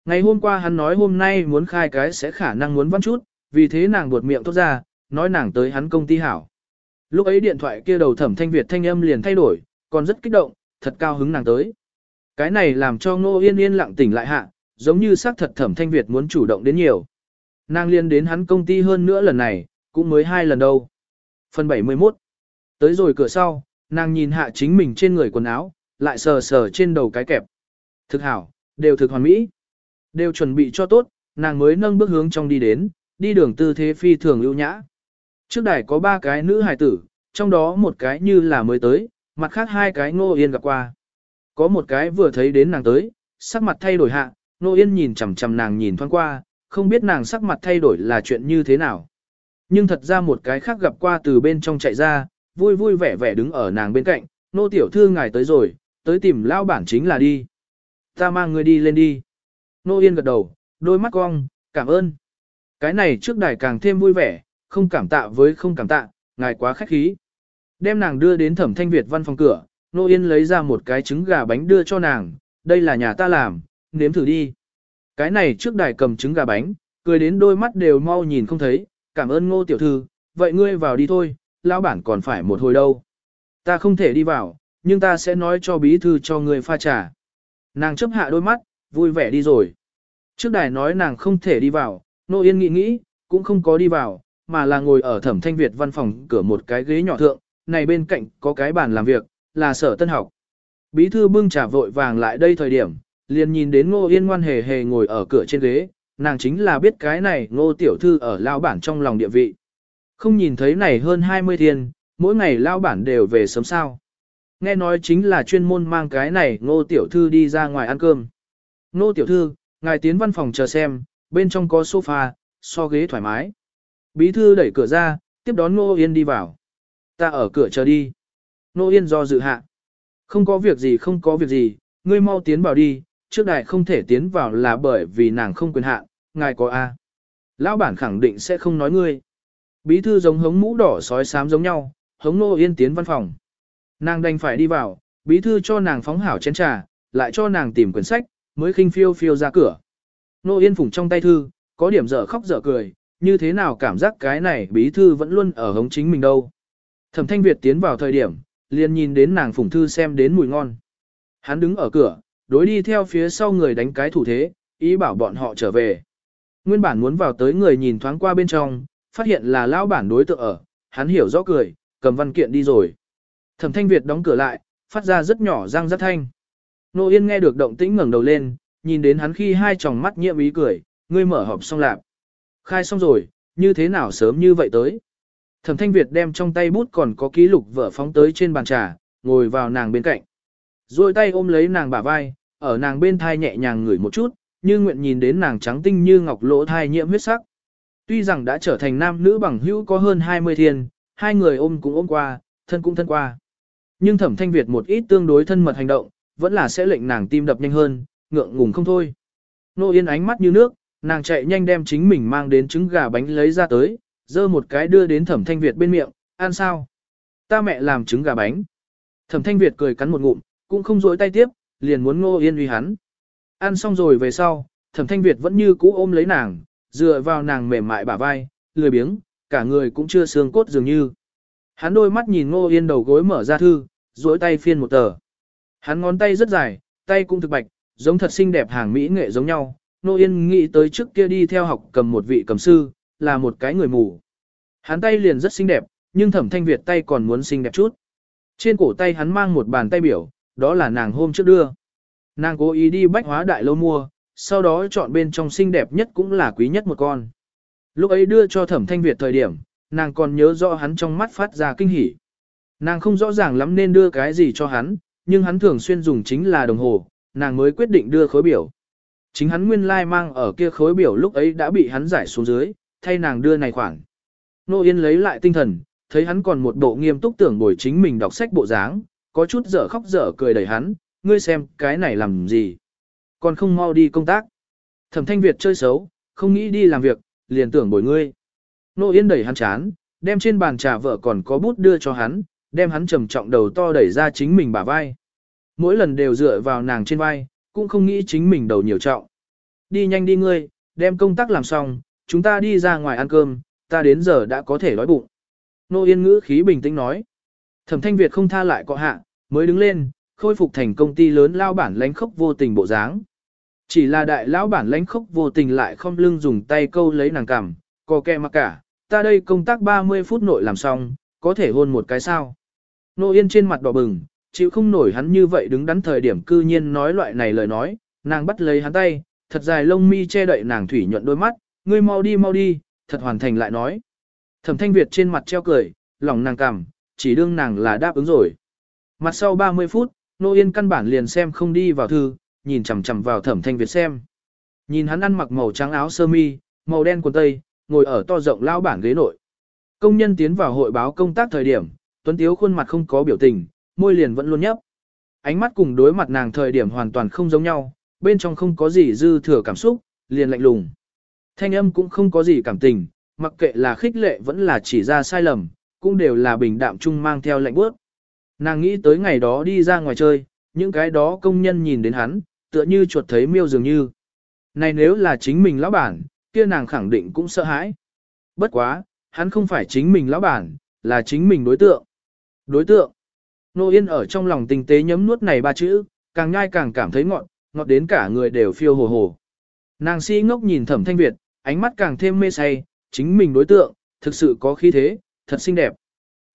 Ngày hôm qua hắn nói hôm nay muốn khai cái sẽ khả năng muốn văn chút, vì thế nàng buột miệng tốt ra, nói nàng tới hắn công ty hảo. Lúc ấy điện thoại kia đầu thẩm thanh Việt thanh âm liền thay đổi, còn rất kích động, thật cao hứng nàng tới. Cái này làm cho Ngô Yên Yên lặng tỉnh lại hạ, giống như xác thật thẩm thanh Việt muốn chủ động đến nhiều. Nàng liên đến hắn công ty hơn nữa lần này, cũng mới hai lần đâu. Phần 71 Tới rồi cửa sau, nàng nhìn hạ chính mình trên người quần áo, lại sờ sờ trên đầu cái kẹp. Thực hảo, đều thực hoàn mỹ. Đều chuẩn bị cho tốt, nàng mới nâng bước hướng trong đi đến, đi đường tư thế phi thường lưu nhã. Trước đài có ba cái nữ hài tử, trong đó một cái như là mới tới, mặt khác hai cái ngô yên gặp qua. Có một cái vừa thấy đến nàng tới, sắc mặt thay đổi hạ, ngô yên nhìn chằm chằm nàng nhìn thoáng qua, không biết nàng sắc mặt thay đổi là chuyện như thế nào. Nhưng thật ra một cái khác gặp qua từ bên trong chạy ra, vui vui vẻ vẻ đứng ở nàng bên cạnh, nô tiểu thư ngài tới rồi, tới tìm lao bản chính là đi. Ta mang người đi lên đi. Nô yên gật đầu, đôi mắt cong, cảm ơn. Cái này trước đài càng thêm vui vẻ, không cảm tạ với không cảm tạ, ngài quá khách khí. Đem nàng đưa đến thẩm thanh Việt văn phòng cửa, Nô Yên lấy ra một cái trứng gà bánh đưa cho nàng, đây là nhà ta làm, nếm thử đi. Cái này trước đài cầm trứng gà bánh, cười đến đôi mắt đều mau nhìn không thấy, cảm ơn ngô tiểu thư, vậy ngươi vào đi thôi, lão bản còn phải một hồi đâu. Ta không thể đi vào, nhưng ta sẽ nói cho bí thư cho ngươi pha trà. Nàng chấp hạ đôi mắt, vui vẻ đi rồi. Trước đài nói nàng không thể đi vào, nô yên nghĩ nghĩ, cũng không có đi vào, mà là ngồi ở thẩm thanh Việt văn phòng cửa một cái ghế nhỏ thượng, này bên cạnh có cái bàn làm việc, là sở tân học. Bí thư bưng trà vội vàng lại đây thời điểm, liền nhìn đến ngô yên ngoan hề hề ngồi ở cửa trên ghế, nàng chính là biết cái này ngô tiểu thư ở lao bản trong lòng địa vị. Không nhìn thấy này hơn 20 thiên, mỗi ngày lao bản đều về sớm sao. Nghe nói chính là chuyên môn mang cái này ngô tiểu thư đi ra ngoài ăn cơm. Ngô tiểu thư, ngài tiến văn phòng chờ xem, bên trong có sofa, so ghế thoải mái. Bí thư đẩy cửa ra, tiếp đón Ngô Yên đi vào. Ta ở cửa chờ đi. Ngô Yên do dự hạ. Không có việc gì không có việc gì, ngươi mau tiến vào đi, trước đại không thể tiến vào là bởi vì nàng không quyền hạn, ngài có A. Lão bản khẳng định sẽ không nói ngươi. Bí thư giống hống mũ đỏ sói xám giống nhau, hống nô yên tiến văn phòng. Nàng đành phải đi vào, bí thư cho nàng phóng hảo chén trà, lại cho nàng tìm quyển sách, mới khinh phiêu phiêu ra cửa. Nô yên phủng trong tay thư, có điểm dở khóc dở cười, như thế nào cảm giác cái này bí thư vẫn luôn ở hống chính mình đâu. Thẩm thanh Việt tiến vào thời điểm, liền nhìn đến nàng phủng thư xem đến mùi ngon. Hắn đứng ở cửa, đối đi theo phía sau người đánh cái thủ thế, ý bảo bọn họ trở về. Nguyên bản muốn vào tới người nhìn thoáng qua bên trong, phát hiện là lão bản đối tượng ở, hắn hiểu rõ cười, cầm văn kiện đi rồi. Thẩm Thanh Việt đóng cửa lại, phát ra rất nhỏ răng rất thanh. Nô Yên nghe được động tĩnh ngẩng đầu lên, nhìn đến hắn khi hai tròng mắt nhiệm ý cười, ngươi mở họp xong lạp. Khai xong rồi, như thế nào sớm như vậy tới. Thẩm Thanh Việt đem trong tay bút còn có ký lục vợ phóng tới trên bàn trà, ngồi vào nàng bên cạnh. Rồi tay ôm lấy nàng bả vai, ở nàng bên thai nhẹ nhàng ngửi một chút, như nguyện nhìn đến nàng trắng tinh như ngọc lỗ thai nhiễm huyết sắc. Tuy rằng đã trở thành nam nữ bằng hữu có hơn 20 thiên, hai người ôm cũng ôm qua, thân cũng thân qua. Nhưng thẩm thanh Việt một ít tương đối thân mật hành động, vẫn là sẽ lệnh nàng tim đập nhanh hơn, ngượng ngùng không thôi. Nô yên ánh mắt như nước, nàng chạy nhanh đem chính mình mang đến trứng gà bánh lấy ra tới, dơ một cái đưa đến thẩm thanh Việt bên miệng, ăn sao? Ta mẹ làm trứng gà bánh. Thẩm thanh Việt cười cắn một ngụm, cũng không rỗi tay tiếp, liền muốn ngô yên uy hắn. Ăn xong rồi về sau, thẩm thanh Việt vẫn như cũ ôm lấy nàng, dựa vào nàng mềm mại bả vai, lười biếng, cả người cũng chưa xương cốt dường như. Hắn đôi mắt nhìn ngô yên đầu gối mở ra thư, dối tay phiên một tờ. Hắn ngón tay rất dài, tay cũng thực bạch, giống thật xinh đẹp hàng mỹ nghệ giống nhau. Nô yên nghĩ tới trước kia đi theo học cầm một vị cầm sư, là một cái người mù. Hắn tay liền rất xinh đẹp, nhưng thẩm thanh Việt tay còn muốn xinh đẹp chút. Trên cổ tay hắn mang một bàn tay biểu, đó là nàng hôm trước đưa. Nàng cố ý đi bách hóa đại lâu mua, sau đó chọn bên trong xinh đẹp nhất cũng là quý nhất một con. Lúc ấy đưa cho thẩm thanh Việt thời điểm, nàng còn nhớ rõ hắn trong mắt phát ra kinh hỉ. Nàng không rõ ràng lắm nên đưa cái gì cho hắn, nhưng hắn thường xuyên dùng chính là đồng hồ, nàng mới quyết định đưa khối biểu. Chính hắn nguyên lai mang ở kia khối biểu lúc ấy đã bị hắn giải xuống dưới, thay nàng đưa này khoản. Nô Yên lấy lại tinh thần, thấy hắn còn một bộ nghiêm túc tưởng bồi chính mình đọc sách bộ dáng, có chút dở khóc dở cười đẩy hắn, ngươi xem cái này làm gì. còn không mau đi công tác. Thẩm thanh Việt chơi xấu, không nghĩ đi làm việc, liền tưởng bồi ngươi. Nô Yên đẩy hắn chán, đem trên bàn trà vợ còn có bút đưa cho hắn, đem hắn trầm trọng đầu to đẩy ra chính mình bả vai. Mỗi lần đều dựa vào nàng trên vai, cũng không nghĩ chính mình đầu nhiều trọng. Đi nhanh đi ngươi, đem công tác làm xong, chúng ta đi ra ngoài ăn cơm, ta đến giờ đã có thể đói bụng. Nô Yên ngữ khí bình tĩnh nói. Thẩm thanh Việt không tha lại cọ hạ, mới đứng lên, khôi phục thành công ty lớn lao bản lánh khốc vô tình bộ dáng. Chỉ là đại lão bản lãnh khốc vô tình lại không lưng dùng tay câu lấy nàng cằm, có kẹ mà cả, ta đây công tác 30 phút nội làm xong, có thể hôn một cái sao. Nô Yên trên mặt đỏ bừng, chịu không nổi hắn như vậy đứng đắn thời điểm cư nhiên nói loại này lời nói, nàng bắt lấy hắn tay, thật dài lông mi che đậy nàng thủy nhuận đôi mắt, ngươi mau đi mau đi, thật hoàn thành lại nói. Thẩm thanh Việt trên mặt treo cười, lòng nàng cằm, chỉ đương nàng là đáp ứng rồi. Mặt sau 30 phút, Nô Yên căn bản liền xem không đi vào thư, nhìn chằm chằm vào thẩm thanh Việt xem. Nhìn hắn ăn mặc màu trắng áo sơ mi, màu đen quần tây, ngồi ở to rộng lao bản ghế nội. Công nhân tiến vào hội báo công tác thời điểm, Tuấn Tiếu khuôn mặt không có biểu tình, môi liền vẫn luôn nhấp. Ánh mắt cùng đối mặt nàng thời điểm hoàn toàn không giống nhau, bên trong không có gì dư thừa cảm xúc, liền lạnh lùng. Thanh âm cũng không có gì cảm tình, mặc kệ là khích lệ vẫn là chỉ ra sai lầm, cũng đều là bình đạm chung mang theo lạnh bước. Nàng nghĩ tới ngày đó đi ra ngoài chơi, những cái đó công nhân nhìn đến hắn, tựa như chuột thấy miêu dường như. Này nếu là chính mình lão bản, kia nàng khẳng định cũng sợ hãi. Bất quá, hắn không phải chính mình lão bản, là chính mình đối tượng. Đối tượng. Nô Yên ở trong lòng tinh tế nhấm nuốt này ba chữ, càng nhai càng cảm thấy ngọt, ngọt đến cả người đều phiêu hồ hồ. Nàng si ngốc nhìn thẩm thanh Việt, ánh mắt càng thêm mê say, chính mình đối tượng, thực sự có khí thế, thật xinh đẹp.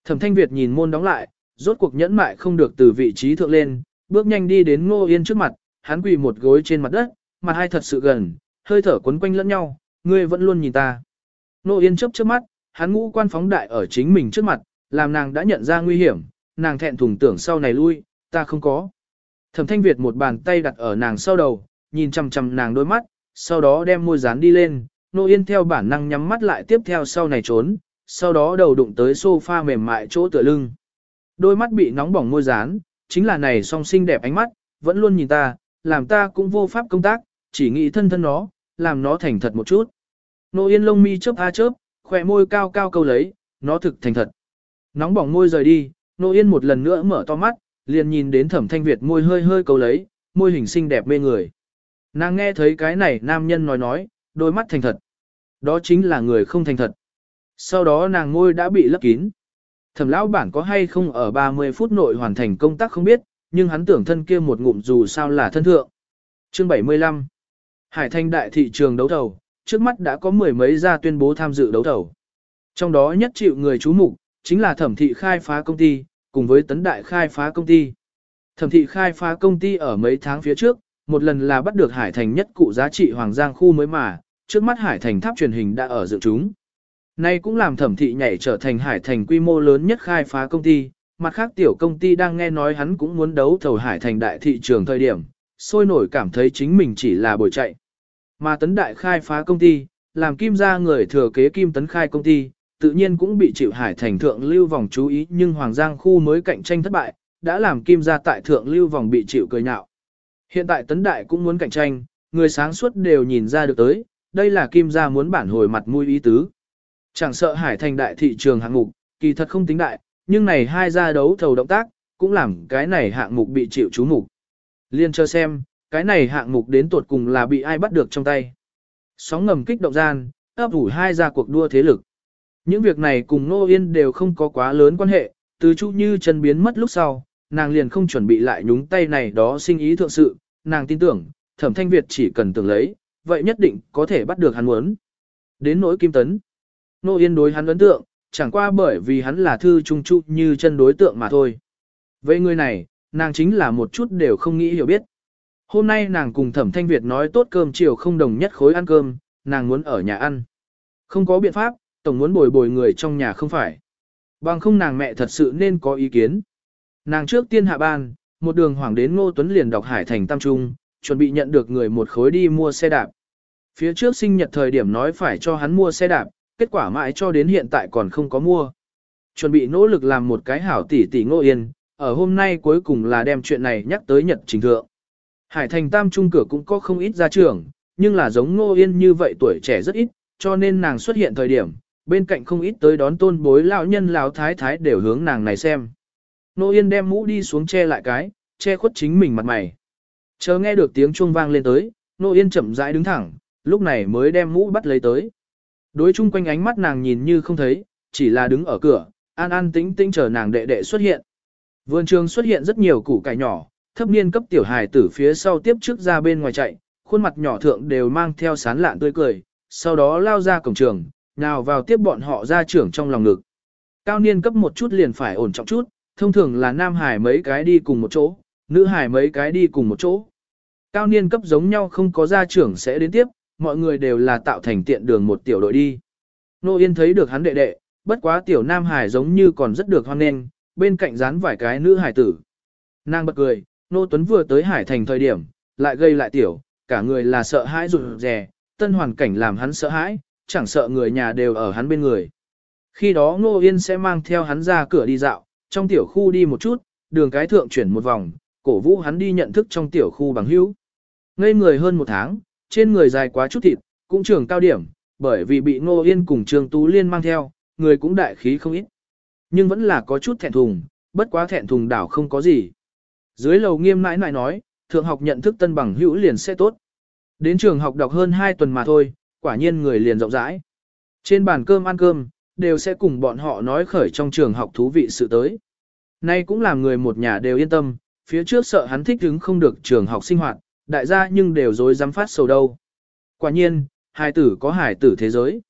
Thẩm thanh Việt nhìn môn đóng lại, rốt cuộc nhẫn mại không được từ vị trí thượng lên, bước nhanh đi đến Ngô Yên trước mặt, hắn quỳ một gối trên mặt đất, mặt hai thật sự gần, hơi thở quấn quanh lẫn nhau, ngươi vẫn luôn nhìn ta. Nô Yên chớp chớp mắt, hắn ngũ quan phóng đại ở chính mình trước mặt, làm nàng đã nhận ra nguy hiểm, nàng thẹn thùng tưởng sau này lui, ta không có. Thẩm Thanh Việt một bàn tay đặt ở nàng sau đầu, nhìn chằm chằm nàng đôi mắt, sau đó đem môi dán đi lên, Nô Yên theo bản năng nhắm mắt lại tiếp theo sau này trốn, sau đó đầu đụng tới sofa mềm mại chỗ tựa lưng. Đôi mắt bị nóng bỏng môi dán, chính là này song xinh đẹp ánh mắt, vẫn luôn nhìn ta, làm ta cũng vô pháp công tác, chỉ nghĩ thân thân nó, làm nó thành thật một chút. Nô yên lông mi chớp a chớp, khỏe môi cao cao câu lấy, nó thực thành thật. Nóng bỏng môi rời đi, nô yên một lần nữa mở to mắt, liền nhìn đến thẩm thanh Việt môi hơi hơi cầu lấy, môi hình xinh đẹp mê người. Nàng nghe thấy cái này nam nhân nói nói, đôi mắt thành thật. Đó chính là người không thành thật. Sau đó nàng môi đã bị lấp kín. Thẩm lão bản có hay không ở 30 phút nội hoàn thành công tác không biết, nhưng hắn tưởng thân kia một ngụm dù sao là thân thượng. Chương 75 Hải Thanh đại thị trường đấu thầu, trước mắt đã có mười mấy gia tuyên bố tham dự đấu thầu. Trong đó nhất chịu người chú mục chính là thẩm thị khai phá công ty, cùng với tấn đại khai phá công ty. Thẩm thị khai phá công ty ở mấy tháng phía trước, một lần là bắt được Hải Thành nhất cụ giá trị Hoàng Giang khu mới mà, trước mắt Hải Thành tháp truyền hình đã ở dự chúng. Nay cũng làm thẩm thị nhảy trở thành Hải Thành quy mô lớn nhất khai phá công ty, mặt khác tiểu công ty đang nghe nói hắn cũng muốn đấu thầu Hải Thành đại thị trường thời điểm, sôi nổi cảm thấy chính mình chỉ là bồi chạy. Mà tấn đại khai phá công ty, làm kim gia người thừa kế kim tấn khai công ty, tự nhiên cũng bị chịu Hải Thành thượng lưu vòng chú ý nhưng Hoàng Giang khu mới cạnh tranh thất bại, đã làm kim gia tại thượng lưu vòng bị chịu cười nhạo. Hiện tại tấn đại cũng muốn cạnh tranh, người sáng suốt đều nhìn ra được tới, đây là kim gia muốn bản hồi mặt mũi ý tứ. Chẳng sợ Hải Thành đại thị trường hạng mục, kỳ thật không tính đại, nhưng này hai gia đấu thầu động tác, cũng làm cái này hạng mục bị chịu chú mục. Liên chờ xem, cái này hạng mục đến tuột cùng là bị ai bắt được trong tay. Sóng ngầm kích động gian, ấp ủ hai gia cuộc đua thế lực. Những việc này cùng Nô Yên đều không có quá lớn quan hệ, từ Chu Như chân biến mất lúc sau, nàng liền không chuẩn bị lại nhúng tay này đó sinh ý thượng sự, nàng tin tưởng, Thẩm Thanh Việt chỉ cần tưởng lấy, vậy nhất định có thể bắt được hắn muốn. Đến nỗi Kim Tấn, Nô Yên đối hắn ấn tượng, chẳng qua bởi vì hắn là thư trung chu như chân đối tượng mà thôi. Vậy người này, nàng chính là một chút đều không nghĩ hiểu biết. Hôm nay nàng cùng thẩm thanh Việt nói tốt cơm chiều không đồng nhất khối ăn cơm, nàng muốn ở nhà ăn. Không có biện pháp, tổng muốn bồi bồi người trong nhà không phải. Bằng không nàng mẹ thật sự nên có ý kiến. Nàng trước tiên hạ ban, một đường hoàng đến Ngô Tuấn liền đọc Hải Thành Tam Trung, chuẩn bị nhận được người một khối đi mua xe đạp. Phía trước sinh nhật thời điểm nói phải cho hắn mua xe đạp, kết quả mãi cho đến hiện tại còn không có mua. Chuẩn bị nỗ lực làm một cái hảo tỷ tỷ ngô yên, ở hôm nay cuối cùng là đem chuyện này nhắc tới nhật trình thượng. Hải thành tam trung cửa cũng có không ít gia trưởng, nhưng là giống Ngô Yên như vậy tuổi trẻ rất ít, cho nên nàng xuất hiện thời điểm, bên cạnh không ít tới đón tôn bối lão nhân lão thái thái đều hướng nàng này xem. Nô Yên đem mũ đi xuống che lại cái, che khuất chính mình mặt mày. Chờ nghe được tiếng chuông vang lên tới, nô Yên chậm rãi đứng thẳng, lúc này mới đem mũ bắt lấy tới. Đối chung quanh ánh mắt nàng nhìn như không thấy, chỉ là đứng ở cửa, an an tĩnh tĩnh chờ nàng đệ đệ xuất hiện. Vườn trường xuất hiện rất nhiều củ cải nhỏ, thấp niên cấp tiểu hài tử phía sau tiếp trước ra bên ngoài chạy, khuôn mặt nhỏ thượng đều mang theo sán lạn tươi cười, sau đó lao ra cổng trường, nào vào tiếp bọn họ ra trưởng trong lòng ngực. Cao niên cấp một chút liền phải ổn trọng chút, thông thường là nam hải mấy cái đi cùng một chỗ, nữ hải mấy cái đi cùng một chỗ. Cao niên cấp giống nhau không có gia trưởng sẽ đến tiếp, mọi người đều là tạo thành tiện đường một tiểu đội đi. Nô Yên thấy được hắn đệ đệ, bất quá tiểu nam hải giống như còn rất được hoan nghênh, bên cạnh dán vài cái nữ hải tử. Nàng bật cười, Nô Tuấn vừa tới hải thành thời điểm, lại gây lại tiểu, cả người là sợ hãi rụt rè, tân hoàn cảnh làm hắn sợ hãi, chẳng sợ người nhà đều ở hắn bên người. Khi đó Ngô Yên sẽ mang theo hắn ra cửa đi dạo, trong tiểu khu đi một chút, đường cái thượng chuyển một vòng, cổ vũ hắn đi nhận thức trong tiểu khu bằng hữu. Ngây người hơn một tháng, trên người dài quá chút thịt, cũng trường cao điểm, bởi vì bị Ngô Yên cùng Trường Tú Liên mang theo, người cũng đại khí không ít. Nhưng vẫn là có chút thẹn thùng, bất quá thẹn thùng đảo không có gì. Dưới lầu nghiêm nãi nãi nói, thượng học nhận thức tân bằng hữu liền sẽ tốt. Đến trường học đọc hơn 2 tuần mà thôi, quả nhiên người liền rộng rãi. Trên bàn cơm ăn cơm, đều sẽ cùng bọn họ nói khởi trong trường học thú vị sự tới. Nay cũng làm người một nhà đều yên tâm, phía trước sợ hắn thích hứng không được trường học sinh hoạt, đại gia nhưng đều dối dám phát sầu đâu. Quả nhiên, hài tử có hài tử thế giới.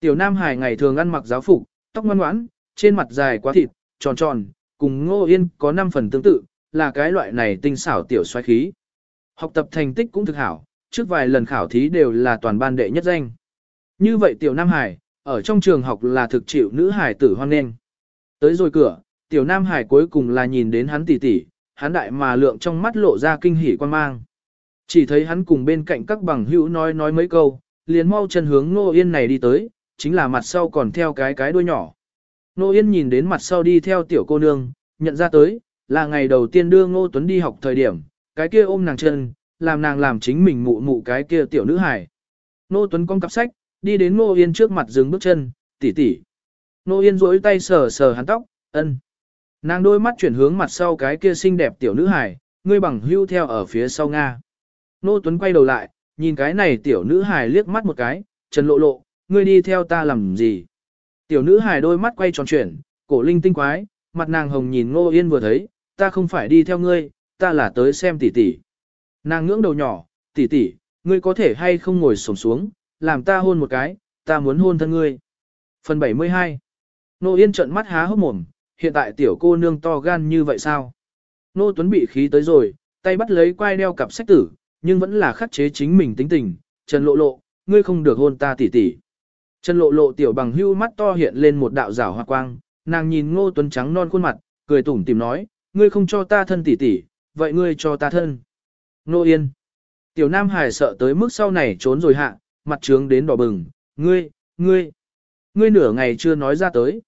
Tiểu Nam Hải ngày thường ăn mặc giáo phục, tóc ngoan ngoãn, trên mặt dài quá thịt, tròn tròn, cùng Ngô Yên có 5 phần tương tự, là cái loại này tinh xảo tiểu xoáy khí. Học tập thành tích cũng thực hảo, trước vài lần khảo thí đều là toàn ban đệ nhất danh. Như vậy tiểu Nam Hải, ở trong trường học là thực chịu nữ hải tử hoan nghênh. Tới rồi cửa, tiểu Nam Hải cuối cùng là nhìn đến hắn tỉ tỉ, hắn đại mà lượng trong mắt lộ ra kinh hỉ quan mang. Chỉ thấy hắn cùng bên cạnh các bằng hữu nói nói mấy câu, liền mau chân hướng Nô Yên này đi tới, chính là mặt sau còn theo cái cái đuôi nhỏ. Nô Yên nhìn đến mặt sau đi theo tiểu cô nương, nhận ra tới, là ngày đầu tiên đưa Ngô Tuấn đi học thời điểm, cái kia ôm nàng chân, làm nàng làm chính mình mụ mụ cái kia tiểu nữ hải. Ngô Tuấn con cặp sách, đi đến Ngô Yên trước mặt dừng bước chân, tỉ tỉ. Ngô Yên rỗi tay sờ sờ hắn tóc, ân. Nàng đôi mắt chuyển hướng mặt sau cái kia xinh đẹp tiểu nữ hải, ngươi bằng hưu theo ở phía sau Nga. Ngô Tuấn quay đầu lại, nhìn cái này tiểu nữ hải liếc mắt một cái, trần lộ lộ, ngươi đi theo ta làm gì? Tiểu nữ hải đôi mắt quay tròn chuyển, cổ linh tinh quái, mặt nàng hồng nhìn Ngô Yên vừa thấy, ta không phải đi theo ngươi, ta là tới xem tỷ tỷ. Nàng ngưỡng đầu nhỏ, tỷ tỷ, ngươi có thể hay không ngồi xổm xuống, làm ta hôn một cái, ta muốn hôn thân ngươi. Phần 72 Nô Yên trợn mắt há hốc mồm, hiện tại tiểu cô nương to gan như vậy sao? Nô Tuấn bị khí tới rồi, tay bắt lấy quai đeo cặp sách tử, nhưng vẫn là khắc chế chính mình tính tình. Trần lộ lộ, ngươi không được hôn ta tỷ tỷ. Trần lộ lộ tiểu bằng hưu mắt to hiện lên một đạo rảo hoa quang, nàng nhìn ngô tuấn trắng non khuôn mặt, cười tủm tìm nói, ngươi không cho ta thân tỷ tỷ, vậy ngươi cho ta thân. Nô Yên. Tiểu Nam Hải sợ tới mức sau này trốn rồi hạ, mặt trướng đến đỏ bừng, ngươi, ngươi, ngươi nửa ngày chưa nói ra tới.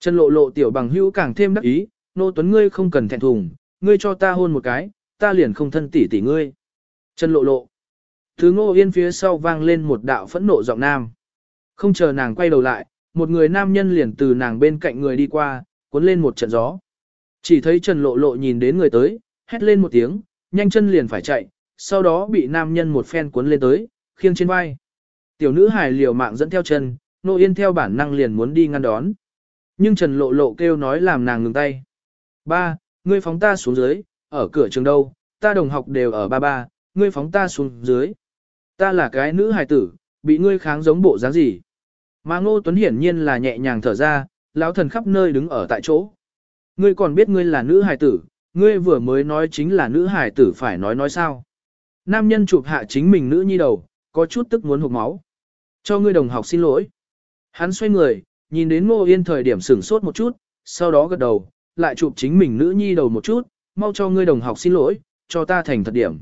Trần lộ lộ tiểu bằng hữu càng thêm đắc ý, nô tuấn ngươi không cần thẹn thùng, ngươi cho ta hôn một cái, ta liền không thân tỷ tỷ ngươi. Trần lộ lộ. Thứ ngô yên phía sau vang lên một đạo phẫn nộ giọng nam. Không chờ nàng quay đầu lại, một người nam nhân liền từ nàng bên cạnh người đi qua, cuốn lên một trận gió. Chỉ thấy Trần Lộ Lộ nhìn đến người tới, hét lên một tiếng, nhanh chân liền phải chạy, sau đó bị nam nhân một phen cuốn lên tới, khiêng trên vai. Tiểu nữ hài liều mạng dẫn theo chân, Nô Yên theo bản năng liền muốn đi ngăn đón. Nhưng Trần Lộ Lộ kêu nói làm nàng ngừng tay. Ba, ngươi phóng ta xuống dưới, ở cửa trường đâu, ta đồng học đều ở ba ba, ngươi phóng ta xuống dưới. Ta là cái nữ hài tử, bị ngươi kháng giống bộ dáng gì. Mà Ngô Tuấn hiển nhiên là nhẹ nhàng thở ra, lão thần khắp nơi đứng ở tại chỗ. Ngươi còn biết ngươi là nữ hài tử, ngươi vừa mới nói chính là nữ hải tử phải nói nói sao. Nam nhân chụp hạ chính mình nữ nhi đầu, có chút tức muốn hụt máu. Cho ngươi đồng học xin lỗi. Hắn xoay người, nhìn đến Ngô Yên thời điểm sửng sốt một chút, sau đó gật đầu, lại chụp chính mình nữ nhi đầu một chút, mau cho ngươi đồng học xin lỗi, cho ta thành thật điểm.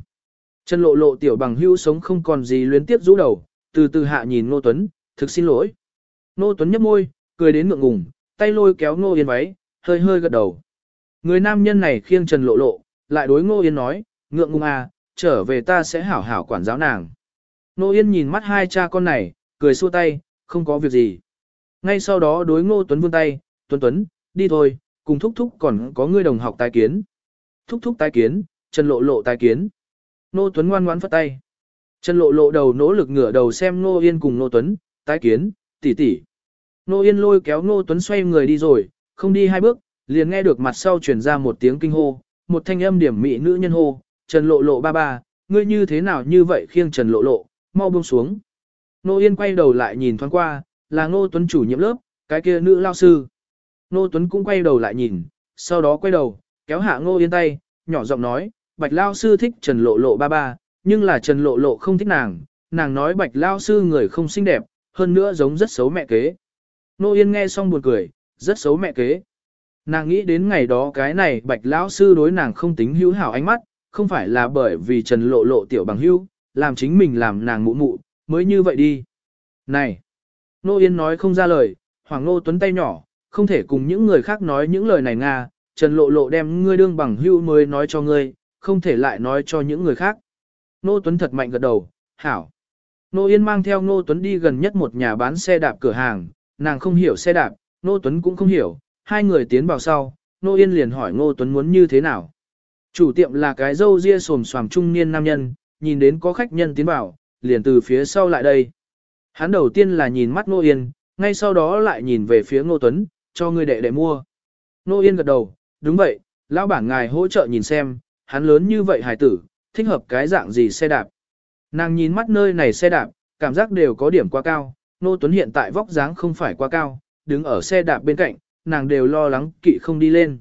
Chân lộ lộ tiểu bằng hưu sống không còn gì luyến tiếp rũ đầu, từ từ hạ nhìn Ngô Tuấn, thực xin lỗi. Ngô Tuấn nhấp môi, cười đến ngượng ngùng, tay lôi kéo Ngô Yên váy, hơi hơi gật đầu. Người nam nhân này khiêng Trần Lộ Lộ, lại đối Ngô Yên nói, ngượng ngùng à, trở về ta sẽ hảo hảo quản giáo nàng. Ngô Yên nhìn mắt hai cha con này, cười xua tay, không có việc gì. Ngay sau đó đối Ngô Tuấn vươn tay, Tuấn Tuấn, đi thôi, cùng thúc thúc còn có người đồng học tái kiến. Thúc thúc tái kiến, Trần Lộ Lộ tái kiến. Ngô Tuấn ngoan ngoãn phất tay. Trần Lộ Lộ đầu nỗ lực ngửa đầu xem Ngô Yên cùng Ngô Tuấn, tái kiến, tỷ tỷ. Ngô Yên lôi kéo Ngô Tuấn xoay người đi rồi, không đi hai bước, liền nghe được mặt sau truyền ra một tiếng kinh hô, một thanh âm điểm mị nữ nhân hô, Trần Lộ Lộ ba ba, ngươi như thế nào như vậy khiêng Trần Lộ Lộ, mau buông xuống. Nô Yên quay đầu lại nhìn thoáng qua, là Nô Tuấn chủ nhiệm lớp, cái kia nữ lao sư. Nô Tuấn cũng quay đầu lại nhìn, sau đó quay đầu, kéo hạ Nô Yên tay, nhỏ giọng nói, Bạch lao sư thích Trần Lộ Lộ ba ba, nhưng là Trần Lộ Lộ không thích nàng, nàng nói Bạch lao sư người không xinh đẹp, hơn nữa giống rất xấu mẹ kế. Nô Yên nghe xong buồn cười, rất xấu mẹ kế. Nàng nghĩ đến ngày đó cái này Bạch lão sư đối nàng không tính hữu hảo ánh mắt, không phải là bởi vì Trần Lộ Lộ tiểu bằng hữu, làm chính mình làm nàng mụ mụ, mới như vậy đi. Này! Nô Yên nói không ra lời, Hoàng Nô Tuấn tay nhỏ, không thể cùng những người khác nói những lời này Nga, Trần Lộ Lộ đem ngươi đương bằng hữu mới nói cho ngươi, không thể lại nói cho những người khác. Nô Tuấn thật mạnh gật đầu, hảo. Nô Yên mang theo Nô Tuấn đi gần nhất một nhà bán xe đạp cửa hàng, nàng không hiểu xe đạp, Nô Tuấn cũng không hiểu, hai người tiến vào sau, Nô Yên liền hỏi Ngô Tuấn muốn như thế nào. Chủ tiệm là cái dâu ria sồm xoàm trung niên nam nhân, nhìn đến có khách nhân tiến vào, liền từ phía sau lại đây. Hắn đầu tiên là nhìn mắt Nô Yên, ngay sau đó lại nhìn về phía Ngô Tuấn, cho người đệ đệ mua. Nô Yên gật đầu, đúng vậy, lão bản ngài hỗ trợ nhìn xem, hắn lớn như vậy hài tử, thích hợp cái dạng gì xe đạp. Nàng nhìn mắt nơi này xe đạp, cảm giác đều có điểm quá cao, Nô Tuấn hiện tại vóc dáng không phải quá cao, đứng ở xe đạp bên cạnh, nàng đều lo lắng kỵ không đi lên.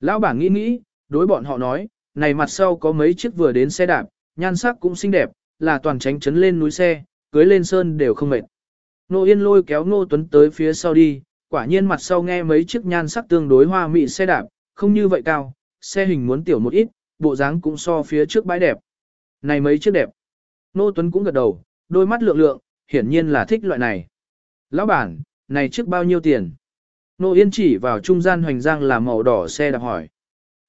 Lão bản nghĩ nghĩ, đối bọn họ nói, này mặt sau có mấy chiếc vừa đến xe đạp, nhan sắc cũng xinh đẹp, là toàn tránh chấn lên núi xe, cưới lên sơn đều không mệt. Nô Yên lôi kéo Nô Tuấn tới phía sau đi, quả nhiên mặt sau nghe mấy chiếc nhan sắc tương đối hoa mị xe đạp, không như vậy cao, xe hình muốn tiểu một ít, bộ dáng cũng so phía trước bãi đẹp. Này mấy chiếc đẹp. Nô Tuấn cũng gật đầu, đôi mắt lượng lượng, hiển nhiên là thích loại này. Lão bản, này chiếc bao nhiêu tiền? Nô Yên chỉ vào trung gian hoành giang là màu đỏ xe đạp hỏi.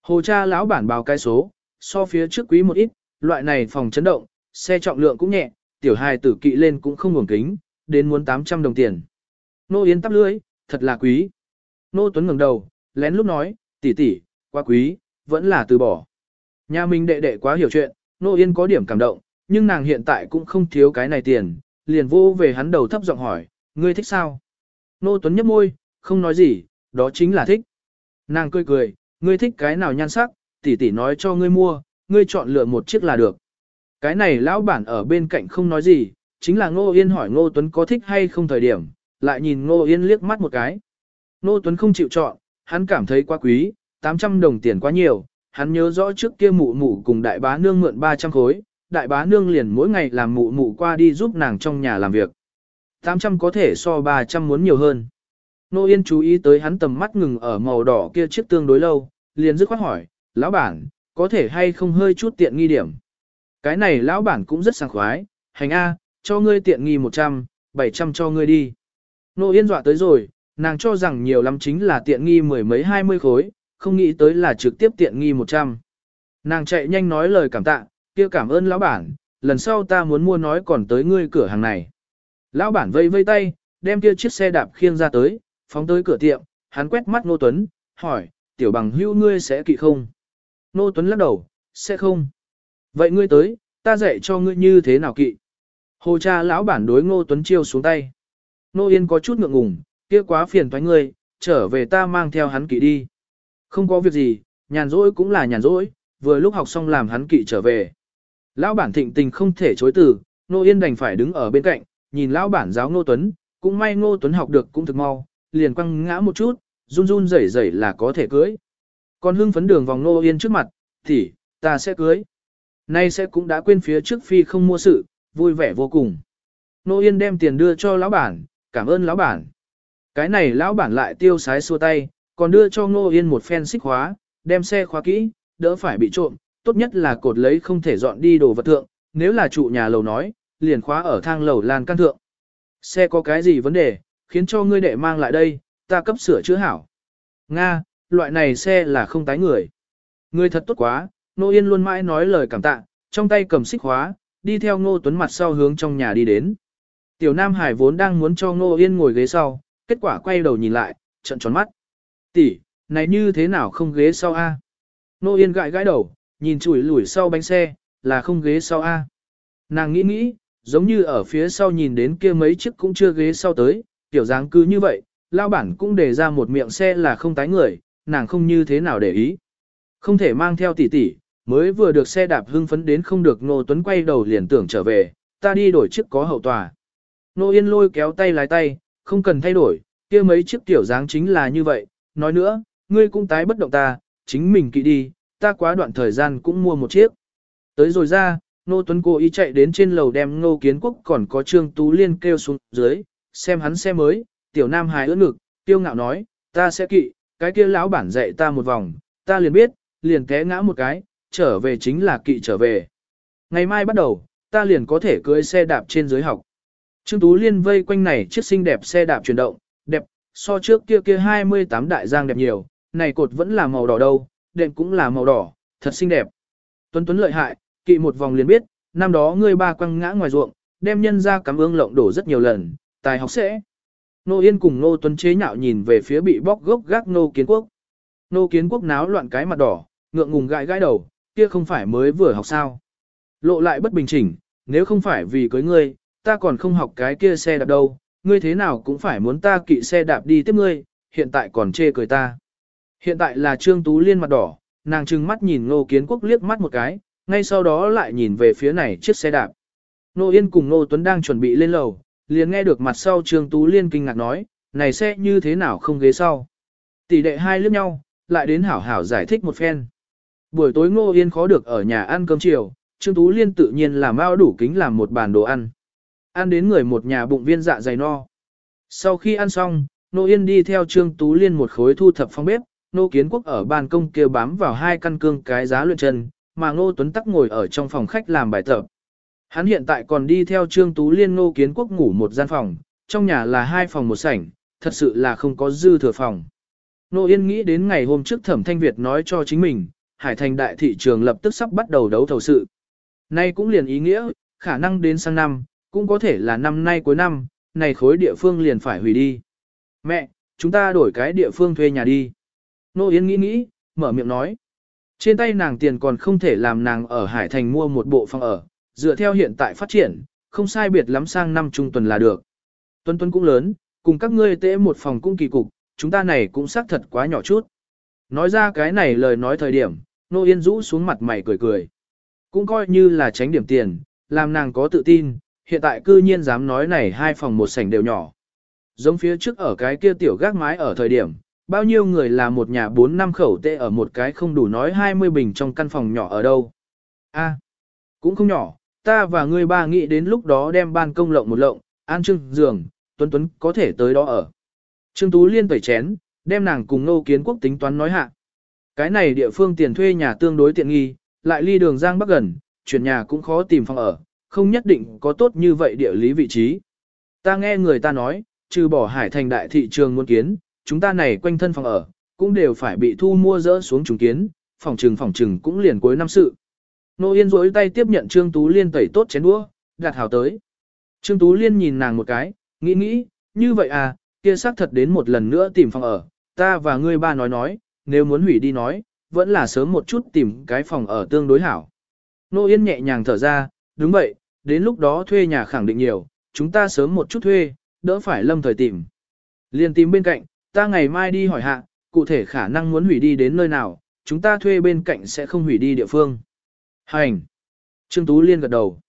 Hồ cha lão bản báo cái số, so phía trước quý một ít, loại này phòng chấn động, xe trọng lượng cũng nhẹ, tiểu hài tử kỵ lên cũng không ngủng kính, đến muốn 800 đồng tiền. Nô Yên tắp lưới, thật là quý. Nô Tuấn ngừng đầu, lén lúc nói, tỷ tỷ, quá quý, vẫn là từ bỏ. Nhà mình đệ đệ quá hiểu chuyện, Nô Yên có điểm cảm động, nhưng nàng hiện tại cũng không thiếu cái này tiền, liền vô về hắn đầu thấp giọng hỏi, ngươi thích sao? Nô Tuấn nhấp môi, không nói gì, đó chính là thích. Nàng cười cười, ngươi thích cái nào nhan sắc, tỷ tỷ nói cho ngươi mua, ngươi chọn lựa một chiếc là được. Cái này lão bản ở bên cạnh không nói gì, chính là Ngô Yên hỏi Ngô Tuấn có thích hay không thời điểm, lại nhìn Ngô Yên liếc mắt một cái. Ngô Tuấn không chịu chọn, hắn cảm thấy quá quý, 800 đồng tiền quá nhiều, hắn nhớ rõ trước kia mụ mụ cùng đại bá nương mượn 300 khối, đại bá nương liền mỗi ngày làm mụ mụ qua đi giúp nàng trong nhà làm việc. 800 có thể so 300 muốn nhiều hơn. Nô Yên chú ý tới hắn tầm mắt ngừng ở màu đỏ kia chiếc tương đối lâu, liền dứt khoát hỏi, lão bản, có thể hay không hơi chút tiện nghi điểm. Cái này lão bản cũng rất sảng khoái, hành A, cho ngươi tiện nghi 100, 700 cho ngươi đi. Nô Yên dọa tới rồi, nàng cho rằng nhiều lắm chính là tiện nghi mười mấy hai mươi khối, không nghĩ tới là trực tiếp tiện nghi 100. Nàng chạy nhanh nói lời cảm tạ, kia cảm ơn lão bản, lần sau ta muốn mua nói còn tới ngươi cửa hàng này. Lão bản vây vây tay, đem kia chiếc xe đạp khiêng ra tới, phóng tới cửa tiệm, hắn quét mắt Nô Tuấn, hỏi, tiểu bằng hưu ngươi sẽ kỵ không? Nô Tuấn lắc đầu, sẽ không. Vậy ngươi tới, ta dạy cho ngươi như thế nào kỵ. Hồ cha lão bản đối Ngô Tuấn chiêu xuống tay. Nô Yên có chút ngượng ngùng, kia quá phiền thoái ngươi, trở về ta mang theo hắn kỵ đi. Không có việc gì, nhàn rỗi cũng là nhàn rỗi, vừa lúc học xong làm hắn kỵ trở về. Lão bản thịnh tình không thể chối từ, Nô Yên đành phải đứng ở bên cạnh, nhìn lão bản giáo Ngô Tuấn, cũng may Ngô Tuấn học được cũng thực mau, liền quăng ngã một chút, run run rẩy rẩy là có thể cưới. Còn hưng phấn đường vòng Nô Yên trước mặt, thì, ta sẽ cưới. Nay sẽ cũng đã quên phía trước phi không mua sự, vui vẻ vô cùng. Nô Yên đem tiền đưa cho lão bản, cảm ơn lão bản. Cái này lão bản lại tiêu sái xua tay, còn đưa cho Nô Yên một phen xích khóa, đem xe khóa kỹ, đỡ phải bị trộm, tốt nhất là cột lấy không thể dọn đi đồ vật thượng, nếu là trụ nhà lầu nói, liền khóa ở thang lầu lan căn thượng. Xe có cái gì vấn đề, khiến cho ngươi đệ mang lại đây, ta cấp sửa chữa hảo. Nga, loại này xe là không tái người. Ngươi thật tốt quá, Nô Yên luôn mãi nói lời cảm tạ, trong tay cầm xích khóa, đi theo Ngô Tuấn mặt sau hướng trong nhà đi đến. Tiểu Nam Hải vốn đang muốn cho Ngô Yên ngồi ghế sau, kết quả quay đầu nhìn lại, trận tròn mắt. Tỷ, này như thế nào không ghế sau a? Nô Yên gãi gãi đầu, nhìn chủi lủi sau bánh xe, là không ghế sau a. Nàng nghĩ nghĩ, giống như ở phía sau nhìn đến kia mấy chiếc cũng chưa ghế sau tới, tiểu dáng cứ như vậy, lao bản cũng đề ra một miệng xe là không tái người, nàng không như thế nào để ý. Không thể mang theo tỷ tỷ, mới vừa được xe đạp hưng phấn đến không được Nô Tuấn quay đầu liền tưởng trở về, ta đi đổi chiếc có hậu tòa. Nô Yên lôi kéo tay lái tay, không cần thay đổi, kia mấy chiếc tiểu dáng chính là như vậy, nói nữa, ngươi cũng tái bất động ta, chính mình kỵ đi, ta quá đoạn thời gian cũng mua một chiếc. Tới rồi ra, Nô Tuấn cố ý chạy đến trên lầu đem ngô Kiến Quốc còn có Trương Tú Liên kêu xuống dưới, xem hắn xe mới, tiểu nam hài ưỡn ngực, tiêu ngạo nói, ta sẽ kỵ, cái kia lão bản dạy ta một vòng, ta liền biết, liền té ngã một cái, trở về chính là kỵ trở về. Ngày mai bắt đầu, ta liền có thể cưới xe đạp trên dưới học. Trương Tú Liên vây quanh này chiếc xinh đẹp xe đạp chuyển động, đẹp, so trước kia kia 28 đại giang đẹp nhiều, này cột vẫn là màu đỏ đâu, đệm cũng là màu đỏ, thật xinh đẹp. Tuấn Tuấn lợi hại, kỵ một vòng liền biết, năm đó ngươi ba quăng ngã ngoài ruộng, đem nhân ra cắm ương lộng đổ rất nhiều lần, tài học sẽ. Nô Yên cùng Nô Tuấn chế nhạo nhìn về phía bị bóc gốc gác Nô Kiến Quốc. Nô Kiến Quốc náo loạn cái mặt đỏ, ngượng ngùng gãi gãi đầu, kia không phải mới vừa học sao. Lộ lại bất bình chỉnh, nếu không phải vì cưới ngươi, ta còn không học cái kia xe đạp đâu, ngươi thế nào cũng phải muốn ta kỵ xe đạp đi tiếp ngươi, hiện tại còn chê cười ta. Hiện tại là Trương Tú Liên mặt đỏ, nàng trừng mắt nhìn Nô Kiến Quốc liếc mắt một cái, ngay sau đó lại nhìn về phía này chiếc xe đạp. Nô Yên cùng Nô Tuấn đang chuẩn bị lên lầu, liền nghe được mặt sau Trương Tú Liên kinh ngạc nói, này xe như thế nào không ghế sau. Tỷ đệ hai liếc nhau, lại đến hảo hảo giải thích một phen. Buổi tối Ngô Yên khó được ở nhà ăn cơm chiều, Trương Tú Liên tự nhiên làm bao đủ kính làm một bàn đồ ăn. Ăn đến người một nhà bụng viên dạ dày no. Sau khi ăn xong, Nô Yên đi theo Trương Tú Liên một khối thu thập phong bếp, Nô Kiến Quốc ở ban công kia bám vào hai căn cương cái giá luyện chân, mà Ngô Tuấn Tắc ngồi ở trong phòng khách làm bài tập. Hắn hiện tại còn đi theo Trương Tú Liên Nô Kiến Quốc ngủ một gian phòng, trong nhà là hai phòng một sảnh, thật sự là không có dư thừa phòng. Nô Yên nghĩ đến ngày hôm trước Thẩm Thanh Việt nói cho chính mình, Hải Thành đại thị trường lập tức sắp bắt đầu đấu thầu sự. Nay cũng liền ý nghĩa, khả năng đến sang năm, cũng có thể là năm nay cuối năm, này khối địa phương liền phải hủy đi. Mẹ, chúng ta đổi cái địa phương thuê nhà đi. Nô Yên nghĩ nghĩ, mở miệng nói. Trên tay nàng tiền còn không thể làm nàng ở Hải Thành mua một bộ phòng ở, dựa theo hiện tại phát triển, không sai biệt lắm sang năm trung tuần là được. Tuần tuần cũng lớn, cùng các ngươi tễ một phòng cũng kỳ cục, chúng ta này cũng xác thật quá nhỏ chút. Nói ra cái này lời nói thời điểm, Nô Yên rũ xuống mặt mày cười cười. Cũng coi như là tránh điểm tiền, làm nàng có tự tin, hiện tại cư nhiên dám nói này hai phòng một sảnh đều nhỏ. Giống phía trước ở cái kia tiểu gác mái ở thời điểm, bao nhiêu người là một nhà bốn năm khẩu tệ ở một cái không đủ nói 20 bình trong căn phòng nhỏ ở đâu. a cũng không nhỏ, ta và ngươi ba nghĩ đến lúc đó đem ban công lộng một lộng, an trưng giường, Tuấn Tuấn có thể tới đó ở. Trương Tú Liên tẩy chén, đem nàng cùng Nô Kiến Quốc tính toán nói hạ. Cái này địa phương tiền thuê nhà tương đối tiện nghi, lại ly đường Giang Bắc gần, chuyển nhà cũng khó tìm phòng ở, không nhất định có tốt như vậy địa lý vị trí. Ta nghe người ta nói, trừ bỏ hải thành đại thị trường muốn kiến, chúng ta này quanh thân phòng ở, cũng đều phải bị thu mua dỡ xuống trùng kiến, phòng trừng phòng trừng cũng liền cuối năm sự. Nô Yên rỗi tay tiếp nhận Trương Tú Liên tẩy tốt chén đũa, đặt hào tới. Trương Tú Liên nhìn nàng một cái, nghĩ nghĩ, như vậy à, kia xác thật đến một lần nữa tìm phòng ở, ta và ngươi ba nói nói, nếu muốn hủy đi nói, vẫn là sớm một chút tìm cái phòng ở tương đối hảo. Nô Yên nhẹ nhàng thở ra, đúng vậy, đến lúc đó thuê nhà khẳng định nhiều, chúng ta sớm một chút thuê, đỡ phải lâm thời tìm. Liên tìm bên cạnh, ta ngày mai đi hỏi hạ, cụ thể khả năng muốn hủy đi đến nơi nào, chúng ta thuê bên cạnh sẽ không hủy đi địa phương. Hành! Trương Tú Liên gật đầu.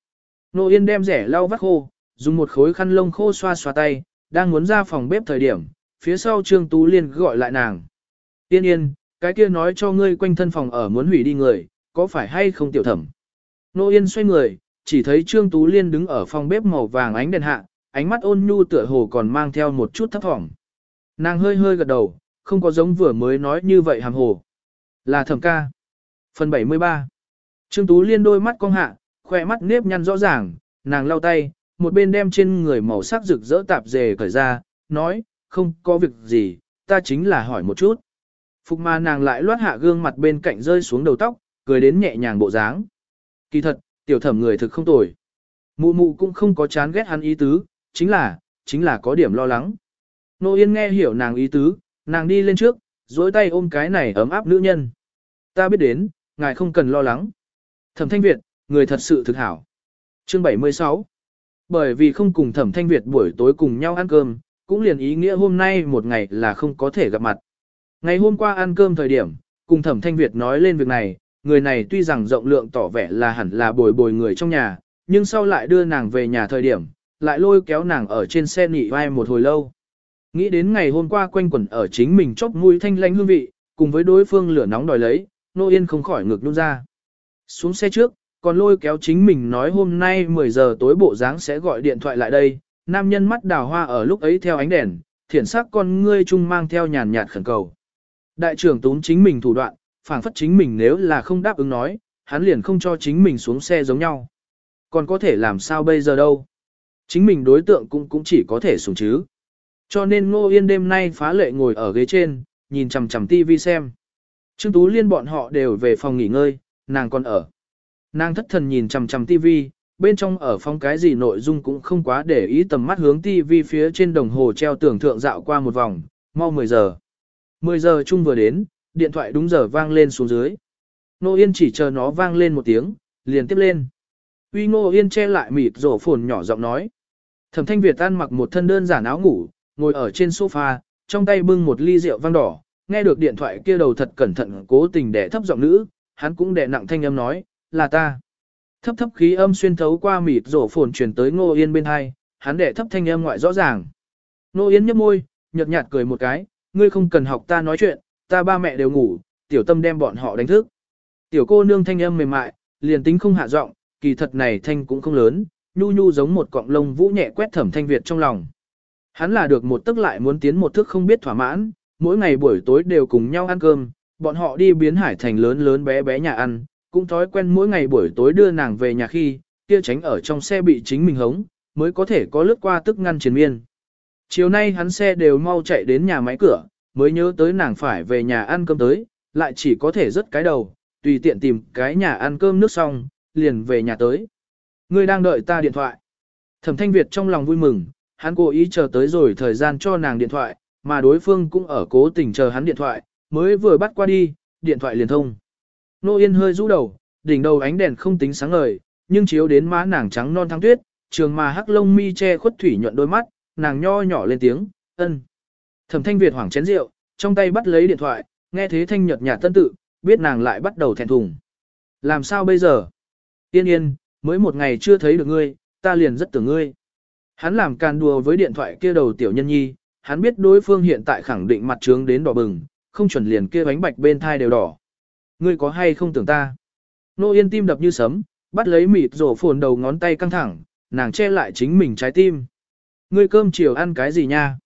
Nô Yên đem rẻ lau vắt khô, dùng một khối khăn lông khô xoa xoa tay, đang muốn ra phòng bếp thời điểm, phía sau Trương Tú Liên gọi lại nàng. Yên yên, cái kia nói cho ngươi quanh thân phòng ở muốn hủy đi người, có phải hay không tiểu thẩm? Nô Yên xoay người, chỉ thấy Trương Tú Liên đứng ở phòng bếp màu vàng ánh đèn hạ, ánh mắt ôn nhu tựa hồ còn mang theo một chút thấp thỏm. Nàng hơi hơi gật đầu, không có giống vừa mới nói như vậy hàm hồ. Là thẩm ca. Phần 73 Trương Tú Liên đôi mắt cong hạ, khỏe mắt nếp nhăn rõ ràng, nàng lau tay, một bên đem trên người màu sắc rực rỡ tạp dề cởi ra, nói, không có việc gì, ta chính là hỏi một chút. Phục mà nàng lại loát hạ gương mặt bên cạnh rơi xuống đầu tóc, cười đến nhẹ nhàng bộ dáng. Kỳ thật, Tiểu thẩm người thực không tồi. Mụ mụ cũng không có chán ghét hắn ý tứ, chính là, chính là có điểm lo lắng. Nô Yên nghe hiểu nàng ý tứ, nàng đi lên trước, dối tay ôm cái này ấm áp nữ nhân. Ta biết đến, ngài không cần lo lắng. Thẩm Thanh Việt, người thật sự thực hảo. Chương 76 Bởi vì không cùng Thẩm Thanh Việt buổi tối cùng nhau ăn cơm, cũng liền ý nghĩa hôm nay một ngày là không có thể gặp mặt. Ngày hôm qua ăn cơm thời điểm, cùng Thẩm Thanh Việt nói lên việc này, người này tuy rằng rộng lượng tỏ vẻ là hẳn là bồi bồi người trong nhà, nhưng sau lại đưa nàng về nhà thời điểm, lại lôi kéo nàng ở trên xe nị vai một hồi lâu. Nghĩ đến ngày hôm qua quanh quẩn ở chính mình chốc mũi thanh lanh hương vị, cùng với đối phương lửa nóng đòi lấy, nô yên không khỏi ngực nút ra. Xuống xe trước, còn lôi kéo chính mình nói hôm nay 10 giờ tối bộ dáng sẽ gọi điện thoại lại đây, nam nhân mắt đào hoa ở lúc ấy theo ánh đèn, thiển sắc con ngươi chung mang theo nhàn nhạt khẩn cầu. Đại trưởng tún chính mình thủ đoạn, phảng phất chính mình nếu là không đáp ứng nói, hắn liền không cho chính mình xuống xe giống nhau. Còn có thể làm sao bây giờ đâu. Chính mình đối tượng cũng cũng chỉ có thể xuống chứ. Cho nên Ngô Yên đêm nay phá lệ ngồi ở ghế trên, nhìn chằm chằm tivi xem. Trương Tú Liên bọn họ đều về phòng nghỉ ngơi, nàng còn ở. Nàng thất thần nhìn chằm chằm tivi, bên trong ở phong cái gì nội dung cũng không quá để ý tầm mắt hướng tivi phía trên đồng hồ treo tưởng thượng dạo qua một vòng, mau 10 giờ. 10 giờ chung vừa đến, điện thoại đúng giờ vang lên xuống dưới. Nô Yên chỉ chờ nó vang lên một tiếng, liền tiếp lên. Uy Ngô Yên che lại mịt rổ phồn nhỏ giọng nói. Thẩm Thanh Việt tan mặc một thân đơn giản áo ngủ, ngồi ở trên sofa, trong tay bưng một ly rượu vang đỏ, nghe được điện thoại kia đầu thật cẩn thận cố tình để thấp giọng nữ, hắn cũng đẻ nặng thanh âm nói, là ta. Thấp thấp khí âm xuyên thấu qua mịt rổ phồn truyền tới Ngô Yên bên hai, hắn đẻ thấp thanh âm ngoại rõ ràng. Ngô Yên nhếch môi, nhợt nhạt cười một cái, ngươi không cần học ta nói chuyện, ta ba mẹ đều ngủ, tiểu tâm đem bọn họ đánh thức. Tiểu cô nương thanh âm mềm mại, liền tính không hạ giọng, kỳ thật này thanh cũng không lớn, nhu nhu giống một cọng lông vũ nhẹ quét thẩm thanh Việt trong lòng. Hắn là được một tức lại muốn tiến một thước không biết thỏa mãn, mỗi ngày buổi tối đều cùng nhau ăn cơm, bọn họ đi biến hải thành lớn lớn bé bé nhà ăn, cũng thói quen mỗi ngày buổi tối đưa nàng về nhà khi, kia tránh ở trong xe bị chính mình hống, mới có thể có lướt qua tức ngăn triền miên. Chiều nay hắn xe đều mau chạy đến nhà máy cửa, mới nhớ tới nàng phải về nhà ăn cơm tới, lại chỉ có thể rớt cái đầu, tùy tiện tìm cái nhà ăn cơm nước xong, liền về nhà tới. Ngươi đang đợi ta điện thoại. Thẩm Thanh Việt trong lòng vui mừng, hắn cố ý chờ tới rồi thời gian cho nàng điện thoại, mà đối phương cũng ở cố tình chờ hắn điện thoại, mới vừa bắt qua đi, điện thoại liền thông. Nô Yên hơi rũ đầu, đỉnh đầu ánh đèn không tính sáng ngời, nhưng chiếu đến má nàng trắng non thăng tuyết, trường mà hắc lông mi che khuất thủy nhuận đôi mắt, nàng nho nhỏ lên tiếng, ân. Thẩm Thanh Việt hoảng chén rượu, trong tay bắt lấy điện thoại, nghe thế thanh nhợt nhạt tân tự, biết nàng lại bắt đầu thẹn thùng. Làm sao bây giờ? Yên yên, mới một ngày chưa thấy được ngươi, ta liền rất tưởng ngươi. Hắn làm càn đùa với điện thoại kia đầu tiểu nhân nhi, hắn biết đối phương hiện tại khẳng định mặt trướng đến đỏ bừng, không chuẩn liền kia bánh bạch bên thai đều đỏ. Ngươi có hay không tưởng ta? Nô yên tim đập như sấm, bắt lấy mịt rổ phồn đầu ngón tay căng thẳng, nàng che lại chính mình trái tim. Ngươi cơm chiều ăn cái gì nha?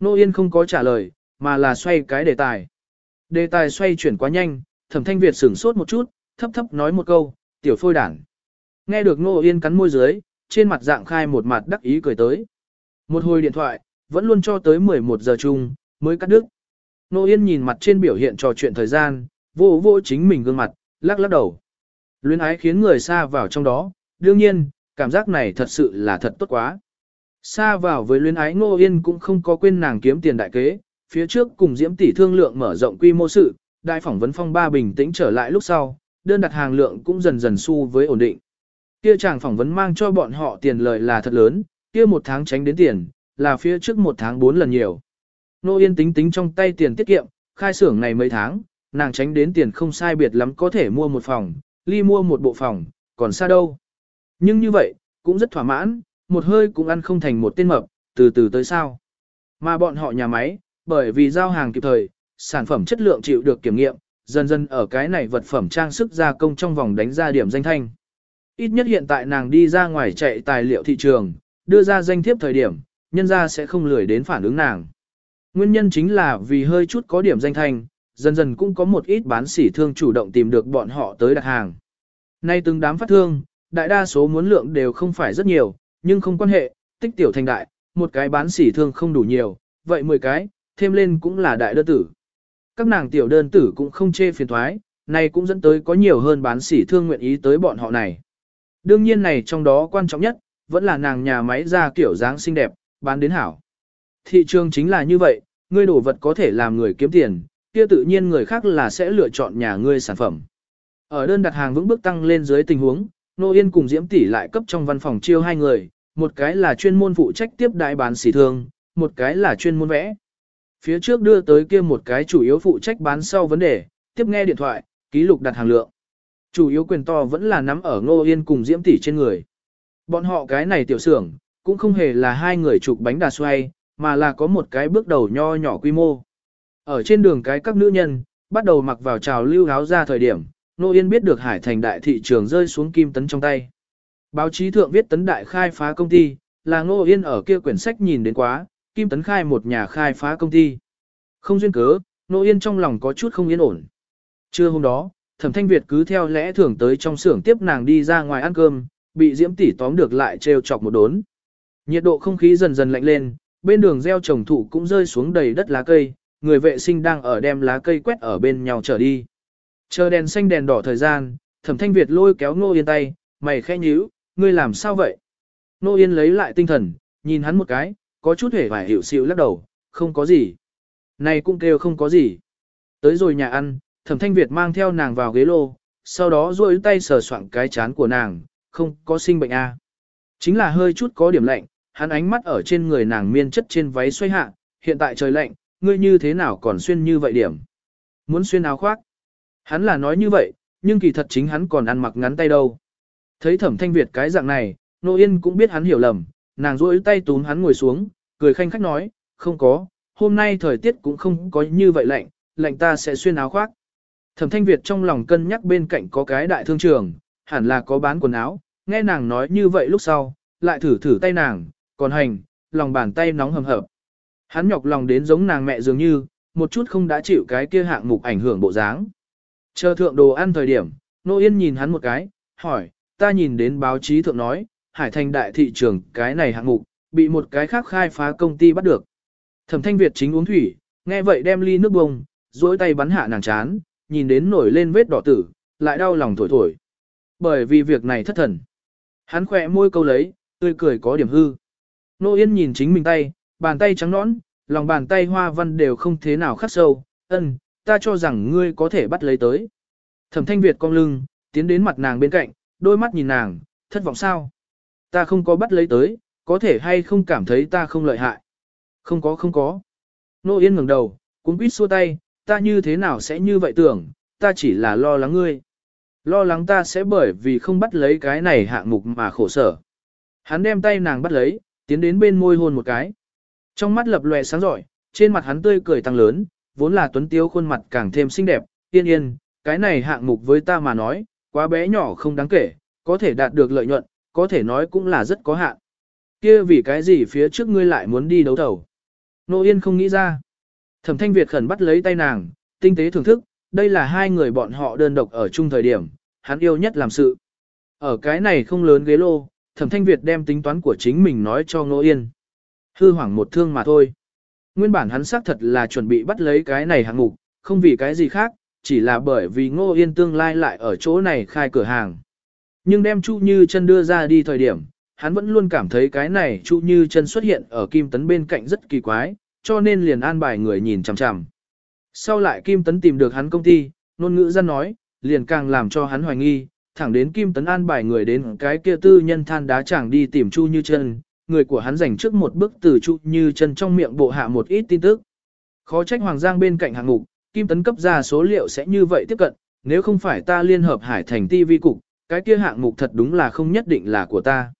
Nô yên không có trả lời, mà là xoay cái đề tài. Đề tài xoay chuyển quá nhanh, thẩm thanh Việt sửng sốt một chút, thấp thấp nói một câu, tiểu phôi đảng. Nghe được Nô Yên cắn môi dưới, trên mặt dạng khai một mặt đắc ý cười tới. Một hồi điện thoại, vẫn luôn cho tới 11 giờ chung, mới cắt đứt. Nô Yên nhìn mặt trên biểu hiện trò chuyện thời gian, vô vô chính mình gương mặt, lắc lắc đầu. Luyến ái khiến người xa vào trong đó, đương nhiên, cảm giác này thật sự là thật tốt quá. Xa vào với luyến ái Ngô Yên cũng không có quên nàng kiếm tiền đại kế, phía trước cùng Diễm tỷ thương lượng mở rộng quy mô sự, đại phỏng vấn phong ba bình tĩnh trở lại lúc sau, đơn đặt hàng lượng cũng dần dần xu với ổn định. Kia chàng phỏng vấn mang cho bọn họ tiền lời là thật lớn, kia một tháng tránh đến tiền, là phía trước một tháng bốn lần nhiều. Nô Yên tính tính trong tay tiền tiết kiệm, khai xưởng này mấy tháng, nàng tránh đến tiền không sai biệt lắm có thể mua một phòng, ly mua một bộ phòng, còn xa đâu. Nhưng như vậy, cũng rất thỏa mãn, một hơi cũng ăn không thành một tên mập, từ từ tới sao. Mà bọn họ nhà máy, bởi vì giao hàng kịp thời, sản phẩm chất lượng chịu được kiểm nghiệm, dần dần ở cái này vật phẩm trang sức gia công trong vòng đánh ra điểm danh thanh. Ít nhất hiện tại nàng đi ra ngoài chạy tài liệu thị trường, đưa ra danh thiếp thời điểm, nhân ra sẽ không lười đến phản ứng nàng. Nguyên nhân chính là vì hơi chút có điểm danh thành, dần dần cũng có một ít bán sỉ thương chủ động tìm được bọn họ tới đặt hàng. Nay từng đám phát thương, đại đa số muốn lượng đều không phải rất nhiều, nhưng không quan hệ, tích tiểu thành đại, một cái bán sỉ thương không đủ nhiều, vậy 10 cái, thêm lên cũng là đại đơn tử. Các nàng tiểu đơn tử cũng không chê phiền thoái, này cũng dẫn tới có nhiều hơn bán sỉ thương nguyện ý tới bọn họ này. Đương nhiên này trong đó quan trọng nhất, vẫn là nàng nhà máy ra kiểu dáng xinh đẹp, bán đến hảo. Thị trường chính là như vậy, ngươi đồ vật có thể làm người kiếm tiền, kia tự nhiên người khác là sẽ lựa chọn nhà ngươi sản phẩm. Ở đơn đặt hàng vững bước tăng lên dưới tình huống, Nô Yên cùng Diễm Tỷ lại cấp trong văn phòng chiêu hai người, một cái là chuyên môn phụ trách tiếp đại bán xỉ thương, một cái là chuyên môn vẽ. Phía trước đưa tới kia một cái chủ yếu phụ trách bán sau vấn đề, tiếp nghe điện thoại, ký lục đặt hàng lượng. Chủ yếu quyền to vẫn là nắm ở Ngô Yên cùng Diễm Tỷ trên người. Bọn họ cái này tiểu xưởng cũng không hề là hai người chụp bánh đà xoay, mà là có một cái bước đầu nho nhỏ quy mô. Ở trên đường cái các nữ nhân, bắt đầu mặc vào trào lưu áo ra thời điểm, Nô Yên biết được Hải Thành đại thị trường rơi xuống kim tấn trong tay. Báo chí thượng viết tấn đại khai phá công ty, là Nô Yên ở kia quyển sách nhìn đến quá, kim tấn khai một nhà khai phá công ty. Không duyên cớ, Nô Yên trong lòng có chút không yên ổn. Trưa hôm đó, Thẩm Thanh Việt cứ theo lẽ thường tới trong xưởng tiếp nàng đi ra ngoài ăn cơm, bị Diễm tỷ tóm được lại trêu chọc một đốn. Nhiệt độ không khí dần dần lạnh lên, bên đường gieo trồng thụ cũng rơi xuống đầy đất lá cây, người vệ sinh đang ở đem lá cây quét ở bên nhau trở đi. Chờ đèn xanh đèn đỏ thời gian, Thẩm Thanh Việt lôi kéo Nô Yên tay, mày khẽ nhíu, ngươi làm sao vậy? Nô Yên lấy lại tinh thần, nhìn hắn một cái, có chút hề vải hiểu xịu lắc đầu, không có gì. Này cũng kêu không có gì. Tới rồi nhà ăn, Thẩm Thanh Việt mang theo nàng vào ghế lô, sau đó duỗi tay sờ soạn cái chán của nàng, không có sinh bệnh a. À. Chính là hơi chút có điểm lạnh, hắn ánh mắt ở trên người nàng miên chất trên váy xoay hạ, hiện tại trời lạnh, ngươi như thế nào còn xuyên như vậy điểm. Muốn xuyên áo khoác. Hắn là nói như vậy, nhưng kỳ thật chính hắn còn ăn mặc ngắn tay đâu. Thấy thẩm thanh Việt cái dạng này, Nô Yên cũng biết hắn hiểu lầm, nàng rỗi tay túm hắn ngồi xuống, cười khanh khách nói, không có, hôm nay thời tiết cũng không có như vậy lạnh, lạnh ta sẽ xuyên áo khoác. Thẩm thanh Việt trong lòng cân nhắc bên cạnh có cái đại thương trường, hẳn là có bán quần áo, nghe nàng nói như vậy lúc sau, lại thử thử tay nàng, còn hành, lòng bàn tay nóng hầm hập. Hắn nhọc lòng đến giống nàng mẹ dường như, một chút không đã chịu cái kia hạng mục ảnh hưởng bộ dáng. Chờ thượng đồ ăn thời điểm, Nô Yên nhìn hắn một cái, hỏi, ta nhìn đến báo chí thượng nói, Hải Thành đại thị trường cái này hạng mục, bị một cái khác khai phá công ty bắt được. Thẩm thanh Việt chính uống thủy, nghe vậy đem ly nước bông, dối tay bắn hạ nàng chán, nhìn đến nổi lên vết đỏ tử, lại đau lòng thổi thổi. Bởi vì việc này thất thần. Hắn khỏe môi câu lấy, tươi cười có điểm hư. Nô Yên nhìn chính mình tay, bàn tay trắng nõn, lòng bàn tay hoa văn đều không thế nào khắc sâu, ân, ta cho rằng ngươi có thể bắt lấy tới. Thẩm thanh Việt cong lưng, tiến đến mặt nàng bên cạnh, đôi mắt nhìn nàng, thất vọng sao? Ta không có bắt lấy tới, có thể hay không cảm thấy ta không lợi hại? Không có không có. Nô Yên ngẩng đầu, cũng quýt xua tay, ta như thế nào sẽ như vậy tưởng, ta chỉ là lo lắng ngươi. Lo lắng ta sẽ bởi vì không bắt lấy cái này hạng mục mà khổ sở. Hắn đem tay nàng bắt lấy, tiến đến bên môi hôn một cái. Trong mắt lập lòe sáng giỏi, trên mặt hắn tươi cười tăng lớn, vốn là tuấn tiêu khuôn mặt càng thêm xinh đẹp, yên yên, cái này hạng mục với ta mà nói, quá bé nhỏ không đáng kể, có thể đạt được lợi nhuận, có thể nói cũng là rất có hạn. Kia vì cái gì phía trước ngươi lại muốn đi đấu thầu? Nô Yên không nghĩ ra. Thẩm Thanh Việt khẩn bắt lấy tay nàng, tinh tế thưởng thức, đây là hai người bọn họ đơn độc ở chung thời điểm, hắn yêu nhất làm sự. Ở cái này không lớn ghế lô, Thẩm Thanh Việt đem tính toán của chính mình nói cho Ngô Yên. Hư hoảng một thương mà thôi. Nguyên bản hắn xác thật là chuẩn bị bắt lấy cái này hạng mục, không vì cái gì khác, chỉ là bởi vì Ngô Yên tương lai lại ở chỗ này khai cửa hàng. Nhưng đem Chu Như chân đưa ra đi thời điểm, hắn vẫn luôn cảm thấy cái này Chu Như chân xuất hiện ở Kim Tấn bên cạnh rất kỳ quái, cho nên liền an bài người nhìn chằm chằm. Sau lại Kim Tấn tìm được hắn công ty, ngôn ngữ dân nói, liền càng làm cho hắn hoài nghi, thẳng đến Kim Tấn an bài người đến cái kia tư nhân than đá chẳng đi tìm Chu Như chân, người của hắn dành trước một bước từ Chu Như chân trong miệng bộ hạ một ít tin tức. Khó trách Hoàng Giang bên cạnh hạng mục, Kim Tấn cấp ra số liệu sẽ như vậy tiếp cận, nếu không phải ta liên hợp hải thành ti vi cục, cái kia hạng mục thật đúng là không nhất định là của ta.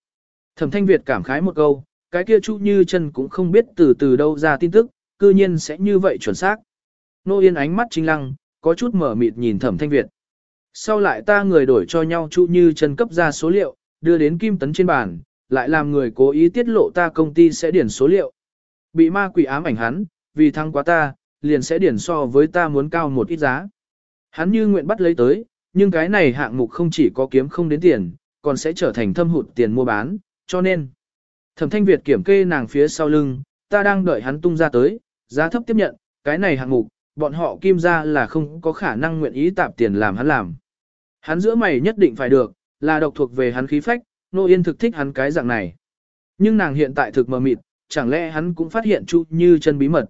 Thẩm Thanh Việt cảm khái một câu, cái kia Chu Như chân cũng không biết từ từ đâu ra tin tức, cư nhiên sẽ như vậy chuẩn xác. Nô Yên ánh mắt chính lăng, có chút mở mịt nhìn Thẩm Thanh Việt. Sau lại ta người đổi cho nhau Chu Như chân cấp ra số liệu, đưa đến Kim Tấn trên bàn, lại làm người cố ý tiết lộ ta công ty sẽ điển số liệu. Bị ma quỷ ám ảnh hắn, vì thắng quá ta, liền sẽ điển so với ta muốn cao một ít giá. Hắn như nguyện bắt lấy tới, nhưng cái này hạng mục không chỉ có kiếm không đến tiền, còn sẽ trở thành thâm hụt tiền mua bán, cho nên. Thẩm thanh Việt kiểm kê nàng phía sau lưng, ta đang đợi hắn tung ra tới, giá thấp tiếp nhận, cái này hạng mục, bọn họ kim ra là không có khả năng nguyện ý tạp tiền làm hắn làm. Hắn giữa mày nhất định phải được, là độc thuộc về hắn khí phách, Nô Yên thực thích hắn cái dạng này. Nhưng nàng hiện tại thực mờ mịt, chẳng lẽ hắn cũng phát hiện Chu Như chân bí mật.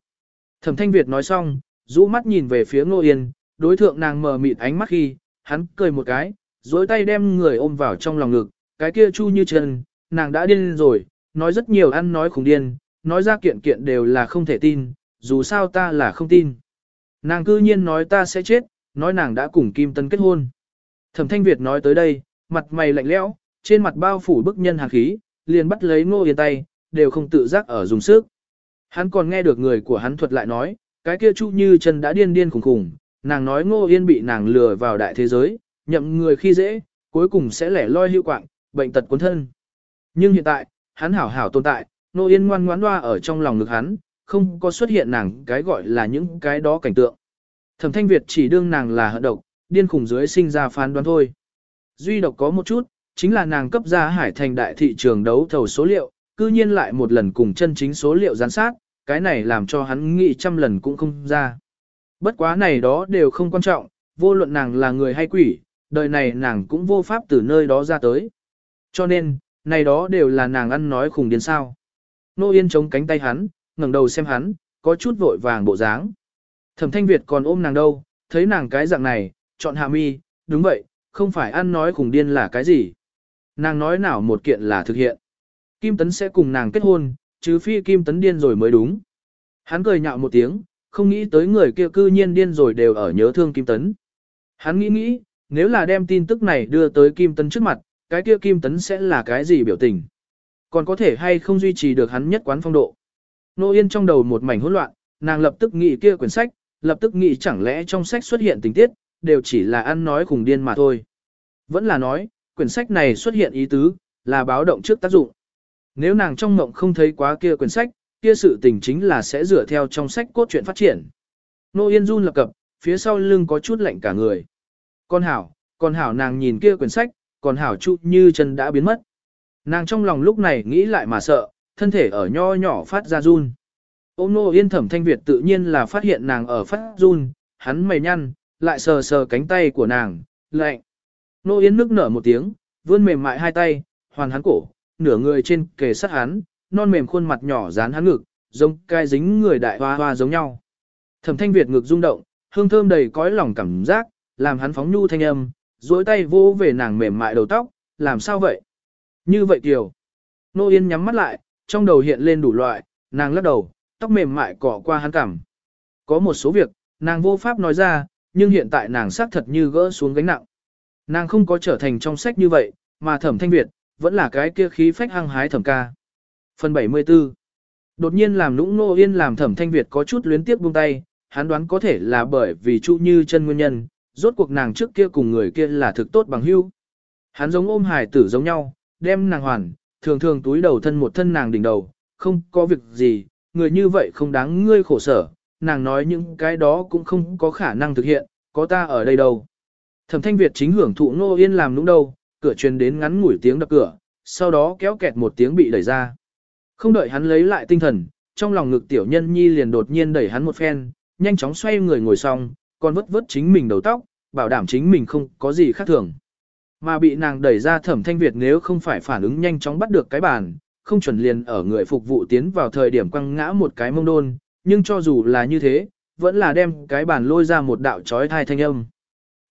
Thẩm Thanh Việt nói xong, rũ mắt nhìn về phía Nô Yên, đối thượng nàng mờ mịt ánh mắt khi, hắn cười một cái, dối tay đem người ôm vào trong lòng ngực, cái kia Chu Như chân, nàng đã điên rồi, nói rất nhiều ăn nói khủng điên, nói ra kiện kiện đều là không thể tin, dù sao ta là không tin. Nàng cư nhiên nói ta sẽ chết, nói nàng đã cùng Kim Tân kết hôn. Thẩm Thanh Việt nói tới đây, mặt mày lạnh lẽo, trên mặt bao phủ bức nhân hàn khí, liền bắt lấy Ngô Yên tay, đều không tự giác ở dùng sức. Hắn còn nghe được người của hắn thuật lại nói, cái kia Chu Như Chân đã điên điên khủng khủng, nàng nói Ngô Yên bị nàng lừa vào đại thế giới, nhậm người khi dễ, cuối cùng sẽ lẻ loi hữu quạng, bệnh tật cuốn thân. Nhưng hiện tại, hắn hảo hảo tồn tại, Ngô Yên ngoan ngoãn loa ở trong lòng ngực hắn, không có xuất hiện nàng cái gọi là những cái đó cảnh tượng. Thẩm Thanh Việt chỉ đương nàng là hận độc, điên khủng dưới sinh ra phán đoán thôi. Duy độc có một chút, chính là nàng cấp ra hải thành đại thị trường đấu thầu số liệu, cư nhiên lại một lần cùng chân chính số liệu gián sát, cái này làm cho hắn nghĩ trăm lần cũng không ra. Bất quá này đó đều không quan trọng, vô luận nàng là người hay quỷ, đời này nàng cũng vô pháp từ nơi đó ra tới. Cho nên, này đó đều là nàng ăn nói khùng điên sao. Nô Yên chống cánh tay hắn, ngẩng đầu xem hắn, có chút vội vàng bộ dáng. Thẩm Thanh Việt còn ôm nàng đâu, thấy nàng cái dạng này, chọn hà mi, đúng vậy, không phải ăn nói khủng điên là cái gì. Nàng nói nào một kiện là thực hiện. Kim Tấn sẽ cùng nàng kết hôn, chứ phi Kim Tấn điên rồi mới đúng. Hắn cười nhạo một tiếng, không nghĩ tới người kia cư nhiên điên rồi đều ở nhớ thương Kim Tấn. Hắn nghĩ nghĩ, nếu là đem tin tức này đưa tới Kim Tấn trước mặt, cái kia Kim Tấn sẽ là cái gì biểu tình? Còn có thể hay không duy trì được hắn nhất quán phong độ? Nô Yên trong đầu một mảnh hỗn loạn, nàng lập tức nghĩ kia quyển sách, lập tức nghĩ chẳng lẽ trong sách xuất hiện tình tiết, đều chỉ là ăn nói cùng điên mà thôi. Vẫn là nói, quyển sách này xuất hiện ý tứ, là báo động trước tác dụng. Nếu nàng trong mộng không thấy quá kia quyển sách, kia sự tình chính là sẽ dựa theo trong sách cốt truyện phát triển. Nô Yên run lập cập, phía sau lưng có chút lạnh cả người. Con hảo, con hảo nàng nhìn kia quyển sách, còn hảo chút như chân đã biến mất. Nàng trong lòng lúc này nghĩ lại mà sợ, thân thể ở nho nhỏ phát ra run. Ôm Nô Yên thẩm thanh Việt tự nhiên là phát hiện nàng ở phát run, hắn mày nhăn, lại sờ sờ cánh tay của nàng, lạnh. Nô yến nước nở một tiếng, vươn mềm mại hai tay, hoàn hắn cổ, nửa người trên kề sát hắn, non mềm khuôn mặt nhỏ dán hắn ngực, giống cai dính người đại hoa hoa giống nhau. Thẩm thanh Việt ngực rung động, hương thơm đầy cõi lòng cảm giác, làm hắn phóng nhu thanh âm, duỗi tay vô về nàng mềm mại đầu tóc, làm sao vậy? Như vậy tiểu. Nô Yên nhắm mắt lại, trong đầu hiện lên đủ loại, nàng lắc đầu, tóc mềm mại cọ qua hắn cảm. Có một số việc, nàng vô pháp nói ra, nhưng hiện tại nàng xác thật như gỡ xuống gánh nặng. Nàng không có trở thành trong sách như vậy, mà thẩm thanh Việt, vẫn là cái kia khí phách hăng hái thẩm ca. Phần 74 Đột nhiên làm nũng nô yên làm thẩm thanh Việt có chút luyến tiếp buông tay, hắn đoán có thể là bởi vì Chu Như chân nguyên nhân, rốt cuộc nàng trước kia cùng người kia là thực tốt bằng hữu. Hắn giống ôm hài tử giống nhau, đem nàng hoàn, thường thường túi đầu thân một thân nàng đỉnh đầu, không có việc gì, người như vậy không đáng ngươi khổ sở, nàng nói những cái đó cũng không có khả năng thực hiện, có ta ở đây đâu. Thẩm thanh Việt chính hưởng thụ nô yên làm nũng đâu, cửa truyền đến ngắn ngủi tiếng đập cửa, sau đó kéo kẹt một tiếng bị đẩy ra. Không đợi hắn lấy lại tinh thần, trong lòng ngực tiểu nhân nhi liền đột nhiên đẩy hắn một phen, nhanh chóng xoay người ngồi xong, còn vất vất chính mình đầu tóc, bảo đảm chính mình không có gì khác thường. Mà bị nàng đẩy ra thẩm thanh Việt nếu không phải phản ứng nhanh chóng bắt được cái bàn, không chuẩn liền ở người phục vụ tiến vào thời điểm quăng ngã một cái mông đôn, nhưng cho dù là như thế, vẫn là đem cái bàn lôi ra một đạo trói thai thanh âm.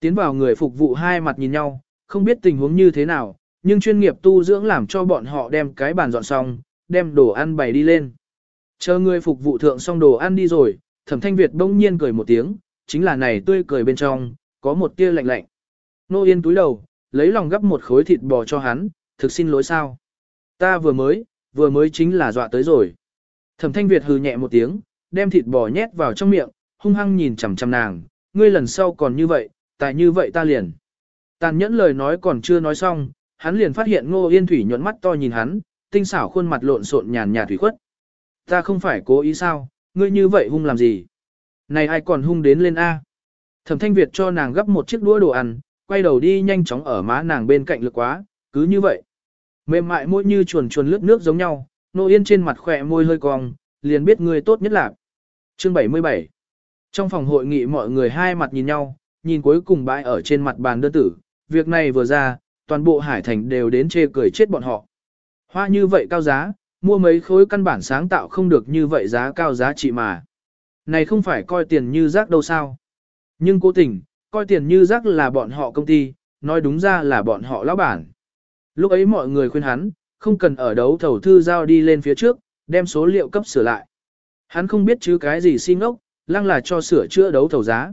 Tiến vào người phục vụ hai mặt nhìn nhau, không biết tình huống như thế nào, nhưng chuyên nghiệp tu dưỡng làm cho bọn họ đem cái bàn dọn xong, đem đồ ăn bày đi lên. Chờ người phục vụ thượng xong đồ ăn đi rồi, thẩm thanh Việt bỗng nhiên cười một tiếng, chính là này tươi cười bên trong, có một tia lạnh lạnh. Nô Yên túi đầu, lấy lòng gấp một khối thịt bò cho hắn, thực xin lỗi sao. Ta vừa mới, vừa mới chính là dọa tới rồi. Thẩm thanh Việt hừ nhẹ một tiếng, đem thịt bò nhét vào trong miệng, hung hăng nhìn chằm chằm nàng, ngươi lần sau còn như vậy, tại như vậy ta liền. Tàn nhẫn lời nói còn chưa nói xong, hắn liền phát hiện Ngô Yên Thủy nhuận mắt to nhìn hắn, tinh xảo khuôn mặt lộn xộn nhàn nhạt thủy khuất. Ta không phải cố ý sao, ngươi như vậy hung làm gì? Này ai còn hung đến lên A? Thẩm Thanh Việt cho nàng gấp một chiếc đũa đồ ăn, quay đầu đi nhanh chóng ở má nàng bên cạnh lực quá, cứ như vậy. Mềm mại môi như chuồn chuồn lướt nước giống nhau, Nô Yên trên mặt khỏe môi hơi cong, liền biết người tốt nhất là. Chương 77 Trong phòng hội nghị mọi người hai mặt nhìn nhau, nhìn cuối cùng bãi ở trên mặt bàn đơn tử, việc này vừa ra, toàn bộ hải thành đều đến chê cười chết bọn họ. Hoa như vậy cao giá, mua mấy khối căn bản sáng tạo không được như vậy giá cao giá trị mà. Này không phải coi tiền như rác đâu sao. Nhưng cố tình, coi tiền như rác là bọn họ công ty, nói đúng ra là bọn họ lão bản. Lúc ấy mọi người khuyên hắn, không cần ở đấu thầu thư giao đi lên phía trước, đem số liệu cấp sửa lại. Hắn không biết chứ cái gì xin ngốc, lăng là cho sửa chữa đấu thầu giá.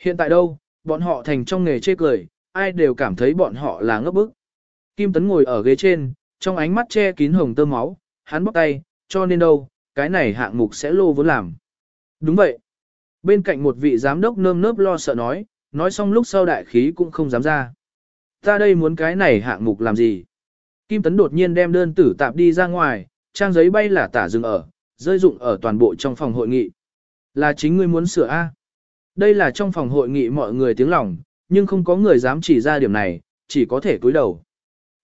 Hiện tại đâu, bọn họ thành trong nghề chê cười, ai đều cảm thấy bọn họ là ngốc bức. Kim Tấn ngồi ở ghế trên, trong ánh mắt che kín hồng tơ máu, hắn bóc tay, cho nên đâu, cái này hạng mục sẽ lô vốn làm. Đúng vậy. Bên cạnh một vị giám đốc nơm nớp lo sợ nói, nói xong lúc sau đại khí cũng không dám ra. Ta đây muốn cái này hạng mục làm gì? Kim Tấn đột nhiên đem đơn tử tạp đi ra ngoài, trang giấy bay là tả dừng ở, rơi dụng ở toàn bộ trong phòng hội nghị. Là chính ngươi muốn sửa A. Đây là trong phòng hội nghị mọi người tiếng lòng, nhưng không có người dám chỉ ra điểm này, chỉ có thể cúi đầu.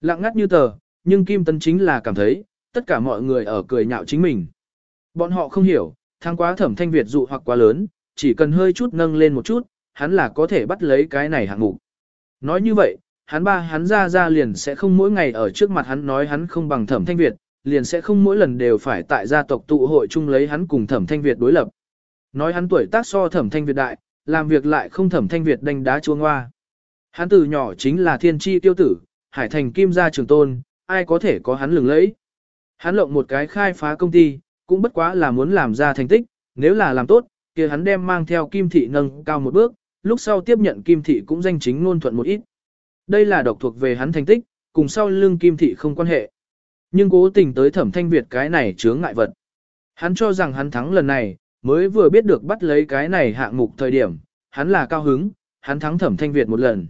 Lặng ngắt như tờ, nhưng Kim Tấn chính là cảm thấy, tất cả mọi người ở cười nhạo chính mình. Bọn họ không hiểu, thang quá thẩm thanh Việt dụ hoặc quá lớn, chỉ cần hơi chút nâng lên một chút, hắn là có thể bắt lấy cái này hạng mục. Nói như vậy, hắn ba hắn ra ra liền sẽ không mỗi ngày ở trước mặt hắn nói hắn không bằng thẩm thanh Việt, liền sẽ không mỗi lần đều phải tại gia tộc tụ hội chung lấy hắn cùng thẩm thanh Việt đối lập. Nói hắn tuổi tác so thẩm thanh Việt đại, làm việc lại không thẩm thanh Việt đánh đá chuông hoa. Hắn từ nhỏ chính là thiên tri tiêu tử, hải thành kim gia trường tôn, ai có thể có hắn lừng lẫy. Hắn lộng một cái khai phá công ty, cũng bất quá là muốn làm ra thành tích, nếu là làm tốt, kia hắn đem mang theo kim thị nâng cao một bước, lúc sau tiếp nhận kim thị cũng danh chính ngôn thuận một ít. Đây là độc thuộc về hắn thành tích, cùng sau lưng kim thị không quan hệ. Nhưng cố tình tới thẩm thanh Việt cái này chướng ngại vật. Hắn cho rằng hắn thắng lần này, mới vừa biết được bắt lấy cái này hạng mục thời điểm, hắn là cao hứng, hắn thắng thẩm thanh Việt một lần.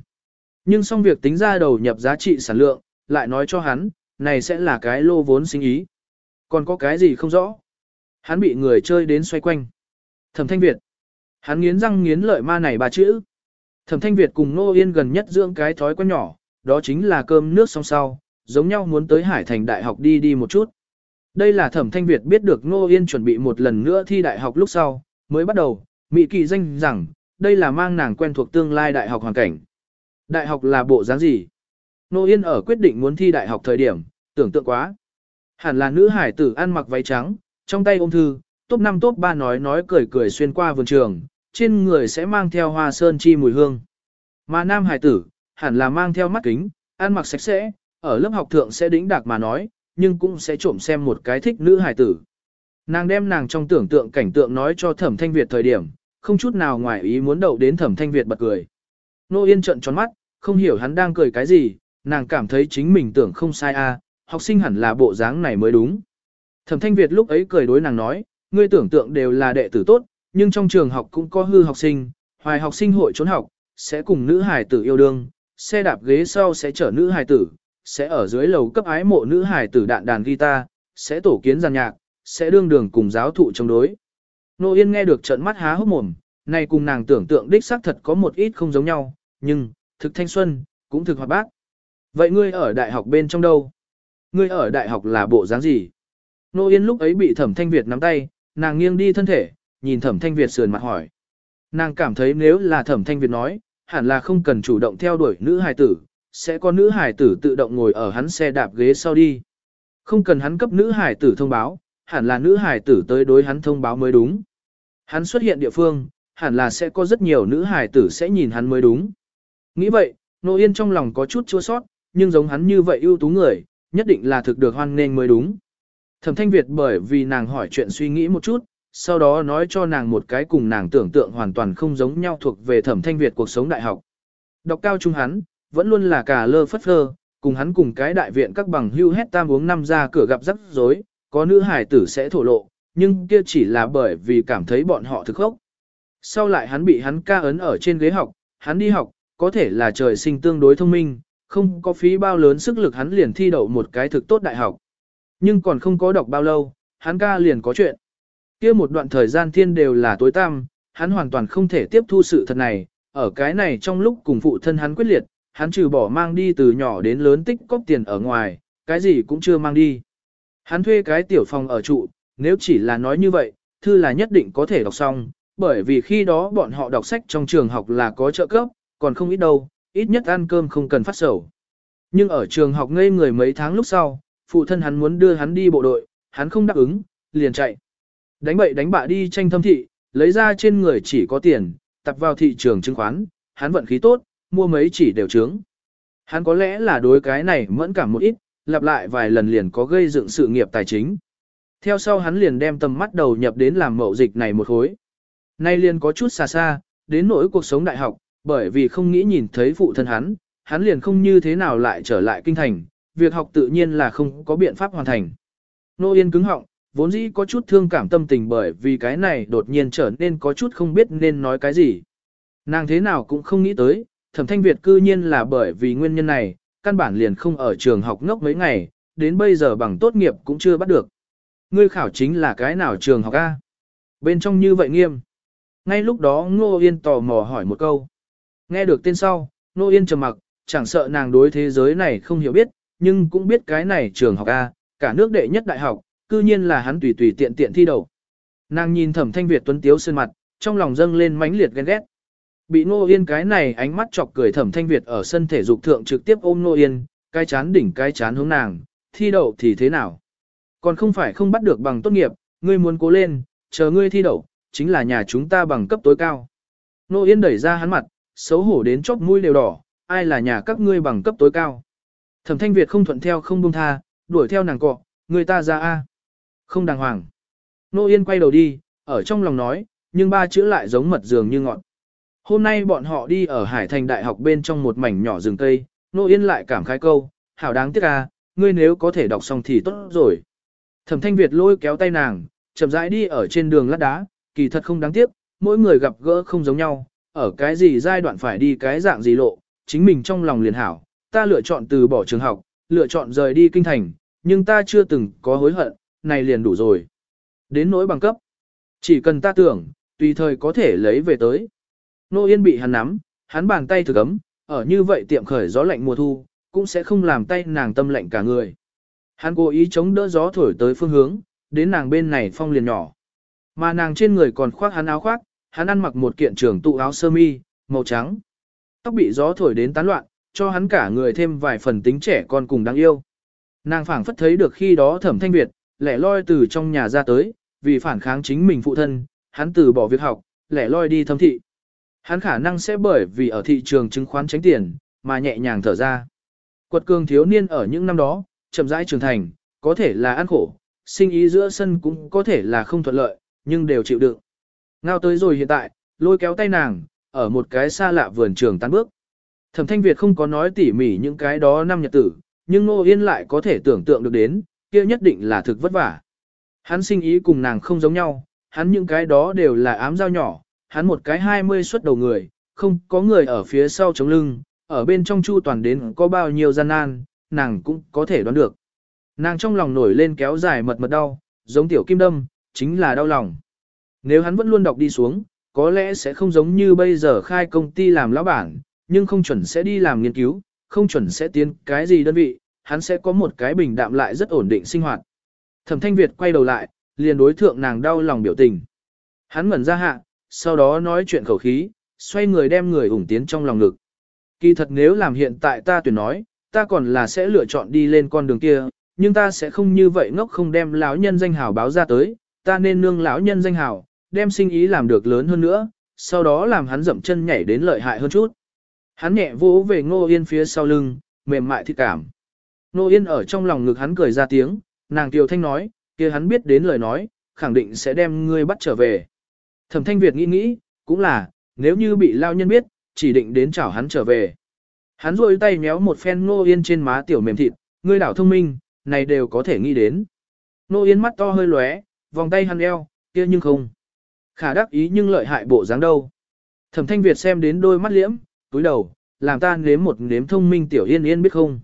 Nhưng xong việc tính ra đầu nhập giá trị sản lượng, lại nói cho hắn, này sẽ là cái lô vốn sinh ý. Còn có cái gì không rõ? Hắn bị người chơi đến xoay quanh. Thẩm thanh Việt. Hắn nghiến răng nghiến lợi ma này ba chữ. Thẩm thanh Việt cùng Nô Yên gần nhất dưỡng cái thói quen nhỏ, đó chính là cơm nước song sau, giống nhau muốn tới Hải Thành Đại học đi đi một chút. Đây là Thẩm Thanh Việt biết được Nô Yên chuẩn bị một lần nữa thi đại học lúc sau, mới bắt đầu, Mỹ kỳ danh rằng, đây là mang nàng quen thuộc tương lai đại học hoàn cảnh. Đại học là bộ dáng gì? Nô Yên ở quyết định muốn thi đại học thời điểm, tưởng tượng quá. Hẳn là nữ hải tử ăn mặc váy trắng, trong tay ôm thư, top 5 top 3 nói nói cười cười xuyên qua vườn trường, trên người sẽ mang theo hoa sơn chi mùi hương. Mà nam hải tử, hẳn là mang theo mắt kính, ăn mặc sạch sẽ, ở lớp học thượng sẽ đĩnh đạc mà nói, nhưng cũng sẽ trộm xem một cái thích nữ hải tử. Nàng đem nàng trong tưởng tượng cảnh tượng nói cho thẩm thanh Việt thời điểm, không chút nào ngoài ý muốn đậu đến thẩm thanh Việt bật cười. Nô Yên trận tròn mắt, không hiểu hắn đang cười cái gì, nàng cảm thấy chính mình tưởng không sai a học sinh hẳn là bộ dáng này mới đúng. Thẩm thanh Việt lúc ấy cười đối nàng nói, ngươi tưởng tượng đều là đệ tử tốt, nhưng trong trường học cũng có hư học sinh, hoài học sinh hội trốn học, sẽ cùng nữ hài tử yêu đương, xe đạp ghế sau sẽ chở nữ hài tử, sẽ ở dưới lầu cấp ái mộ nữ hài tử đạn đàn guitar, sẽ tổ kiến giàn nhạc, sẽ đương đường cùng giáo thụ chống đối. Nô Yên nghe được trận mắt há hốc mồm, này cùng nàng tưởng tượng đích xác thật có một ít không giống nhau, nhưng, thực thanh xuân, cũng thực hoạt bác. Vậy ngươi ở đại học bên trong đâu? Ngươi ở đại học là bộ dáng gì? Nô Yên lúc ấy bị thẩm thanh Việt nắm tay, nàng nghiêng đi thân thể, nhìn thẩm thanh Việt sườn mặt hỏi. Nàng cảm thấy nếu là thẩm thanh Việt nói, hẳn là không cần chủ động theo đuổi nữ hài tử, sẽ có nữ hải tử tự động ngồi ở hắn xe đạp ghế sau đi. Không cần hắn cấp nữ hải tử thông báo, hẳn là nữ hải tử tới đối hắn thông báo mới đúng. Hắn xuất hiện địa phương, hẳn là sẽ có rất nhiều nữ hải tử sẽ nhìn hắn mới đúng. Nghĩ vậy, Nô Yên trong lòng có chút chua sót, nhưng giống hắn như vậy ưu tú người, nhất định là thực được hoan nghênh mới đúng. Thẩm Thanh Việt bởi vì nàng hỏi chuyện suy nghĩ một chút, sau đó nói cho nàng một cái cùng nàng tưởng tượng hoàn toàn không giống nhau thuộc về Thẩm Thanh Việt cuộc sống đại học. Đọc cao trung hắn, vẫn luôn là cả lơ phất phơ, cùng hắn cùng cái đại viện các bằng hưu hét tam uống năm ra cửa gặp rắc rối, có nữ hải tử sẽ thổ lộ, nhưng kia chỉ là bởi vì cảm thấy bọn họ thực khốc. Sau lại hắn bị hắn ca ấn ở trên ghế học, hắn đi học, có thể là trời sinh tương đối thông minh, không có phí bao lớn sức lực hắn liền thi đậu một cái thực tốt đại học. Nhưng còn không có đọc bao lâu, hắn ca liền có chuyện. kia một đoạn thời gian thiên đều là tối tăm, hắn hoàn toàn không thể tiếp thu sự thật này, ở cái này trong lúc cùng phụ thân hắn quyết liệt, hắn trừ bỏ mang đi từ nhỏ đến lớn tích cóp tiền ở ngoài, cái gì cũng chưa mang đi. Hắn thuê cái tiểu phòng ở trụ, nếu chỉ là nói như vậy, thư là nhất định có thể đọc xong, bởi vì khi đó bọn họ đọc sách trong trường học là có trợ cấp, còn không ít đâu, ít nhất ăn cơm không cần phát sầu. Nhưng ở trường học ngây người mấy tháng lúc sau, phụ thân hắn muốn đưa hắn đi bộ đội, hắn không đáp ứng, liền chạy. Đánh bậy đánh bạ đi tranh thâm thị, lấy ra trên người chỉ có tiền, tập vào thị trường chứng khoán, hắn vận khí tốt, mua mấy chỉ đều trướng. Hắn có lẽ là đối cái này mẫn cảm một ít, lặp lại vài lần liền có gây dựng sự nghiệp tài chính. Theo sau hắn liền đem tầm mắt đầu nhập đến làm mậu dịch này một khối. Nay liền có chút xa xa, đến nỗi cuộc sống đại học, bởi vì không nghĩ nhìn thấy phụ thân hắn, hắn liền không như thế nào lại trở lại kinh thành, việc học tự nhiên là không có biện pháp hoàn thành. Nô Yên cứng họng, vốn dĩ có chút thương cảm tâm tình bởi vì cái này đột nhiên trở nên có chút không biết nên nói cái gì. Nàng thế nào cũng không nghĩ tới, thẩm thanh Việt cư nhiên là bởi vì nguyên nhân này, căn bản liền không ở trường học ngốc mấy ngày, đến bây giờ bằng tốt nghiệp cũng chưa bắt được. Ngươi khảo chính là cái nào trường học A? Bên trong như vậy nghiêm. Ngay lúc đó Ngô Yên tò mò hỏi một câu. Nghe được tên sau, Ngô Yên trầm mặc, chẳng sợ nàng đối thế giới này không hiểu biết, nhưng cũng biết cái này trường học A, cả nước đệ nhất đại học, cư nhiên là hắn tùy tùy tiện tiện thi đầu. Nàng nhìn thẩm thanh Việt tuấn tiếu sơn mặt, trong lòng dâng lên mãnh liệt ghen ghét. Bị Ngô Yên cái này ánh mắt chọc cười thẩm thanh Việt ở sân thể dục thượng trực tiếp ôm Ngô Yên, cái chán đỉnh cái chán hướng nàng, thi đậu thì thế nào? Còn không phải không bắt được bằng tốt nghiệp, ngươi muốn cố lên, chờ ngươi thi đậu, chính là nhà chúng ta bằng cấp tối cao. Ngô Yên đẩy ra hắn mặt, xấu hổ đến chóp mũi đều đỏ, ai là nhà các ngươi bằng cấp tối cao? Thẩm thanh Việt không thuận theo không buông tha, đuổi theo nàng cọ, người ta ra A. Không đàng hoàng. Nô Yên quay đầu đi, ở trong lòng nói, nhưng ba chữ lại giống mật dường như ngọn. Hôm nay bọn họ đi ở Hải Thành Đại học bên trong một mảnh nhỏ rừng cây, Nô Yên lại cảm khái câu, hảo đáng tiếc à, ngươi nếu có thể đọc xong thì tốt rồi. Thẩm Thanh Việt lôi kéo tay nàng, chậm rãi đi ở trên đường lát đá, kỳ thật không đáng tiếc, mỗi người gặp gỡ không giống nhau, ở cái gì giai đoạn phải đi cái dạng gì lộ, chính mình trong lòng liền hảo, ta lựa chọn từ bỏ trường học, lựa chọn rời đi kinh thành, nhưng ta chưa từng có hối hận, này liền đủ rồi. Đến nỗi bằng cấp, chỉ cần ta tưởng, tùy thời có thể lấy về tới. Nô Yên bị hắn nắm, hắn bàn tay thực ấm, ở như vậy tiệm khởi gió lạnh mùa thu, cũng sẽ không làm tay nàng tâm lạnh cả người. Hắn cố ý chống đỡ gió thổi tới phương hướng, đến nàng bên này phong liền nhỏ. Mà nàng trên người còn khoác hắn áo khoác, hắn ăn mặc một kiện trường tụ áo sơ mi, màu trắng. Tóc bị gió thổi đến tán loạn, cho hắn cả người thêm vài phần tính trẻ con cùng đáng yêu. Nàng phảng phất thấy được khi đó thẩm thanh Việt, lẻ loi từ trong nhà ra tới, vì phản kháng chính mình phụ thân, hắn từ bỏ việc học, lẻ loi đi thâm thị. Hắn khả năng sẽ bởi vì ở thị trường chứng khoán tránh tiền, mà nhẹ nhàng thở ra. Quật cường thiếu niên ở những năm đó, chậm rãi trưởng thành, có thể là ăn khổ, sinh ý giữa sân cũng có thể là không thuận lợi, nhưng đều chịu đựng. Ngao tới rồi hiện tại, lôi kéo tay nàng, ở một cái xa lạ vườn trường tan bước. Thẩm Thanh Việt không có nói tỉ mỉ những cái đó năm nhật tử, nhưng Nô Yên lại có thể tưởng tượng được đến, kia nhất định là thực vất vả. Hắn sinh ý cùng nàng không giống nhau, hắn những cái đó đều là ám giao nhỏ, hắn một cái 20 xuất đầu người, không có người ở phía sau chống lưng, ở bên trong chu toàn đến có bao nhiêu gian nan, nàng cũng có thể đoán được. Nàng trong lòng nổi lên kéo dài mật mật đau, giống tiểu kim đâm, chính là đau lòng. Nếu hắn vẫn luôn đọc đi xuống, có lẽ sẽ không giống như bây giờ khai công ty làm lão bản, nhưng không chuẩn sẽ đi làm nghiên cứu, không chuẩn sẽ tiến cái gì đơn vị, hắn sẽ có một cái bình đạm lại rất ổn định sinh hoạt. Thẩm Thanh Việt quay đầu lại, liền đối thượng nàng đau lòng biểu tình. Hắn ngẩn ra hạ, sau đó nói chuyện khẩu khí, xoay người đem người ủng tiến trong lòng ngực. Kỳ thật nếu làm hiện tại ta tuyển nói, ta còn là sẽ lựa chọn đi lên con đường kia, nhưng ta sẽ không như vậy ngốc không đem lão nhân danh hào báo ra tới, ta nên nương lão nhân danh hào, đem sinh ý làm được lớn hơn nữa, sau đó làm hắn dậm chân nhảy đến lợi hại hơn chút. Hắn nhẹ vỗ về Ngô Yên phía sau lưng, mềm mại thi cảm. Ngô Yên ở trong lòng ngực hắn cười ra tiếng, nàng Kiều Thanh nói, kia hắn biết đến lời nói, khẳng định sẽ đem ngươi bắt trở về. Thẩm Thanh Việt nghĩ nghĩ, cũng là, nếu như bị lao nhân biết, chỉ định đến chào hắn trở về. Hắn rôi tay méo một phen Ngô Yên trên má tiểu mềm thịt, ngươi đảo thông minh, này đều có thể nghĩ đến. Ngô Yên mắt to hơi lóe, vòng tay hắn eo, kia nhưng không. Khả đắc ý nhưng lợi hại bộ dáng đâu. Thẩm Thanh Việt xem đến đôi mắt liễm, túi đầu, làm ta nếm một nếm thông minh tiểu yên yên biết không.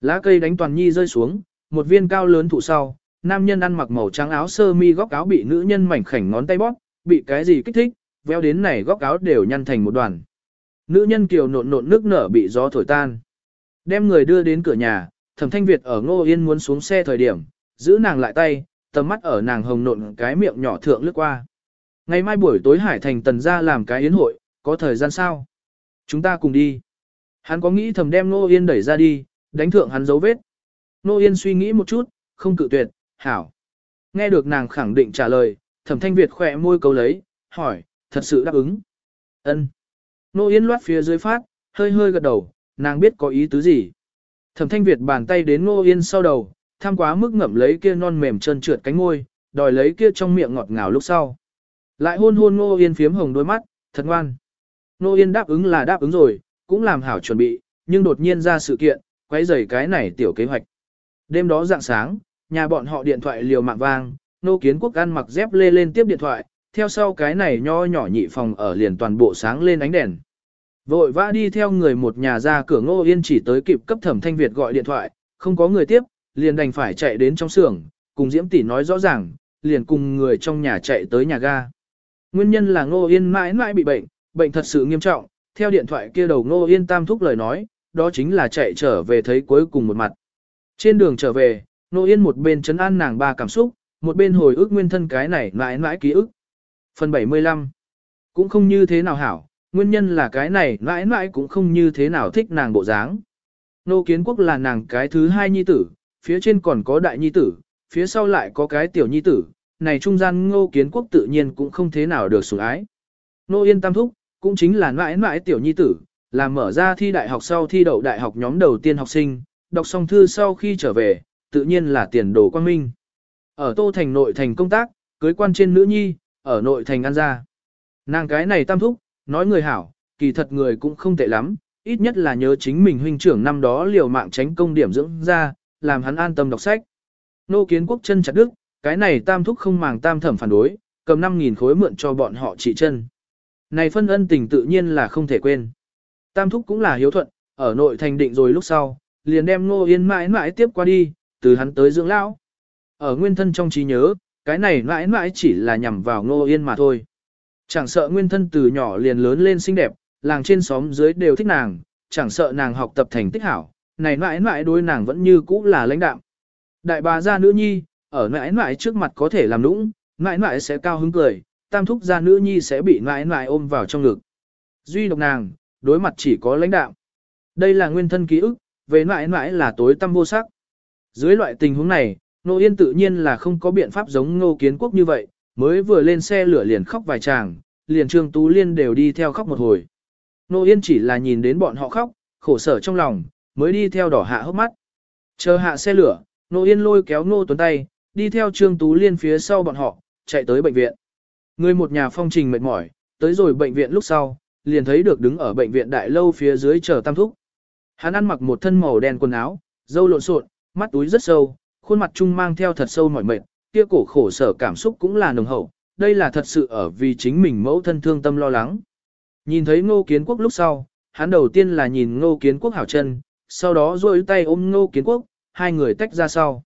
Lá cây đánh toàn nhi rơi xuống, một viên cao lớn thụ sau, nam nhân ăn mặc màu trắng áo sơ mi góc áo bị nữ nhân mảnh khảnh ngón tay bóp, bị cái gì kích thích, véo đến này góc áo đều nhăn thành một đoàn. Nữ nhân kiều nộn nộn nước nở bị gió thổi tan. Đem người đưa đến cửa nhà, thẩm thanh Việt ở ngô yên muốn xuống xe thời điểm, giữ nàng lại tay, tầm mắt ở nàng hồng nộn cái miệng nhỏ thượng lướt qua. Ngày mai buổi tối Hải Thành tần ra làm cái yến hội, có thời gian sao? Chúng ta cùng đi. Hắn có nghĩ thầm đem Nô Yên đẩy ra đi, Đánh thượng hắn dấu vết. Nô Yên suy nghĩ một chút, không cự tuyệt, hảo. Nghe được nàng khẳng định trả lời, thẩm thanh Việt khỏe môi cầu lấy, hỏi, thật sự đáp ứng. ân Nô Yên loát phía dưới phát, hơi hơi gật đầu, nàng biết có ý tứ gì. Thẩm thanh Việt bàn tay đến Nô Yên sau đầu, tham quá mức ngậm lấy kia non mềm trơn trượt cánh môi, đòi lấy kia trong miệng ngọt ngào lúc sau. Lại hôn hôn Nô Yên phiếm hồng đôi mắt, thật ngoan. Nô Yên đáp ứng là đáp ứng rồi, cũng làm hảo chuẩn bị, nhưng đột nhiên ra sự kiện, quấy rầy cái này tiểu kế hoạch. Đêm đó dạng sáng, nhà bọn họ điện thoại liều mạng vang, nô kiến quốc ăn mặc dép lê lên tiếp điện thoại, theo sau cái này nho nhỏ nhị phòng ở liền toàn bộ sáng lên ánh đèn. Vội vã đi theo người một nhà ra cửa ngô yên chỉ tới kịp cấp thẩm thanh Việt gọi điện thoại, không có người tiếp, liền đành phải chạy đến trong xưởng, cùng Diễm tỷ nói rõ ràng, liền cùng người trong nhà chạy tới nhà ga. Nguyên nhân là ngô yên mãi mãi bị bệnh, bệnh thật sự nghiêm trọng, theo điện thoại kia đầu ngô yên tam thúc lời nói, đó chính là chạy trở về thấy cuối cùng một mặt. Trên đường trở về, Ngô Yên một bên chấn an nàng ba cảm xúc, một bên hồi ức nguyên thân cái này mãi mãi ký ức. Phần 75 Cũng không như thế nào hảo, nguyên nhân là cái này mãi mãi cũng không như thế nào thích nàng bộ dáng. Nô Kiến Quốc là nàng cái thứ hai nhi tử, phía trên còn có đại nhi tử, phía sau lại có cái tiểu nhi tử, này trung gian Ngô Kiến Quốc tự nhiên cũng không thế nào được sủng ái. Nô Yên Tam Thúc, cũng chính là mãi mãi tiểu nhi tử, là mở ra thi đại học sau thi đậu đại học nhóm đầu tiên học sinh, đọc xong thư sau khi trở về, tự nhiên là tiền đồ quang minh. Ở Tô Thành nội thành công tác, cưới quan trên nữ nhi, ở nội thành ăn ra. Nàng cái này tam thúc, nói người hảo, kỳ thật người cũng không tệ lắm, ít nhất là nhớ chính mình huynh trưởng năm đó liều mạng tránh công điểm dưỡng ra, làm hắn an tâm đọc sách. Nô kiến quốc chân chặt đức, cái này tam thúc không màng tam thẩm phản đối, cầm 5.000 khối mượn cho bọn họ trị chân. Này phân ân tình tự nhiên là không thể quên. Tam thúc cũng là hiếu thuận, ở nội thành định rồi lúc sau, liền đem Ngô Yên mãi mãi tiếp qua đi, từ hắn tới dưỡng lão. Ở nguyên thân trong trí nhớ, cái này mãi mãi chỉ là nhằm vào Ngô Yên mà thôi. Chẳng sợ nguyên thân từ nhỏ liền lớn lên xinh đẹp, làng trên xóm dưới đều thích nàng, chẳng sợ nàng học tập thành tích hảo, này mãi mãi đối nàng vẫn như cũ là lãnh đạo. Đại bà gia nữ nhi, ở mãi mãi trước mặt có thể làm nũng, mãi mãi sẽ cao hứng cười, tam thúc gia nữ nhi sẽ bị mãi mãi ôm vào trong ngực. Duy độc nàng, đối mặt chỉ có lãnh đạo. Đây là nguyên thân ký ức, về mãi mãi là tối tăm vô sắc. Dưới loại tình huống này, Nô Yên tự nhiên là không có biện pháp giống Ngô Kiến Quốc như vậy, mới vừa lên xe lửa liền khóc vài chàng, liền Trương Tú Liên đều đi theo khóc một hồi. Nô Yên chỉ là nhìn đến bọn họ khóc, khổ sở trong lòng, mới đi theo đỏ hạ hốc mắt. Chờ hạ xe lửa, Nô Yên lôi kéo Nô Tuấn tay, đi theo Trương Tú Liên phía sau bọn họ, chạy tới bệnh viện. Người một nhà phong trình mệt mỏi, tới rồi bệnh viện lúc sau, liền thấy được đứng ở bệnh viện đại lâu phía dưới chờ tam thúc. Hắn ăn mặc một thân màu đen quần áo, dâu lộn xộn, mắt túi rất sâu, khuôn mặt trung mang theo thật sâu mỏi mệt, kia cổ khổ sở cảm xúc cũng là nồng hậu, đây là thật sự ở vì chính mình mẫu thân thương tâm lo lắng. Nhìn thấy ngô kiến quốc lúc sau, hắn đầu tiên là nhìn ngô kiến quốc hảo chân, sau đó duỗi tay ôm ngô kiến quốc, hai người tách ra sau.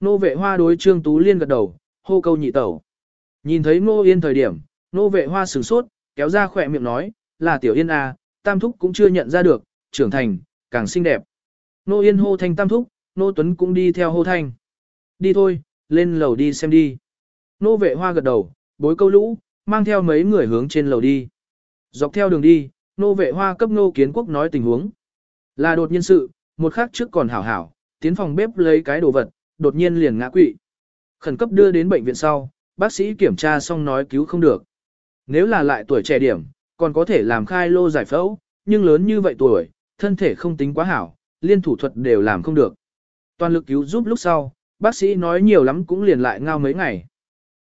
Nô vệ hoa đối trương tú liên gật đầu, hô câu nhị tẩu. Nhìn thấy ngô yên thời điểm, nô vệ hoa sửng sốt, kéo ra khỏe miệng nói, là tiểu yên à, tam thúc cũng chưa nhận ra được, trưởng thành, càng xinh đẹp. Nô yên hô thanh tam thúc, nô tuấn cũng đi theo hô thanh. Đi thôi, lên lầu đi xem đi. Nô vệ hoa gật đầu, bối câu lũ, mang theo mấy người hướng trên lầu đi. Dọc theo đường đi, nô vệ hoa cấp nô kiến quốc nói tình huống. Là đột nhiên sự, một khắc trước còn hảo hảo, tiến phòng bếp lấy cái đồ vật, đột nhiên liền ngã quỵ. Khẩn cấp đưa đến bệnh viện sau, bác sĩ kiểm tra xong nói cứu không được. Nếu là lại tuổi trẻ điểm, còn có thể làm khai lô giải phẫu, nhưng lớn như vậy tuổi, thân thể không tính quá hảo, liên thủ thuật đều làm không được. Toàn lực cứu giúp lúc sau, bác sĩ nói nhiều lắm cũng liền lại ngao mấy ngày.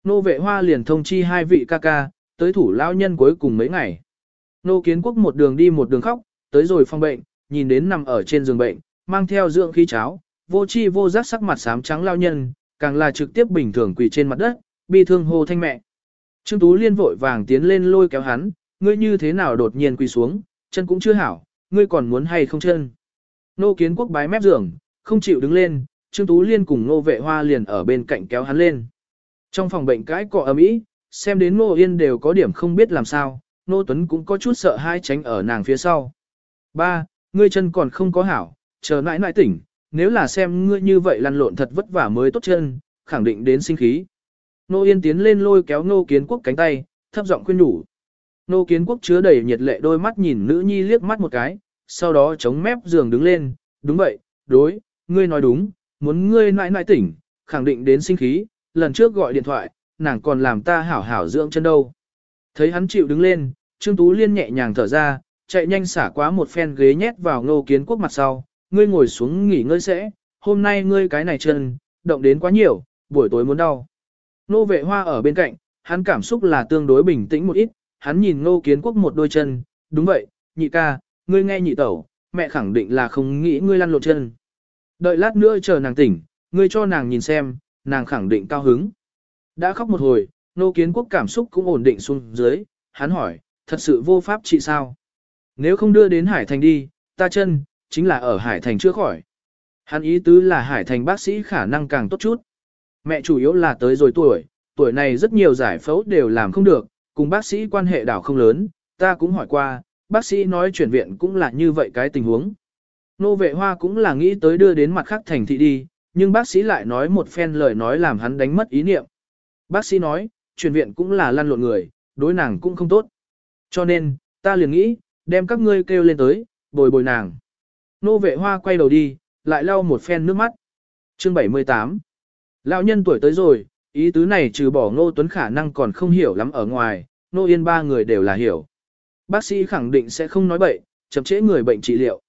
Nô vệ hoa liền thông chi hai vị ca ca, tới thủ lao nhân cuối cùng mấy ngày. Nô kiến quốc một đường đi một đường khóc, tới rồi phòng bệnh, nhìn đến nằm ở trên giường bệnh, mang theo dưỡng khí cháo, vô chi vô giác sắc mặt xám trắng lao nhân, càng là trực tiếp bình thường quỳ trên mặt đất, bi thương hô thanh mẹ. Trương Tú Liên vội vàng tiến lên lôi kéo hắn, ngươi như thế nào đột nhiên quỳ xuống, chân cũng chưa hảo, ngươi còn muốn hay không chân. Nô kiến quốc bái mép giường, không chịu đứng lên, Trương Tú Liên cùng nô vệ hoa liền ở bên cạnh kéo hắn lên. Trong phòng bệnh cãi cọ ầm ĩ, xem đến nô yên đều có điểm không biết làm sao, nô Tuấn cũng có chút sợ hai tránh ở nàng phía sau. Ba, ngươi chân còn không có hảo, chờ nãi nãi tỉnh, nếu là xem ngươi như vậy lăn lộn thật vất vả mới tốt chân, khẳng định đến sinh khí. Nô Yên tiến lên lôi kéo Nô Kiến Quốc cánh tay, thấp giọng khuyên nhủ. Nô Kiến Quốc chứa đầy nhiệt lệ đôi mắt nhìn nữ nhi liếc mắt một cái, sau đó chống mép giường đứng lên, đúng vậy, đối, ngươi nói đúng, muốn ngươi nãi nãi tỉnh, khẳng định đến sinh khí, lần trước gọi điện thoại, nàng còn làm ta hảo hảo dưỡng chân đâu. Thấy hắn chịu đứng lên, Trương Tú Liên nhẹ nhàng thở ra, chạy nhanh xả quá một phen ghế nhét vào ngô kiến quốc mặt sau, ngươi ngồi xuống nghỉ ngơi sẽ, hôm nay ngươi cái này chân, động đến quá nhiều, buổi tối muốn đau. Nô vệ hoa ở bên cạnh, hắn cảm xúc là tương đối bình tĩnh một ít, hắn nhìn ngô kiến quốc một đôi chân, đúng vậy, nhị ca, ngươi nghe nhị tẩu, mẹ khẳng định là không nghĩ ngươi lăn lộn chân. Đợi lát nữa chờ nàng tỉnh, ngươi cho nàng nhìn xem, nàng khẳng định cao hứng. Đã khóc một hồi, nô kiến quốc cảm xúc cũng ổn định xuống dưới, hắn hỏi, thật sự vô pháp trị sao? Nếu không đưa đến Hải Thành đi, ta chân, chính là ở Hải Thành chưa khỏi. Hắn ý tứ là Hải Thành bác sĩ khả năng càng tốt chút. Mẹ chủ yếu là tới rồi tuổi, tuổi này rất nhiều giải phẫu đều làm không được, cùng bác sĩ quan hệ đảo không lớn, ta cũng hỏi qua, bác sĩ nói chuyển viện cũng là như vậy cái tình huống. Nô vệ hoa cũng là nghĩ tới đưa đến mặt khác thành thị đi, nhưng bác sĩ lại nói một phen lời nói làm hắn đánh mất ý niệm. Bác sĩ nói, truyền viện cũng là lăn lộn người, đối nàng cũng không tốt. Cho nên, ta liền nghĩ, đem các ngươi kêu lên tới, bồi bồi nàng. Nô vệ hoa quay đầu đi, lại lau một phen nước mắt. Chương 78 Lão nhân tuổi tới rồi, ý tứ này trừ bỏ Ngô Tuấn khả năng còn không hiểu lắm ở ngoài, Nô Yên ba người đều là hiểu. Bác sĩ khẳng định sẽ không nói bậy, chậm trễ người bệnh trị liệu.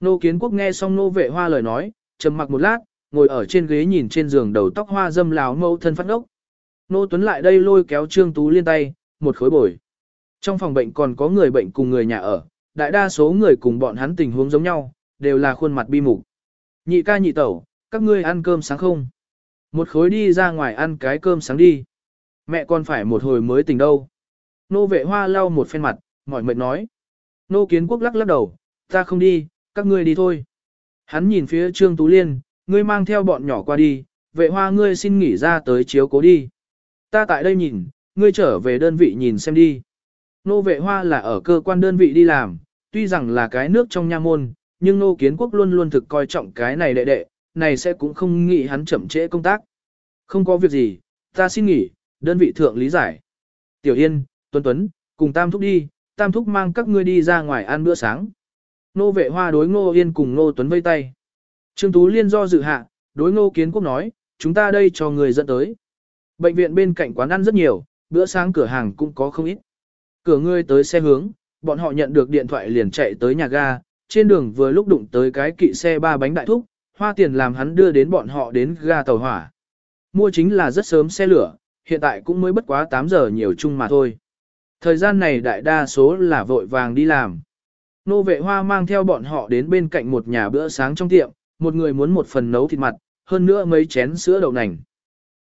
Nô Kiến Quốc nghe xong Nô vệ hoa lời nói, trầm mặc một lát, ngồi ở trên ghế nhìn trên giường đầu tóc hoa dâm láo mâu thân phát ốc. Nô Tuấn lại đây lôi kéo Trương Tú Liên tay, một khối bồi. Trong phòng bệnh còn có người bệnh cùng người nhà ở, đại đa số người cùng bọn hắn tình huống giống nhau, đều là khuôn mặt bi mục. Nhị ca nhị tẩu, các ngươi ăn cơm sáng không? Một khối đi ra ngoài ăn cái cơm sáng đi. Mẹ còn phải một hồi mới tỉnh đâu. Nô vệ hoa lau một phen mặt, mỏi mệt nói. Nô kiến quốc lắc lắc đầu, ta không đi, các ngươi đi thôi. Hắn nhìn phía Trương Tú Liên, ngươi mang theo bọn nhỏ qua đi, vệ hoa ngươi xin nghỉ ra tới chiếu cố đi. Ta tại đây nhìn, ngươi trở về đơn vị nhìn xem đi. Nô vệ hoa là ở cơ quan đơn vị đi làm, tuy rằng là cái nước trong nha môn, nhưng nô kiến quốc luôn luôn thực coi trọng cái này đệ đệ, này sẽ cũng không nghĩ hắn chậm trễ công tác. Không có việc gì, ta xin nghỉ, đơn vị thượng lý giải. Tiểu Yên, Tuấn Tuấn, cùng Tam Thúc đi, Tam Thúc mang các ngươi đi ra ngoài ăn bữa sáng. Nô vệ hoa đối Ngô Yên cùng Ngô Tuấn vây tay. Trương Tú Liên do dự hạ, đối Ngô Kiến Quốc nói, chúng ta đây cho người dẫn tới. Bệnh viện bên cạnh quán ăn rất nhiều, bữa sáng cửa hàng cũng có không ít. Cửa ngươi tới xe hướng, bọn họ nhận được điện thoại liền chạy tới nhà ga, trên đường vừa lúc đụng tới cái kỵ xe ba bánh đại thúc, hoa tiền làm hắn đưa đến bọn họ đến ga tàu hỏa. Mua chính là rất sớm xe lửa, hiện tại cũng mới bất quá 8 giờ nhiều chung mà thôi. Thời gian này đại đa số là vội vàng đi làm. Nô vệ hoa mang theo bọn họ đến bên cạnh một nhà bữa sáng trong tiệm, một người muốn một phần nấu thịt mặt, hơn nữa mấy chén sữa đậu nành.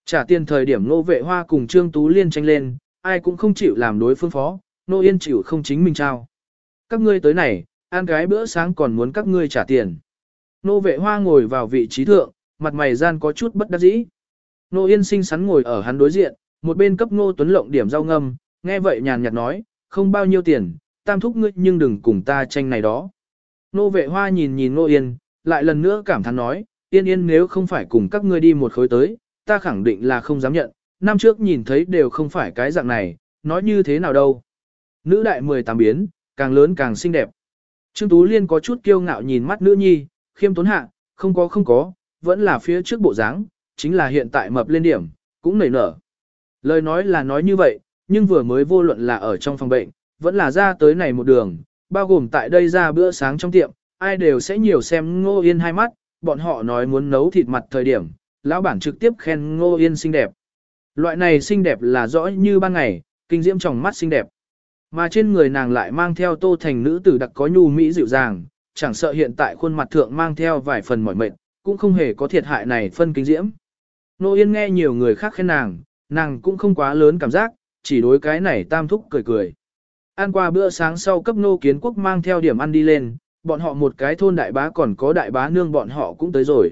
Trả tiền thời điểm nô vệ hoa cùng Trương Tú Liên tranh lên, ai cũng không chịu làm đối phương phó, nô yên chịu không chính mình trao. Các ngươi tới này, ăn gái bữa sáng còn muốn các ngươi trả tiền. Nô vệ hoa ngồi vào vị trí thượng, mặt mày gian có chút bất đắc dĩ. Nô yên xinh xắn ngồi ở hắn đối diện, một bên cấp nô tuấn lộng điểm rau ngâm, nghe vậy nhàn nhạt nói, không bao nhiêu tiền, tam thúc ngươi nhưng đừng cùng ta tranh này đó. Nô vệ hoa nhìn nhìn nô yên, lại lần nữa cảm thán nói, yên yên nếu không phải cùng các ngươi đi một khối tới, ta khẳng định là không dám nhận, năm trước nhìn thấy đều không phải cái dạng này, nói như thế nào đâu. Nữ đại 18 biến, càng lớn càng xinh đẹp. Trương Tú Liên có chút kiêu ngạo nhìn mắt nữ nhi, khiêm tốn hạ, không có không có, vẫn là phía trước bộ dáng, chính là hiện tại mập lên điểm, cũng nảy nở. Lời nói là nói như vậy, nhưng vừa mới vô luận là ở trong phòng bệnh, vẫn là ra tới này một đường, bao gồm tại đây ra bữa sáng trong tiệm, ai đều sẽ nhiều xem Ngô Yên hai mắt, bọn họ nói muốn nấu thịt mặt thời điểm, lão bản trực tiếp khen Ngô Yên xinh đẹp. Loại này xinh đẹp là rõ như ban ngày, kinh diễm trong mắt xinh đẹp. Mà trên người nàng lại mang theo tô thành nữ tử đặc có nhu mỹ dịu dàng, chẳng sợ hiện tại khuôn mặt thượng mang theo vài phần mỏi mệt, cũng không hề có thiệt hại này phân kinh diễm. Nô Yên nghe nhiều người khác khen nàng, nàng cũng không quá lớn cảm giác, chỉ đối cái này tam thúc cười cười. Ăn qua bữa sáng sau cấp nô kiến quốc mang theo điểm ăn đi lên, bọn họ một cái thôn đại bá còn có đại bá nương bọn họ cũng tới rồi.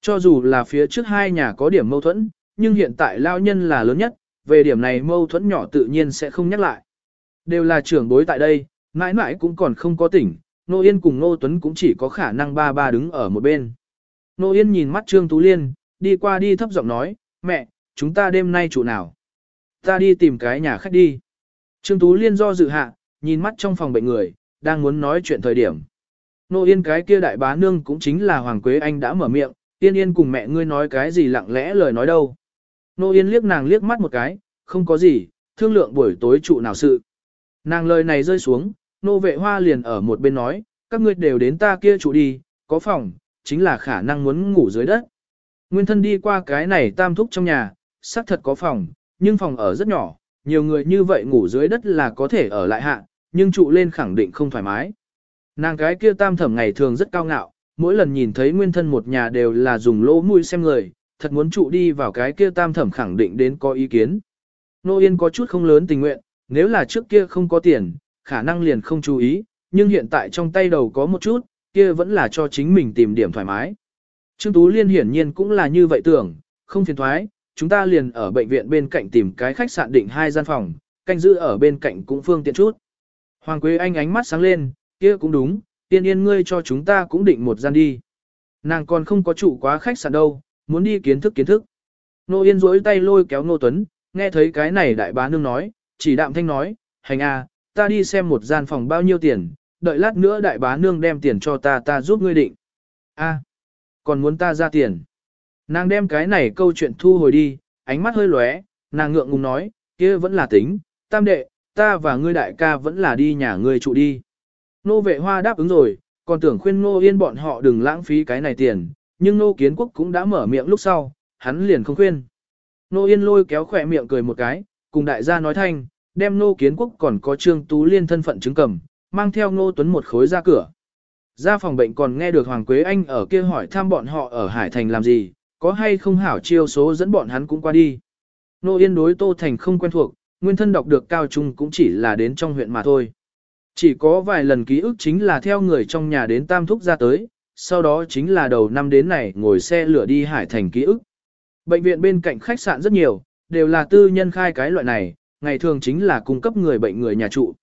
Cho dù là phía trước hai nhà có điểm mâu thuẫn, nhưng hiện tại lao nhân là lớn nhất, về điểm này mâu thuẫn nhỏ tự nhiên sẽ không nhắc lại. Đều là trưởng bối tại đây, mãi mãi cũng còn không có tỉnh, Nô Yên cùng Nô Tuấn cũng chỉ có khả năng ba ba đứng ở một bên. Nô Yên nhìn mắt Trương Tú Liên, đi qua đi thấp giọng nói, mẹ, chúng ta đêm nay chủ nào? Ta đi tìm cái nhà khách đi. Trương Tú Liên do dự hạ, nhìn mắt trong phòng bệnh người, đang muốn nói chuyện thời điểm. Nô Yên cái kia đại bá nương cũng chính là Hoàng Quế Anh đã mở miệng, Yên Yên cùng mẹ ngươi nói cái gì lặng lẽ lời nói đâu. Nô Yên liếc nàng liếc mắt một cái, không có gì, thương lượng buổi tối trụ nào sự. Nàng lời này rơi xuống, nô vệ hoa liền ở một bên nói, các ngươi đều đến ta kia trụ đi, có phòng, chính là khả năng muốn ngủ dưới đất. Nguyên thân đi qua cái này tam thúc trong nhà, xác thật có phòng, nhưng phòng ở rất nhỏ, nhiều người như vậy ngủ dưới đất là có thể ở lại hạ, nhưng trụ lên khẳng định không thoải mái. Nàng cái kia tam thẩm ngày thường rất cao ngạo, mỗi lần nhìn thấy nguyên thân một nhà đều là dùng lỗ mũi xem người, thật muốn trụ đi vào cái kia tam thẩm khẳng định đến có ý kiến. Nô Yên có chút không lớn tình nguyện, nếu là trước kia không có tiền, khả năng liền không chú ý, nhưng hiện tại trong tay đầu có một chút, kia vẫn là cho chính mình tìm điểm thoải mái. Trương Tú Liên hiển nhiên cũng là như vậy tưởng, không phiền thoái, chúng ta liền ở bệnh viện bên cạnh tìm cái khách sạn định hai gian phòng, canh giữ ở bên cạnh cũng phương tiện chút. Hoàng Quế Anh ánh mắt sáng lên, kia cũng đúng, tiên yên ngươi cho chúng ta cũng định một gian đi. Nàng còn không có chủ quá khách sạn đâu, muốn đi kiến thức kiến thức. Nô Yên rỗi tay lôi kéo Nô Tuấn, nghe thấy cái này đại bá nương nói, chỉ đạm thanh nói, hành a, ta đi xem một gian phòng bao nhiêu tiền, đợi lát nữa đại bá nương đem tiền cho ta ta giúp ngươi định. a còn muốn ta ra tiền. Nàng đem cái này câu chuyện thu hồi đi, ánh mắt hơi lóe, nàng ngượng ngùng nói, kia vẫn là tính, tam đệ, ta và ngươi đại ca vẫn là đi nhà ngươi trụ đi. Nô vệ hoa đáp ứng rồi, còn tưởng khuyên Nô Yên bọn họ đừng lãng phí cái này tiền, nhưng Nô Kiến Quốc cũng đã mở miệng lúc sau, hắn liền không khuyên. Nô Yên lôi kéo khỏe miệng cười một cái, cùng đại gia nói thanh, đem Nô Kiến Quốc còn có Trương Tú Liên thân phận chứng cầm, mang theo Nô Tuấn một khối ra cửa. Ra phòng bệnh còn nghe được Hoàng Quế Anh ở kia hỏi thăm bọn họ ở Hải Thành làm gì, có hay không hảo chiêu số dẫn bọn hắn cũng qua đi. Nô Yên đối Tô Thành không quen thuộc, nguyên thân đọc được cao trung cũng chỉ là đến trong huyện mà thôi. Chỉ có vài lần ký ức chính là theo người trong nhà đến Tam Thúc ra tới, sau đó chính là đầu năm đến này ngồi xe lửa đi Hải Thành ký ức. Bệnh viện bên cạnh khách sạn rất nhiều, đều là tư nhân khai cái loại này, ngày thường chính là cung cấp người bệnh người nhà trụ.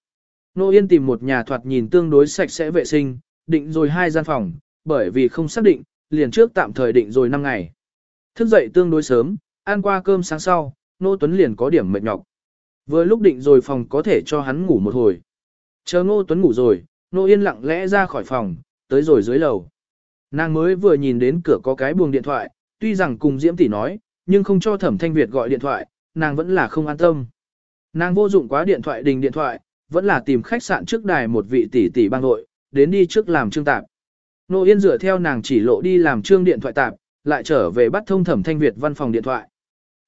Nô Yên tìm một nhà thoạt nhìn tương đối sạch sẽ vệ sinh, định rồi hai gian phòng, bởi vì không xác định, liền trước tạm thời định rồi 5 ngày. Thức dậy tương đối sớm, ăn qua cơm sáng sau, Nô Tuấn liền có điểm mệt nhọc. Vừa lúc định rồi phòng có thể cho hắn ngủ một hồi. Chờ Ngô Tuấn ngủ rồi, Nô Yên lặng lẽ ra khỏi phòng, tới rồi dưới lầu. Nàng mới vừa nhìn đến cửa có cái buồng điện thoại, tuy rằng cùng Diễm tỷ nói, nhưng không cho Thẩm Thanh Việt gọi điện thoại, nàng vẫn là không an tâm. Nàng vô dụng quá điện thoại đình điện thoại, vẫn là tìm khách sạn trước đài một vị tỷ tỷ bang nội, đến đi trước làm trương tạp. Nô Yên dựa theo nàng chỉ lộ đi làm trương điện thoại tạp, lại trở về bắt thông Thẩm Thanh Việt văn phòng điện thoại.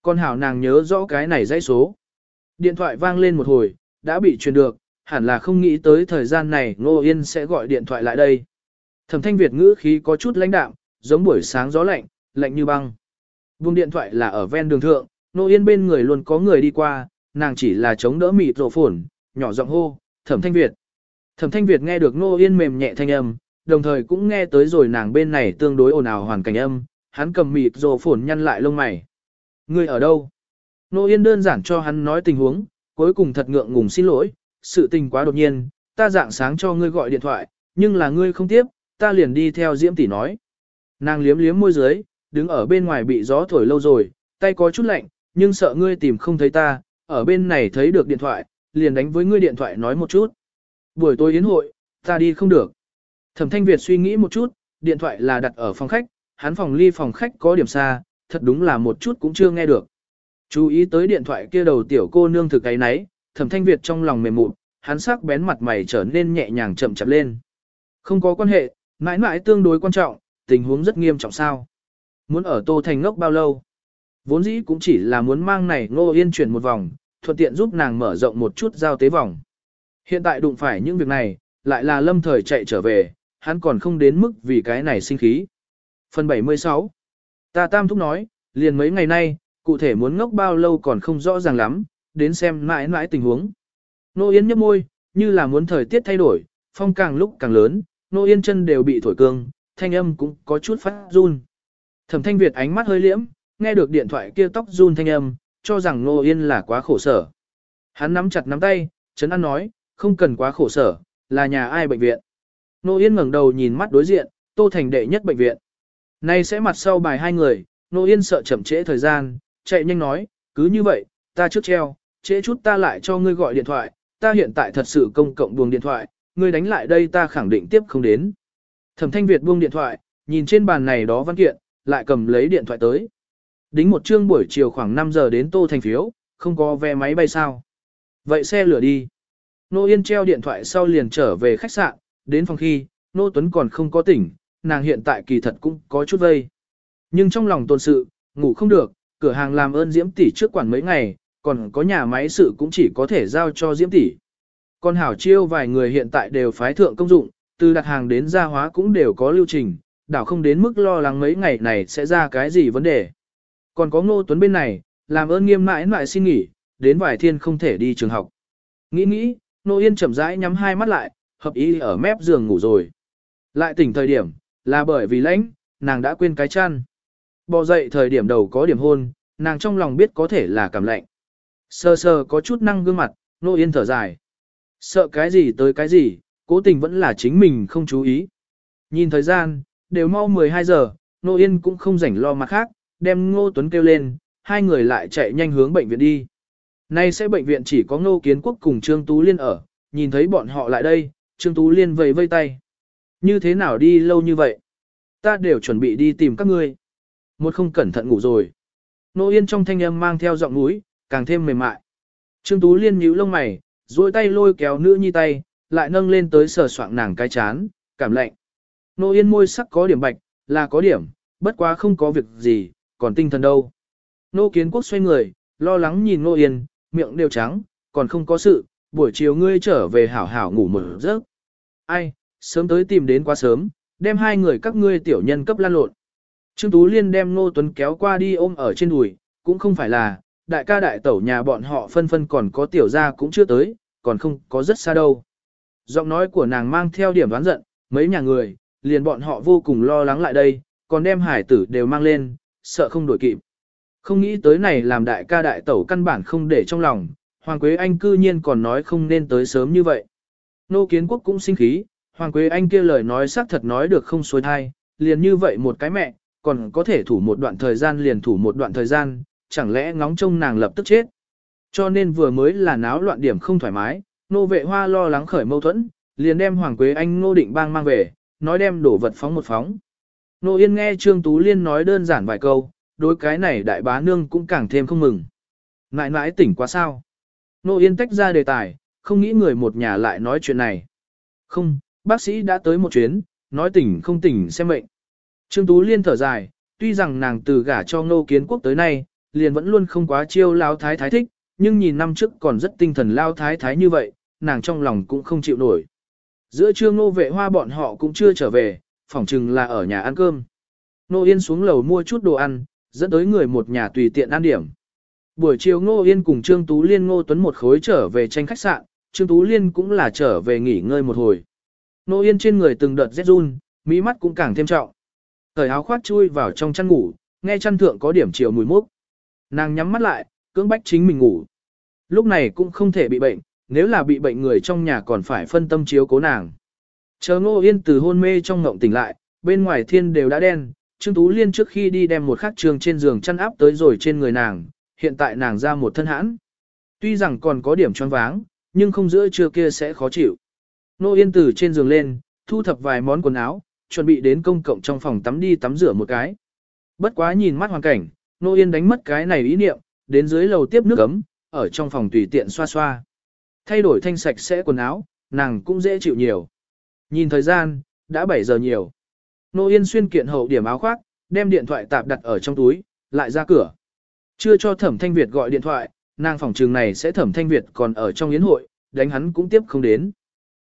Con hảo nàng nhớ rõ cái này dãy số. Điện thoại vang lên một hồi, đã bị truyền được, hẳn là không nghĩ tới thời gian này Nô Yên sẽ gọi điện thoại lại đây. Thẩm Thanh Việt ngữ khí có chút lãnh đạm, giống buổi sáng gió lạnh, lạnh như băng. Vùng điện thoại là ở ven đường thượng, Nô Yên bên người luôn có người đi qua, nàng chỉ là chống đỡ mịt rộ phổn, nhỏ giọng hô, Thẩm Thanh Việt. Thẩm Thanh Việt nghe được Nô Yên mềm nhẹ thanh âm, đồng thời cũng nghe tới rồi nàng bên này tương đối ồn ào hoàn cảnh âm, hắn cầm mịt rồ phổn nhăn lại lông mày. Người ở đâu? Nô Yên đơn giản cho hắn nói tình huống, cuối cùng thật ngượng ngùng xin lỗi, sự tình quá đột nhiên, ta dạng sáng cho ngươi gọi điện thoại, nhưng là ngươi không tiếp, ta liền đi theo Diễm tỷ nói. Nàng liếm liếm môi dưới, đứng ở bên ngoài bị gió thổi lâu rồi, tay có chút lạnh, nhưng sợ ngươi tìm không thấy ta, ở bên này thấy được điện thoại, liền đánh với ngươi điện thoại nói một chút. Buổi tối yến hội, ta đi không được. Thẩm Thanh Việt suy nghĩ một chút, điện thoại là đặt ở phòng khách, hắn phòng ly phòng khách có điểm xa, thật đúng là một chút cũng chưa nghe được. Chú ý tới điện thoại kia đầu tiểu cô nương thực cái nấy, Thẩm Thanh Việt trong lòng mềm mụn, hắn sắc bén mặt mày trở nên nhẹ nhàng chậm chạp lên. Không có quan hệ, mãi mãi tương đối quan trọng, tình huống rất nghiêm trọng sao. Muốn ở Tô Thành ngốc bao lâu? Vốn dĩ cũng chỉ là muốn mang này Ngô Yên chuyển một vòng, thuận tiện giúp nàng mở rộng một chút giao tế vòng. Hiện tại đụng phải những việc này, lại là lâm thời chạy trở về, hắn còn không đến mức vì cái này sinh khí. Phần 76 Ta Tam Thúc nói, liền mấy ngày nay, cụ thể muốn ngốc bao lâu còn không rõ ràng lắm, đến xem mãi mãi tình huống. Nô Yên nhấp môi, như là muốn thời tiết thay đổi, phong càng lúc càng lớn, Nô Yên chân đều bị thổi cương, thanh âm cũng có chút phát run. Thẩm Thanh Việt ánh mắt hơi liễm, nghe được điện thoại kia tóc run thanh âm, cho rằng Nô Yên là quá khổ sở. Hắn nắm chặt nắm tay, Trấn an nói, không cần quá khổ sở, là nhà ai bệnh viện. Nô Yên ngẩng đầu nhìn mắt đối diện, Tô Thành đệ nhất bệnh viện. Nay sẽ mặt sau bài hai người, Nô Yên sợ chậm trễ thời gian, chạy nhanh nói, cứ như vậy, ta trước treo, trễ chút ta lại cho ngươi gọi điện thoại, ta hiện tại thật sự công cộng buông điện thoại, ngươi đánh lại đây ta khẳng định tiếp không đến. Thẩm Thanh Việt buông điện thoại, nhìn trên bàn này đó văn kiện, lại cầm lấy điện thoại tới. Đính một chương buổi chiều khoảng 5 giờ đến Tô Thành phiếu, không có vé máy bay sao. Vậy xe lửa đi. Nô Yên treo điện thoại sau liền trở về khách sạn, đến phòng khi, Nô Tuấn còn không có tỉnh, nàng hiện tại kỳ thật cũng có chút vây. Nhưng trong lòng tôn sự, ngủ không được, cửa hàng làm ơn Diễm tỷ trước quản mấy ngày, còn có nhà máy sự cũng chỉ có thể giao cho Diễm tỷ. Còn hảo chiêu vài người hiện tại đều phái thượng công dụng, từ đặt hàng đến gia hóa cũng đều có lưu trình, đảo không đến mức lo lắng mấy ngày này sẽ ra cái gì vấn đề. Còn có Ngô Tuấn bên này, làm ơn nghiêm mãi mãi xin nghỉ, đến vài thiên không thể đi trường học. Nghĩ nghĩ, Nô Yên chậm rãi nhắm hai mắt lại, hợp ý ở mép giường ngủ rồi. Lại tỉnh thời điểm, là bởi vì lãnh, nàng đã quên cái chăn. Bò dậy thời điểm đầu có điểm hôn, nàng trong lòng biết có thể là cảm lạnh. Sơ sơ có chút năng gương mặt, Nô Yên thở dài. Sợ cái gì tới cái gì, cố tình vẫn là chính mình không chú ý. Nhìn thời gian, đều mau 12 giờ, Nô Yên cũng không rảnh lo mặt khác, đem Ngô Tuấn kêu lên, hai người lại chạy nhanh hướng bệnh viện đi. Nay sẽ bệnh viện chỉ có Ngô Kiến Quốc cùng Trương Tú Liên ở, nhìn thấy bọn họ lại đây, Trương Tú Liên vầy vây tay. Như thế nào đi lâu như vậy? Ta đều chuẩn bị đi tìm các ngươi. Một không cẩn thận ngủ rồi. Nô Yên trong thanh âm mang theo giọng núi, càng thêm mềm mại. Trương Tú Liên nhíu lông mày, duỗi tay lôi kéo nữ nhi tay, lại nâng lên tới sờ soạng nàng cái chán, cảm lạnh. Nô Yên môi sắc có điểm bạch, là có điểm, bất quá không có việc gì, còn tinh thần đâu. Nô Kiến Quốc xoay người, lo lắng nhìn Nô Yên, miệng đều trắng, còn không có sự, buổi chiều ngươi trở về hảo hảo ngủ một giấc. Ai, sớm tới tìm đến quá sớm, đem hai người các ngươi tiểu nhân cấp lan lộn. Trương Tú Liên đem Nô Tuấn kéo qua đi ôm ở trên đùi, cũng không phải là, đại ca đại tẩu nhà bọn họ phân phân còn có tiểu gia cũng chưa tới, còn không có rất xa đâu. Giọng nói của nàng mang theo điểm đoán giận, mấy nhà người, liền bọn họ vô cùng lo lắng lại đây, còn đem hải tử đều mang lên, sợ không đổi kịp. Không nghĩ tới này làm đại ca đại tẩu căn bản không để trong lòng, Hoàng Quế Anh cư nhiên còn nói không nên tới sớm như vậy. Nô Kiến Quốc cũng sinh khí, Hoàng Quế Anh kia lời nói xác thật nói được không xuôi thai, liền như vậy một cái mẹ, còn có thể thủ một đoạn thời gian liền thủ một đoạn thời gian, chẳng lẽ ngóng trông nàng lập tức chết. Cho nên vừa mới là náo loạn điểm không thoải mái, nô vệ hoa lo lắng khởi mâu thuẫn, liền đem Hoàng Quế Anh ngô định bang mang về, nói đem đổ vật phóng một phóng. Nô Yên nghe Trương Tú Liên nói đơn giản vài câu, đối cái này đại bá nương cũng càng thêm không mừng. Ngại ngại tỉnh quá sao. Nô Yên tách ra đề tài, không nghĩ người một nhà lại nói chuyện này. Không, bác sĩ đã tới một chuyến, nói tỉnh không tỉnh xem mệnh. Trương Tú Liên thở dài, tuy rằng nàng từ gả cho Ngô Kiến Quốc tới nay, liền vẫn luôn không quá chiêu lao thái thái thích, nhưng nhìn năm trước còn rất tinh thần lao thái thái như vậy, nàng trong lòng cũng không chịu nổi. Giữa trưa Ngô vệ hoa bọn họ cũng chưa trở về, phỏng chừng là ở nhà ăn cơm. Ngô Yên xuống lầu mua chút đồ ăn, dẫn tới người một nhà tùy tiện ăn điểm. Buổi chiều Ngô Yên cùng Trương Tú Liên Ngô Tuấn một khối trở về tranh khách sạn, Trương Tú Liên cũng là trở về nghỉ ngơi một hồi. Nô Yên trên người từng đợt rét run, mỹ mắt cũng càng thêm trọng. Thời áo khoác chui vào trong chăn ngủ, nghe chăn thượng có điểm chiều mùi mốc. Nàng nhắm mắt lại, cưỡng bách chính mình ngủ. Lúc này cũng không thể bị bệnh, nếu là bị bệnh người trong nhà còn phải phân tâm chiếu cố nàng. Chờ Ngô Yên từ hôn mê trong ngộng tỉnh lại, bên ngoài thiên đều đã đen, Trương Tú Liên trước khi đi đem một khắc trường trên giường chăn áp tới rồi trên người nàng, hiện tại nàng ra một thân hãn. Tuy rằng còn có điểm choáng váng, nhưng không giữa trưa kia sẽ khó chịu. Nô Yên từ trên giường lên, thu thập vài món quần áo, chuẩn bị đến công cộng trong phòng tắm đi tắm rửa một cái. Bất quá nhìn mắt hoàn cảnh, Nô Yên đánh mất cái này ý niệm, đến dưới lầu tiếp nước ấm, ở trong phòng tùy tiện xoa xoa. Thay đổi thanh sạch sẽ quần áo, nàng cũng dễ chịu nhiều. Nhìn thời gian, đã 7 giờ nhiều. Nô Yên xuyên kiện hậu điểm áo khoác, đem điện thoại tạp đặt ở trong túi, lại ra cửa. Chưa cho Thẩm Thanh Việt gọi điện thoại, nàng phòng trường này sẽ Thẩm Thanh Việt còn ở trong yến hội, đánh hắn cũng tiếp không đến.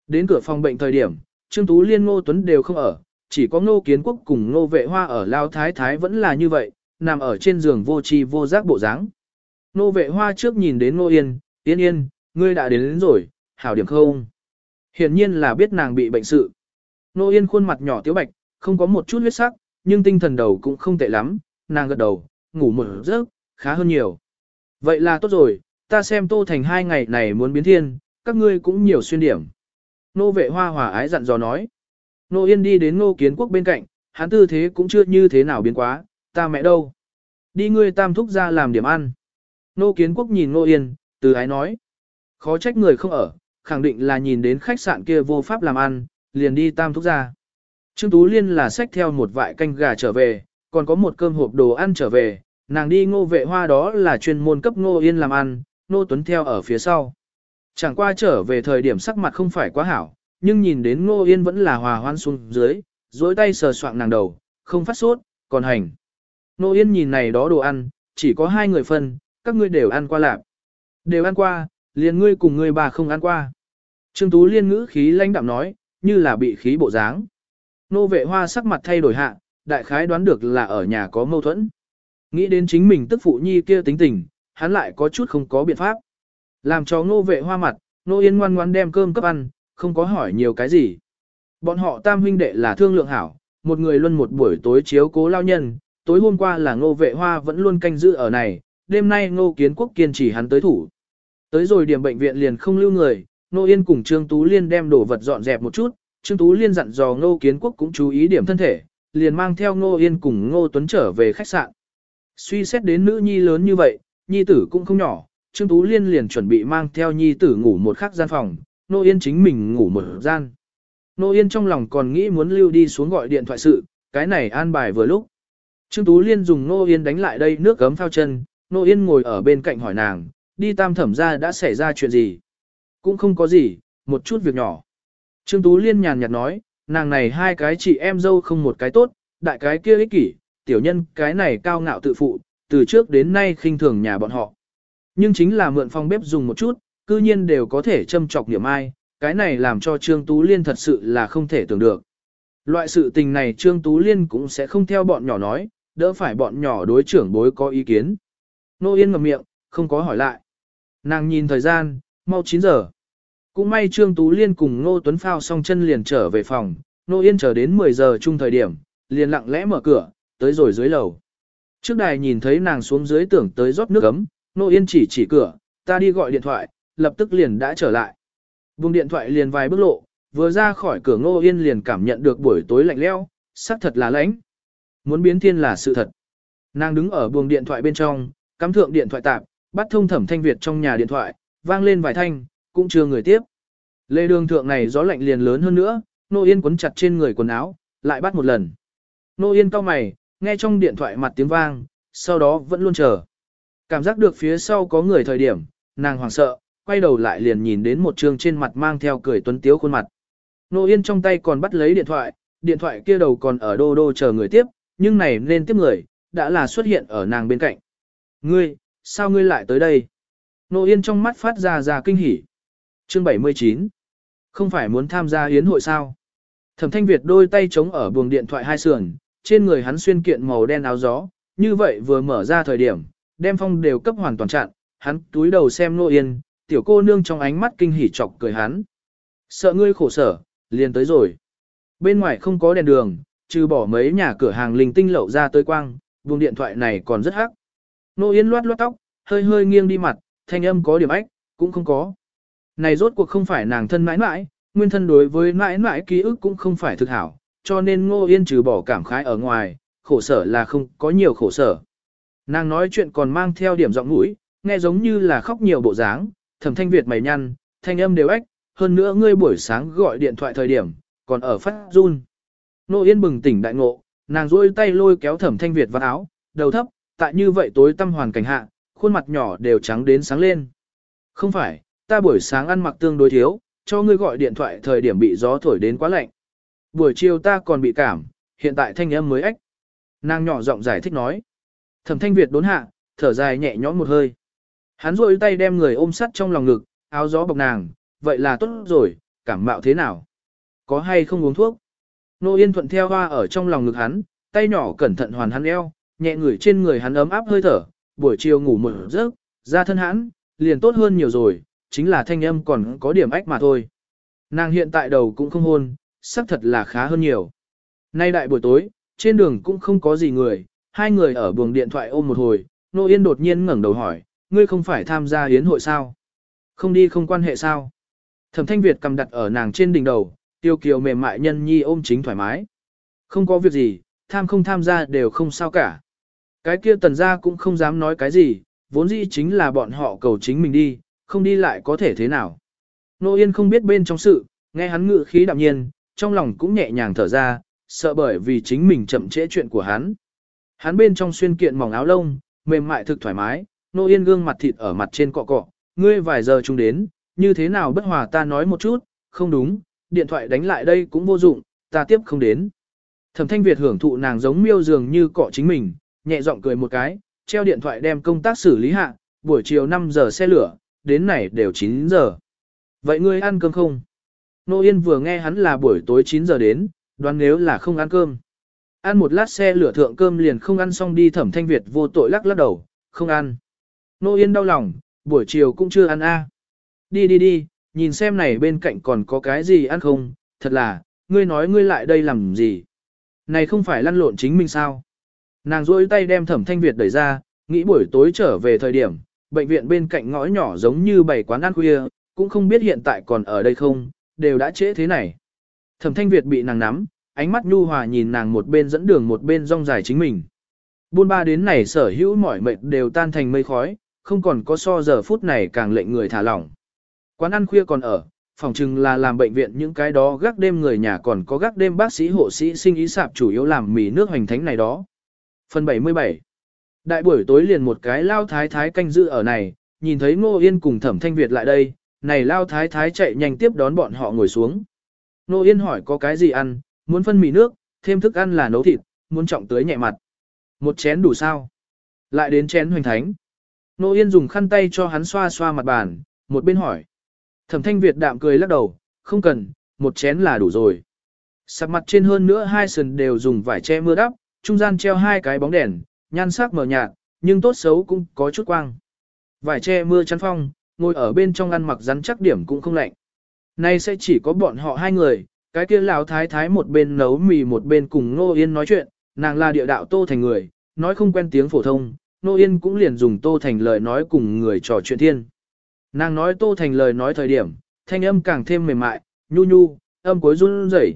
Đến cửa phòng bệnh thời điểm, Trương Tú Liên Ngô Tuấn đều không ở, chỉ có Ngô Kiến Quốc cùng Ngô Vệ Hoa ở Lao Thái Thái vẫn là như vậy, nằm ở trên giường vô tri vô giác bộ dáng. Ngô Vệ Hoa trước nhìn đến Ngô Yên, Yên Yên, ngươi đã đến, đến rồi, hảo điểm không? Hiển nhiên là biết nàng bị bệnh sự. Ngô Yên khuôn mặt nhỏ tiếu bạch, không có một chút huyết sắc, nhưng tinh thần đầu cũng không tệ lắm, nàng gật đầu, ngủ một giấc, khá hơn nhiều. Vậy là tốt rồi, ta xem Tô Thành hai ngày này muốn biến thiên, các ngươi cũng nhiều xuyên điểm. Nô vệ hoa hòa ái dặn dò nói. Nô Yên đi đến Nô Kiến Quốc bên cạnh, hắn tư thế cũng chưa như thế nào biến quá, ta mẹ đâu. Đi ngươi tam thúc ra làm điểm ăn. Nô Kiến Quốc nhìn Nô Yên, từ ái nói. Khó trách người không ở, khẳng định là nhìn đến khách sạn kia vô pháp làm ăn, liền đi tam thúc ra. Trương Tú Liên là xách theo một vại canh gà trở về, còn có một cơm hộp đồ ăn trở về, nàng đi ngô vệ hoa đó là chuyên môn cấp ngô yên làm ăn, nô tuấn theo ở phía sau. Chẳng qua trở về thời điểm sắc mặt không phải quá hảo, nhưng nhìn đến ngô yên vẫn là hòa hoan xuống dưới, dối tay sờ soạng nàng đầu, không phát sốt, còn hành. Ngô yên nhìn này đó đồ ăn, chỉ có hai người phân, các ngươi đều ăn qua lạp. Đều ăn qua, liền ngươi cùng ngươi bà không ăn qua. Trương Tú Liên ngữ khí lãnh đạm nói, như là bị khí bộ dáng. Nô vệ hoa sắc mặt thay đổi hạ, đại khái đoán được là ở nhà có mâu thuẫn. Nghĩ đến chính mình tức phụ nhi kia tính tình, hắn lại có chút không có biện pháp. Làm cho Ngô vệ hoa mặt, Ngô yên ngoan ngoan đem cơm cấp ăn, không có hỏi nhiều cái gì. Bọn họ tam huynh đệ là thương lượng hảo, một người luôn một buổi tối chiếu cố lao nhân, tối hôm qua là ngô vệ hoa vẫn luôn canh giữ ở này, đêm nay ngô kiến quốc kiên trì hắn tới thủ. Tới rồi điểm bệnh viện liền không lưu người, Ngô Yên cùng Trương Tú Liên đem đồ vật dọn dẹp một chút, Trương Tú Liên dặn dò Ngô Kiến Quốc cũng chú ý điểm thân thể, liền mang theo Ngô Yên cùng Ngô Tuấn trở về khách sạn. Suy xét đến nữ nhi lớn như vậy, nhi tử cũng không nhỏ, Trương Tú Liên liền chuẩn bị mang theo nhi tử ngủ một khắc gian phòng, Nô Yên chính mình ngủ một gian. Nô Yên trong lòng còn nghĩ muốn lưu đi xuống gọi điện thoại sự, cái này an bài vừa lúc. Trương Tú Liên dùng Nô Yên đánh lại đây nước gấm phao chân, Nô Yên ngồi ở bên cạnh hỏi nàng, đi tam thẩm ra đã xảy ra chuyện gì. Cũng không có gì, một chút việc nhỏ. Trương Tú Liên nhàn nhạt nói, nàng này hai cái chị em dâu không một cái tốt, đại cái kia ích kỷ, tiểu nhân cái này cao ngạo tự phụ, từ trước đến nay khinh thường nhà bọn họ. Nhưng chính là mượn phòng bếp dùng một chút, cư nhiên đều có thể châm chọc niệm ai, cái này làm cho Trương Tú Liên thật sự là không thể tưởng được. Loại sự tình này Trương Tú Liên cũng sẽ không theo bọn nhỏ nói, đỡ phải bọn nhỏ đối trưởng bối có ý kiến. Nô Yên ngậm miệng, không có hỏi lại. Nàng nhìn thời gian, mau 9 giờ. Cũng may Trương Tú Liên cùng nô Tuấn Phao xong chân liền trở về phòng, Nô Yên chờ đến 10 giờ chung thời điểm, liền lặng lẽ mở cửa, tới rồi dưới lầu. Trước đài nhìn thấy nàng xuống dưới tưởng tới rót nước ấm, Nô Yên chỉ chỉ cửa, ta đi gọi điện thoại, lập tức liền đã trở lại. Vùng điện thoại liền vài bước lộ, vừa ra khỏi cửa Ngô Yên liền cảm nhận được buổi tối lạnh leo, sắc thật là lãnh. Muốn biến thiên là sự thật. Nàng đứng ở buồng điện thoại bên trong, cắm thượng điện thoại tạp, bắt thông thẩm thanh Việt trong nhà điện thoại, vang lên vài thanh, cũng chưa người tiếp. Lê đường thượng này gió lạnh liền lớn hơn nữa, Nô Yên quấn chặt trên người quần áo, lại bắt một lần. Nô Yên cao mày, nghe trong điện thoại mặt tiếng vang, sau đó vẫn luôn chờ. Cảm giác được phía sau có người thời điểm, nàng hoảng sợ, quay đầu lại liền nhìn đến một trường trên mặt mang theo cười tuấn tiếu khuôn mặt. Nô Yên trong tay còn bắt lấy điện thoại, điện thoại kia đầu còn ở đô đô chờ người tiếp, nhưng này nên tiếp người, đã là xuất hiện ở nàng bên cạnh. Ngươi, sao ngươi lại tới đây? Nô Yên trong mắt phát ra ra kinh hỉ. Chương 79 Không phải muốn tham gia hiến hội sao? Thẩm Thanh Việt đôi tay chống ở buồng điện thoại hai sườn, trên người hắn xuyên kiện màu đen áo gió, như vậy vừa mở ra thời điểm, đem phong đều cấp hoàn toàn chặn, hắn túi đầu xem Nô Yên, tiểu cô nương trong ánh mắt kinh hỉ chọc cười hắn. Sợ ngươi khổ sở, liền tới rồi. Bên ngoài không có đèn đường, trừ bỏ mấy nhà cửa hàng linh tinh lậu ra tới quang, vùng điện thoại này còn rất hắc. Nô Yên loát loát tóc, hơi hơi nghiêng đi mặt, thanh âm có điểm ách, cũng không có. Này rốt cuộc không phải nàng thân mãi mãi, nguyên thân đối với mãi mãi ký ức cũng không phải thực hảo, cho nên Ngô Yên trừ bỏ cảm khái ở ngoài, khổ sở là không có nhiều khổ sở. Nàng nói chuyện còn mang theo điểm giọng mũi, nghe giống như là khóc nhiều bộ dáng, thẩm thanh Việt mày nhăn, thanh âm đều ếch. hơn nữa ngươi buổi sáng gọi điện thoại thời điểm, còn ở phát run. Nô Yên bừng tỉnh đại ngộ, nàng rôi tay lôi kéo thẩm thanh Việt vào áo, đầu thấp, tại như vậy tối tâm hoàn cảnh hạ, khuôn mặt nhỏ đều trắng đến sáng lên. Không phải, ta buổi sáng ăn mặc tương đối thiếu, cho ngươi gọi điện thoại thời điểm bị gió thổi đến quá lạnh. Buổi chiều ta còn bị cảm, hiện tại thanh âm mới ếch. Nàng nhỏ giọng giải thích nói. Thẩm thanh Việt đốn hạ, thở dài nhẹ nhõm một hơi. Hắn rôi tay đem người ôm sắt trong lòng ngực, áo gió bọc nàng, vậy là tốt rồi, cảm mạo thế nào? Có hay không uống thuốc? Nô Yên thuận theo hoa ở trong lòng ngực hắn, tay nhỏ cẩn thận hoàn hắn eo, nhẹ người trên người hắn ấm áp hơi thở, buổi chiều ngủ một giấc, ra thân hãn, liền tốt hơn nhiều rồi, chính là thanh âm còn có điểm ách mà thôi. Nàng hiện tại đầu cũng không hôn, sắc thật là khá hơn nhiều. Nay đại buổi tối, trên đường cũng không có gì người, hai người ở buồng điện thoại ôm một hồi, Nô Yên đột nhiên ngẩng đầu hỏi, ngươi không phải tham gia yến hội sao? Không đi không quan hệ sao? Thẩm Thanh Việt cầm đặt ở nàng trên đỉnh đầu, tiêu kiều mềm mại nhân nhi ôm chính thoải mái. Không có việc gì, tham không tham gia đều không sao cả. Cái kia tần gia cũng không dám nói cái gì, vốn dĩ chính là bọn họ cầu chính mình đi, không đi lại có thể thế nào. Nô Yên không biết bên trong sự, nghe hắn ngự khí đạm nhiên, trong lòng cũng nhẹ nhàng thở ra, sợ bởi vì chính mình chậm trễ chuyện của hắn. Hắn bên trong xuyên kiện mỏng áo lông, mềm mại thực thoải mái, nô yên gương mặt thịt ở mặt trên cọ cọ, ngươi vài giờ chúng đến, như thế nào bất hòa ta nói một chút, không đúng, điện thoại đánh lại đây cũng vô dụng, ta tiếp không đến. Thẩm thanh Việt hưởng thụ nàng giống miêu dường như cọ chính mình, nhẹ giọng cười một cái, treo điện thoại đem công tác xử lý hạ, buổi chiều 5 giờ xe lửa, đến này đều 9 giờ. Vậy ngươi ăn cơm không? Nô Yên vừa nghe hắn là buổi tối 9 giờ đến, đoán nếu là không ăn cơm. Ăn một lát xe lửa thượng cơm liền không ăn xong đi thẩm thanh Việt vô tội lắc lắc đầu, không ăn. Nô Yên đau lòng, buổi chiều cũng chưa ăn a Đi đi đi, nhìn xem này bên cạnh còn có cái gì ăn không, thật là, ngươi nói ngươi lại đây làm gì. Này không phải lăn lộn chính mình sao. Nàng rôi tay đem thẩm thanh Việt đẩy ra, nghĩ buổi tối trở về thời điểm, bệnh viện bên cạnh ngõ nhỏ giống như bảy quán ăn khuya, cũng không biết hiện tại còn ở đây không, đều đã trễ thế này. Thẩm thanh Việt bị nàng nắm, ánh mắt nhu hòa nhìn nàng một bên dẫn đường một bên rong dài chính mình. Buôn ba đến này sở hữu mỏi mệt đều tan thành mây khói, không còn có so giờ phút này càng lệnh người thả lỏng. Quán ăn khuya còn ở, phòng chừng là làm bệnh viện những cái đó gác đêm người nhà còn có gác đêm bác sĩ hộ sĩ sinh ý sạp chủ yếu làm mì nước hoành thánh này đó. Phần 77 Đại buổi tối liền một cái lao thái thái canh giữ ở này, nhìn thấy Ngô Yên cùng Thẩm Thanh Việt lại đây, này lao thái thái chạy nhanh tiếp đón bọn họ ngồi xuống. Ngô Yên hỏi có cái gì ăn, muốn phân mì nước, thêm thức ăn là nấu thịt, muốn trọng tưới nhẹ mặt. Một chén đủ sao? Lại đến chén hoành thánh. Nô Yên dùng khăn tay cho hắn xoa xoa mặt bàn, một bên hỏi. Thẩm Thanh Việt đạm cười lắc đầu, không cần, một chén là đủ rồi. Sạp mặt trên hơn nữa hai sườn đều dùng vải che mưa đắp, trung gian treo hai cái bóng đèn, nhan sắc mờ nhạt, nhưng tốt xấu cũng có chút quang. Vải che mưa chắn phong, ngồi ở bên trong ăn mặc rắn chắc điểm cũng không lạnh. Nay sẽ chỉ có bọn họ hai người, cái kia lão thái thái một bên nấu mì một bên cùng Nô Yên nói chuyện, nàng là địa đạo Tô Thành người, nói không quen tiếng phổ thông, Nô Yên cũng liền dùng Tô Thành lời nói cùng người trò chuyện thiên. Nàng nói Tô Thành lời nói thời điểm, thanh âm càng thêm mềm mại, nhu nhu, âm cuối run rẩy,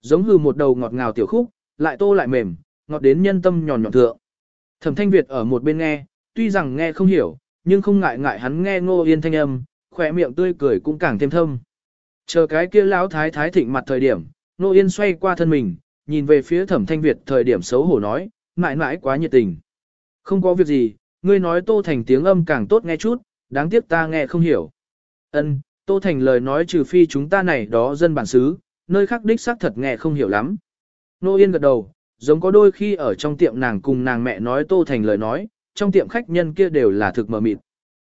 giống hư một đầu ngọt ngào tiểu khúc, lại tô lại mềm, ngọt đến nhân tâm nhòn nhọn thượng. Thẩm Thanh Việt ở một bên nghe, tuy rằng nghe không hiểu, nhưng không ngại ngại hắn nghe Ngô Yên thanh âm, khỏe miệng tươi cười cũng càng thêm thâm. Chờ cái kia lão thái thái thịnh mặt thời điểm, nô Yên xoay qua thân mình, nhìn về phía Thẩm Thanh Việt thời điểm xấu hổ nói, mãi mãi quá nhiệt tình. Không có việc gì, ngươi nói Tô Thành tiếng âm càng tốt nghe chút, đáng tiếc ta nghe không hiểu. Ân, Tô Thành lời nói trừ phi chúng ta này đó dân bản xứ, nơi khác đích xác thật nghe không hiểu lắm. Nô Yên gật đầu, giống có đôi khi ở trong tiệm nàng cùng nàng mẹ nói Tô Thành lời nói, trong tiệm khách nhân kia đều là thực mờ mịt.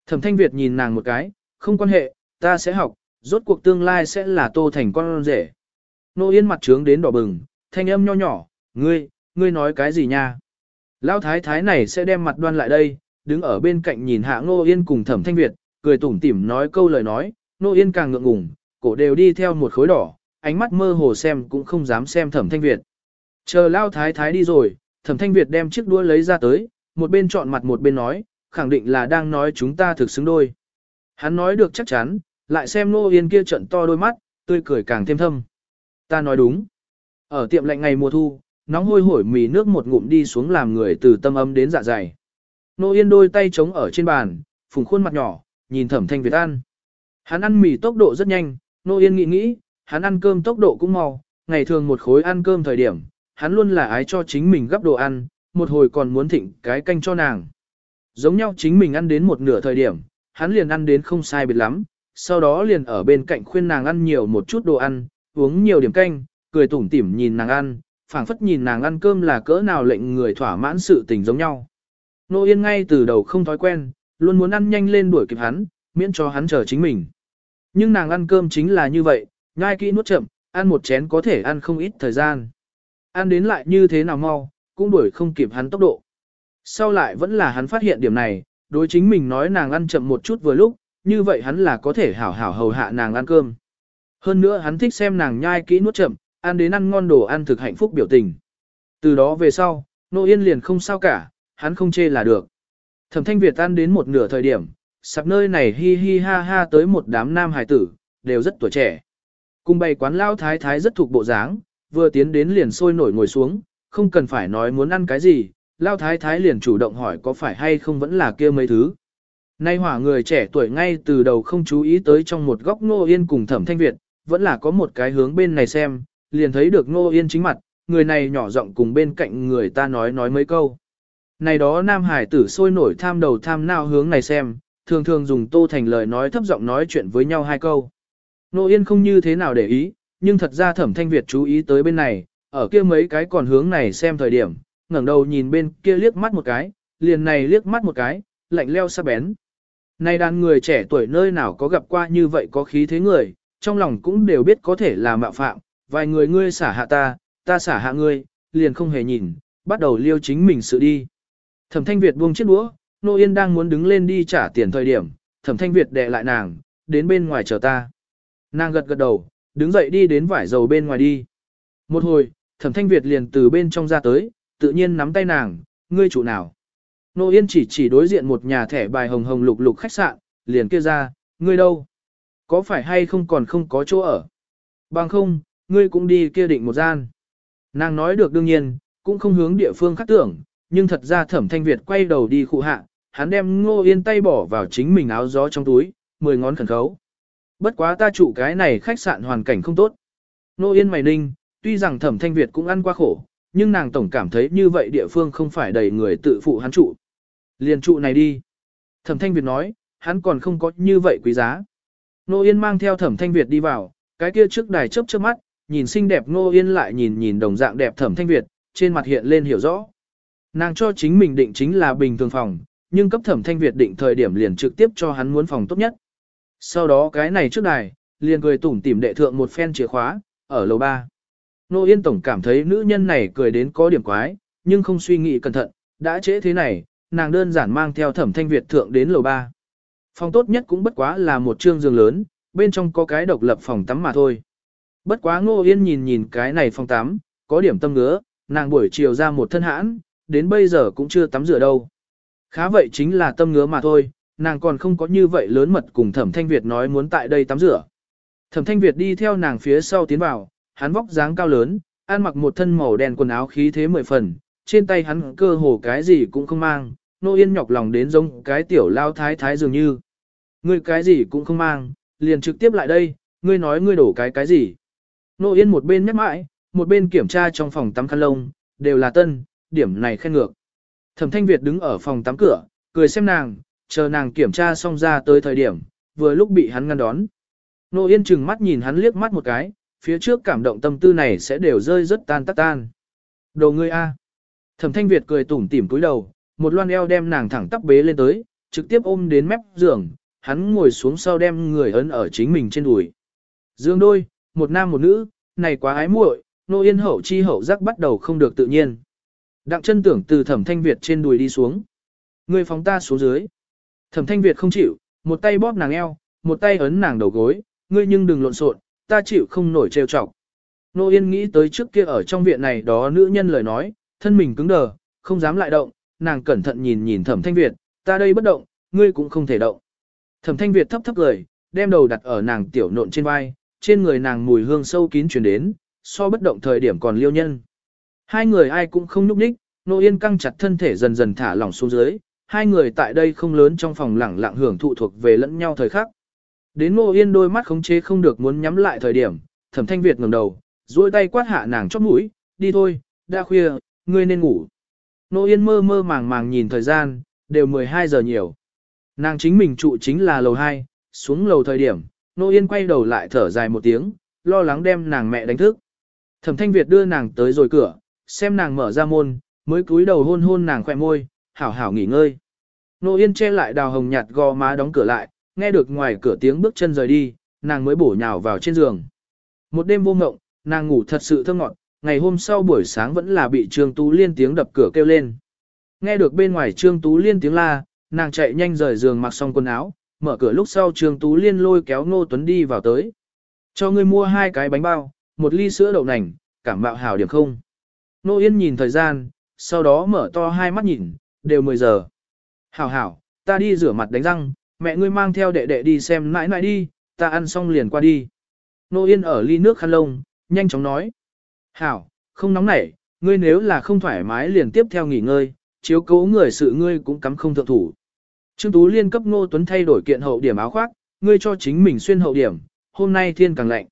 Thẩm Thanh Việt nhìn nàng một cái, không quan hệ, ta sẽ học, rốt cuộc tương lai sẽ là Tô Thành con rể. Nô Yên mặt trướng đến đỏ bừng, thanh âm nho nhỏ, ngươi, ngươi nói cái gì nha? Lão thái thái này sẽ đem mặt đoan lại đây, đứng ở bên cạnh nhìn hạ Nô Yên cùng Thẩm Thanh Việt, cười tủm tỉm nói câu lời nói, Nô Yên càng ngượng ngùng, cổ đều đi theo một khối đỏ, ánh mắt mơ hồ xem cũng không dám xem Thẩm Thanh Việt. Chờ lao thái thái đi rồi, thẩm thanh Việt đem chiếc đũa lấy ra tới, một bên chọn mặt một bên nói, khẳng định là đang nói chúng ta thực xứng đôi. Hắn nói được chắc chắn, lại xem nô yên kia trận to đôi mắt, tươi cười càng thêm thâm. Ta nói đúng. Ở tiệm lạnh ngày mùa thu, nóng hôi hổi mì nước một ngụm đi xuống làm người từ tâm âm đến dạ dày. Nô yên đôi tay trống ở trên bàn, phùng khuôn mặt nhỏ, nhìn thẩm thanh Việt ăn. Hắn ăn mì tốc độ rất nhanh, nô yên nghĩ nghĩ, hắn ăn cơm tốc độ cũng mau, ngày thường một khối ăn cơm thời điểm, hắn luôn là ái cho chính mình gấp đồ ăn, một hồi còn muốn thịnh cái canh cho nàng. Giống nhau chính mình ăn đến một nửa thời điểm, hắn liền ăn đến không sai biệt lắm, sau đó liền ở bên cạnh khuyên nàng ăn nhiều một chút đồ ăn, uống nhiều điểm canh, cười tủm tỉm nhìn nàng ăn, phảng phất nhìn nàng ăn cơm là cỡ nào lệnh người thỏa mãn sự tình giống nhau. Nô Yên ngay từ đầu không thói quen, luôn muốn ăn nhanh lên đuổi kịp hắn, miễn cho hắn chờ chính mình. Nhưng nàng ăn cơm chính là như vậy, nhai kỹ nuốt chậm, ăn một chén có thể ăn không ít thời gian. Ăn đến lại như thế nào mau, cũng đuổi không kịp hắn tốc độ. Sau lại vẫn là hắn phát hiện điểm này, đối chính mình nói nàng ăn chậm một chút vừa lúc, như vậy hắn là có thể hảo hảo hầu hạ nàng ăn cơm. Hơn nữa hắn thích xem nàng nhai kỹ nuốt chậm, ăn đến ăn ngon đồ ăn thực hạnh phúc biểu tình. Từ đó về sau, Nô Yên liền không sao cả, hắn không chê là được. Thẩm Thanh Việt ăn đến một nửa thời điểm, sạp nơi này hi hi ha ha tới một đám nam hài tử, đều rất tuổi trẻ. Cùng bày quán lao thái thái rất thuộc bộ dáng, vừa tiến đến liền sôi nổi ngồi xuống, không cần phải nói muốn ăn cái gì, lao thái thái liền chủ động hỏi có phải hay không vẫn là kia mấy thứ. Nay hỏa người trẻ tuổi ngay từ đầu không chú ý tới trong một góc Ngô Yên cùng Thẩm Thanh Việt, vẫn là có một cái hướng bên này xem, liền thấy được Ngô Yên chính mặt, người này nhỏ giọng cùng bên cạnh người ta nói nói mấy câu. Này đó nam hải tử sôi nổi tham đầu tham nào hướng này xem, thường thường dùng tô thành lời nói thấp giọng nói chuyện với nhau hai câu. Nô Yên không như thế nào để ý, nhưng thật ra thẩm thanh Việt chú ý tới bên này, ở kia mấy cái còn hướng này xem thời điểm, ngẩng đầu nhìn bên kia liếc mắt một cái, liền này liếc mắt một cái, lạnh leo sắc bén nay đàn người trẻ tuổi nơi nào có gặp qua như vậy có khí thế người, trong lòng cũng đều biết có thể là mạo phạm, vài người ngươi xả hạ ta, ta xả hạ ngươi, liền không hề nhìn, bắt đầu liêu chính mình sự đi. Thẩm thanh Việt buông chiếc đũa, Nô Yên đang muốn đứng lên đi trả tiền thời điểm, thẩm thanh Việt đè lại nàng, đến bên ngoài chờ ta. Nàng gật gật đầu, đứng dậy đi đến vải dầu bên ngoài đi. Một hồi, thẩm thanh Việt liền từ bên trong ra tới, tự nhiên nắm tay nàng, ngươi chủ nào. Nô Yên chỉ chỉ đối diện một nhà thẻ bài hồng hồng lục lục khách sạn, liền kia ra, ngươi đâu? Có phải hay không còn không có chỗ ở? Bằng không, ngươi cũng đi kia định một gian. Nàng nói được đương nhiên, cũng không hướng địa phương khác tưởng, nhưng thật ra thẩm thanh Việt quay đầu đi khu hạ, hắn đem ngô yên tay bỏ vào chính mình áo gió trong túi, mười ngón khẩn khấu. Bất quá ta chủ cái này khách sạn hoàn cảnh không tốt. Ngô yên mày ninh, tuy rằng thẩm thanh Việt cũng ăn qua khổ, nhưng nàng tổng cảm thấy như vậy địa phương không phải đầy người tự phụ hắn trụ. Liền trụ này đi. Thẩm thanh Việt nói, hắn còn không có như vậy quý giá. Nô Yên mang theo thẩm thanh Việt đi vào, cái kia trước đài chớp chớp mắt, nhìn xinh đẹp Nô Yên lại nhìn nhìn đồng dạng đẹp thẩm thanh Việt, trên mặt hiện lên hiểu rõ. Nàng cho chính mình định chính là bình thường phòng, nhưng cấp thẩm thanh Việt định thời điểm liền trực tiếp cho hắn muốn phòng tốt nhất. Sau đó cái này trước đài, liền cười tủm tỉm đệ thượng một phen chìa khóa, ở lầu 3. Nô Yên Tổng cảm thấy nữ nhân này cười đến có điểm quái, nhưng không suy nghĩ cẩn thận, đã trễ thế này, nàng đơn giản mang theo thẩm thanh Việt thượng đến lầu 3. Phòng tốt nhất cũng bất quá là một trương giường lớn, bên trong có cái độc lập phòng tắm mà thôi. Bất quá Ngô Yên nhìn nhìn cái này phòng tắm, có điểm tâm ngứa, nàng buổi chiều ra một thân hãn, đến bây giờ cũng chưa tắm rửa đâu. Khá vậy chính là tâm ngứa mà thôi, nàng còn không có như vậy lớn mật cùng Thẩm Thanh Việt nói muốn tại đây tắm rửa. Thẩm Thanh Việt đi theo nàng phía sau tiến vào, hắn vóc dáng cao lớn, ăn mặc một thân màu đen quần áo khí thế mười phần, trên tay hắn cơ hồ cái gì cũng không mang, nô yên nhọc lòng đến giống cái tiểu lao thái thái dường như. Ngươi cái gì cũng không mang, liền trực tiếp lại đây, ngươi nói ngươi đổ cái cái gì. Nô yên một bên nhắc mãi, một bên kiểm tra trong phòng tắm khăn lông, đều là tân, điểm này khen ngược. Thẩm thanh Việt đứng ở phòng tắm cửa, cười xem nàng, chờ nàng kiểm tra xong ra tới thời điểm, vừa lúc bị hắn ngăn đón. Nô yên chừng mắt nhìn hắn liếc mắt một cái, phía trước cảm động tâm tư này sẽ đều rơi rất tan tắc tan. Đồ ngươi a. Thẩm thanh Việt cười tủm tỉm cúi đầu, một loan eo đem nàng thẳng tắp bế lên tới, trực tiếp ôm đến mép giường, hắn ngồi xuống sau đem người ấn ở chính mình trên đùi. Dương đôi, một nam một nữ, này quá ái muội, nô yên hậu chi hậu giác bắt đầu không được tự nhiên. Đặng chân tưởng từ thẩm thanh Việt trên đùi đi xuống. Người phóng ta xuống dưới. Thẩm thanh Việt không chịu, một tay bóp nàng eo, một tay ấn nàng đầu gối, ngươi nhưng đừng lộn xộn, ta chịu không nổi trêu chọc. Nô Yên nghĩ tới trước kia ở trong viện này đó nữ nhân lời nói, thân mình cứng đờ, không dám lại động, nàng cẩn thận nhìn nhìn thẩm thanh Việt, ta đây bất động, ngươi cũng không thể động. Thẩm thanh Việt thấp thấp cười, đem đầu đặt ở nàng tiểu nộn trên vai, trên người nàng mùi hương sâu kín truyền đến, so bất động thời điểm còn liêu nhân. Hai người ai cũng không nhúc nhích, nô yên căng chặt thân thể dần dần thả lỏng xuống dưới, hai người tại đây không lớn trong phòng lẳng lặng hưởng thụ thuộc về lẫn nhau thời khắc. Đến nô yên đôi mắt khống chế không được muốn nhắm lại thời điểm, thẩm thanh Việt ngẩng đầu, duỗi tay quát hạ nàng chót mũi, đi thôi, đã khuya, ngươi nên ngủ. Nô Yên mơ mơ màng màng nhìn thời gian, đều 12 giờ nhiều. Nàng chính mình trụ chính là lầu 2, xuống lầu thời điểm, Nô Yên quay đầu lại thở dài một tiếng, lo lắng đem nàng mẹ đánh thức. Thẩm Thanh Việt đưa nàng tới rồi cửa, xem nàng mở ra môn, mới cúi đầu hôn hôn nàng khỏe môi, hảo hảo nghỉ ngơi. Nô Yên che lại đào hồng nhạt gò má đóng cửa lại, nghe được ngoài cửa tiếng bước chân rời đi, nàng mới bổ nhào vào trên giường. Một đêm vô ngộng, nàng ngủ thật sự thơ ngọt, ngày hôm sau buổi sáng vẫn là bị Trương Tú Liên tiếng đập cửa kêu lên. Nghe được bên ngoài Trương Tú Liên tiếng la, nàng chạy nhanh rời giường mặc xong quần áo, mở cửa lúc sau Trương Tú Liên lôi kéo Ngô Tuấn đi vào tới. Cho ngươi mua hai cái bánh bao, một ly sữa đậu nành, cảm mạo hảo điểm không. Nô Yên nhìn thời gian, sau đó mở to hai mắt nhìn, đều 10 giờ. Hảo hảo, ta đi rửa mặt đánh răng, mẹ ngươi mang theo đệ đệ đi xem nãi nãi đi, ta ăn xong liền qua đi. Nô Yên ở ly nước khăn lông, nhanh chóng nói. Hảo, không nóng nảy, ngươi nếu là không thoải mái liền tiếp theo nghỉ ngơi, chiếu cố người sự ngươi cũng cắm không thượng thủ. Trương Tú Liên cấp Ngô Tuấn thay đổi kiện hậu điểm áo khoác, ngươi cho chính mình xuyên hậu điểm, hôm nay thiên càng lạnh.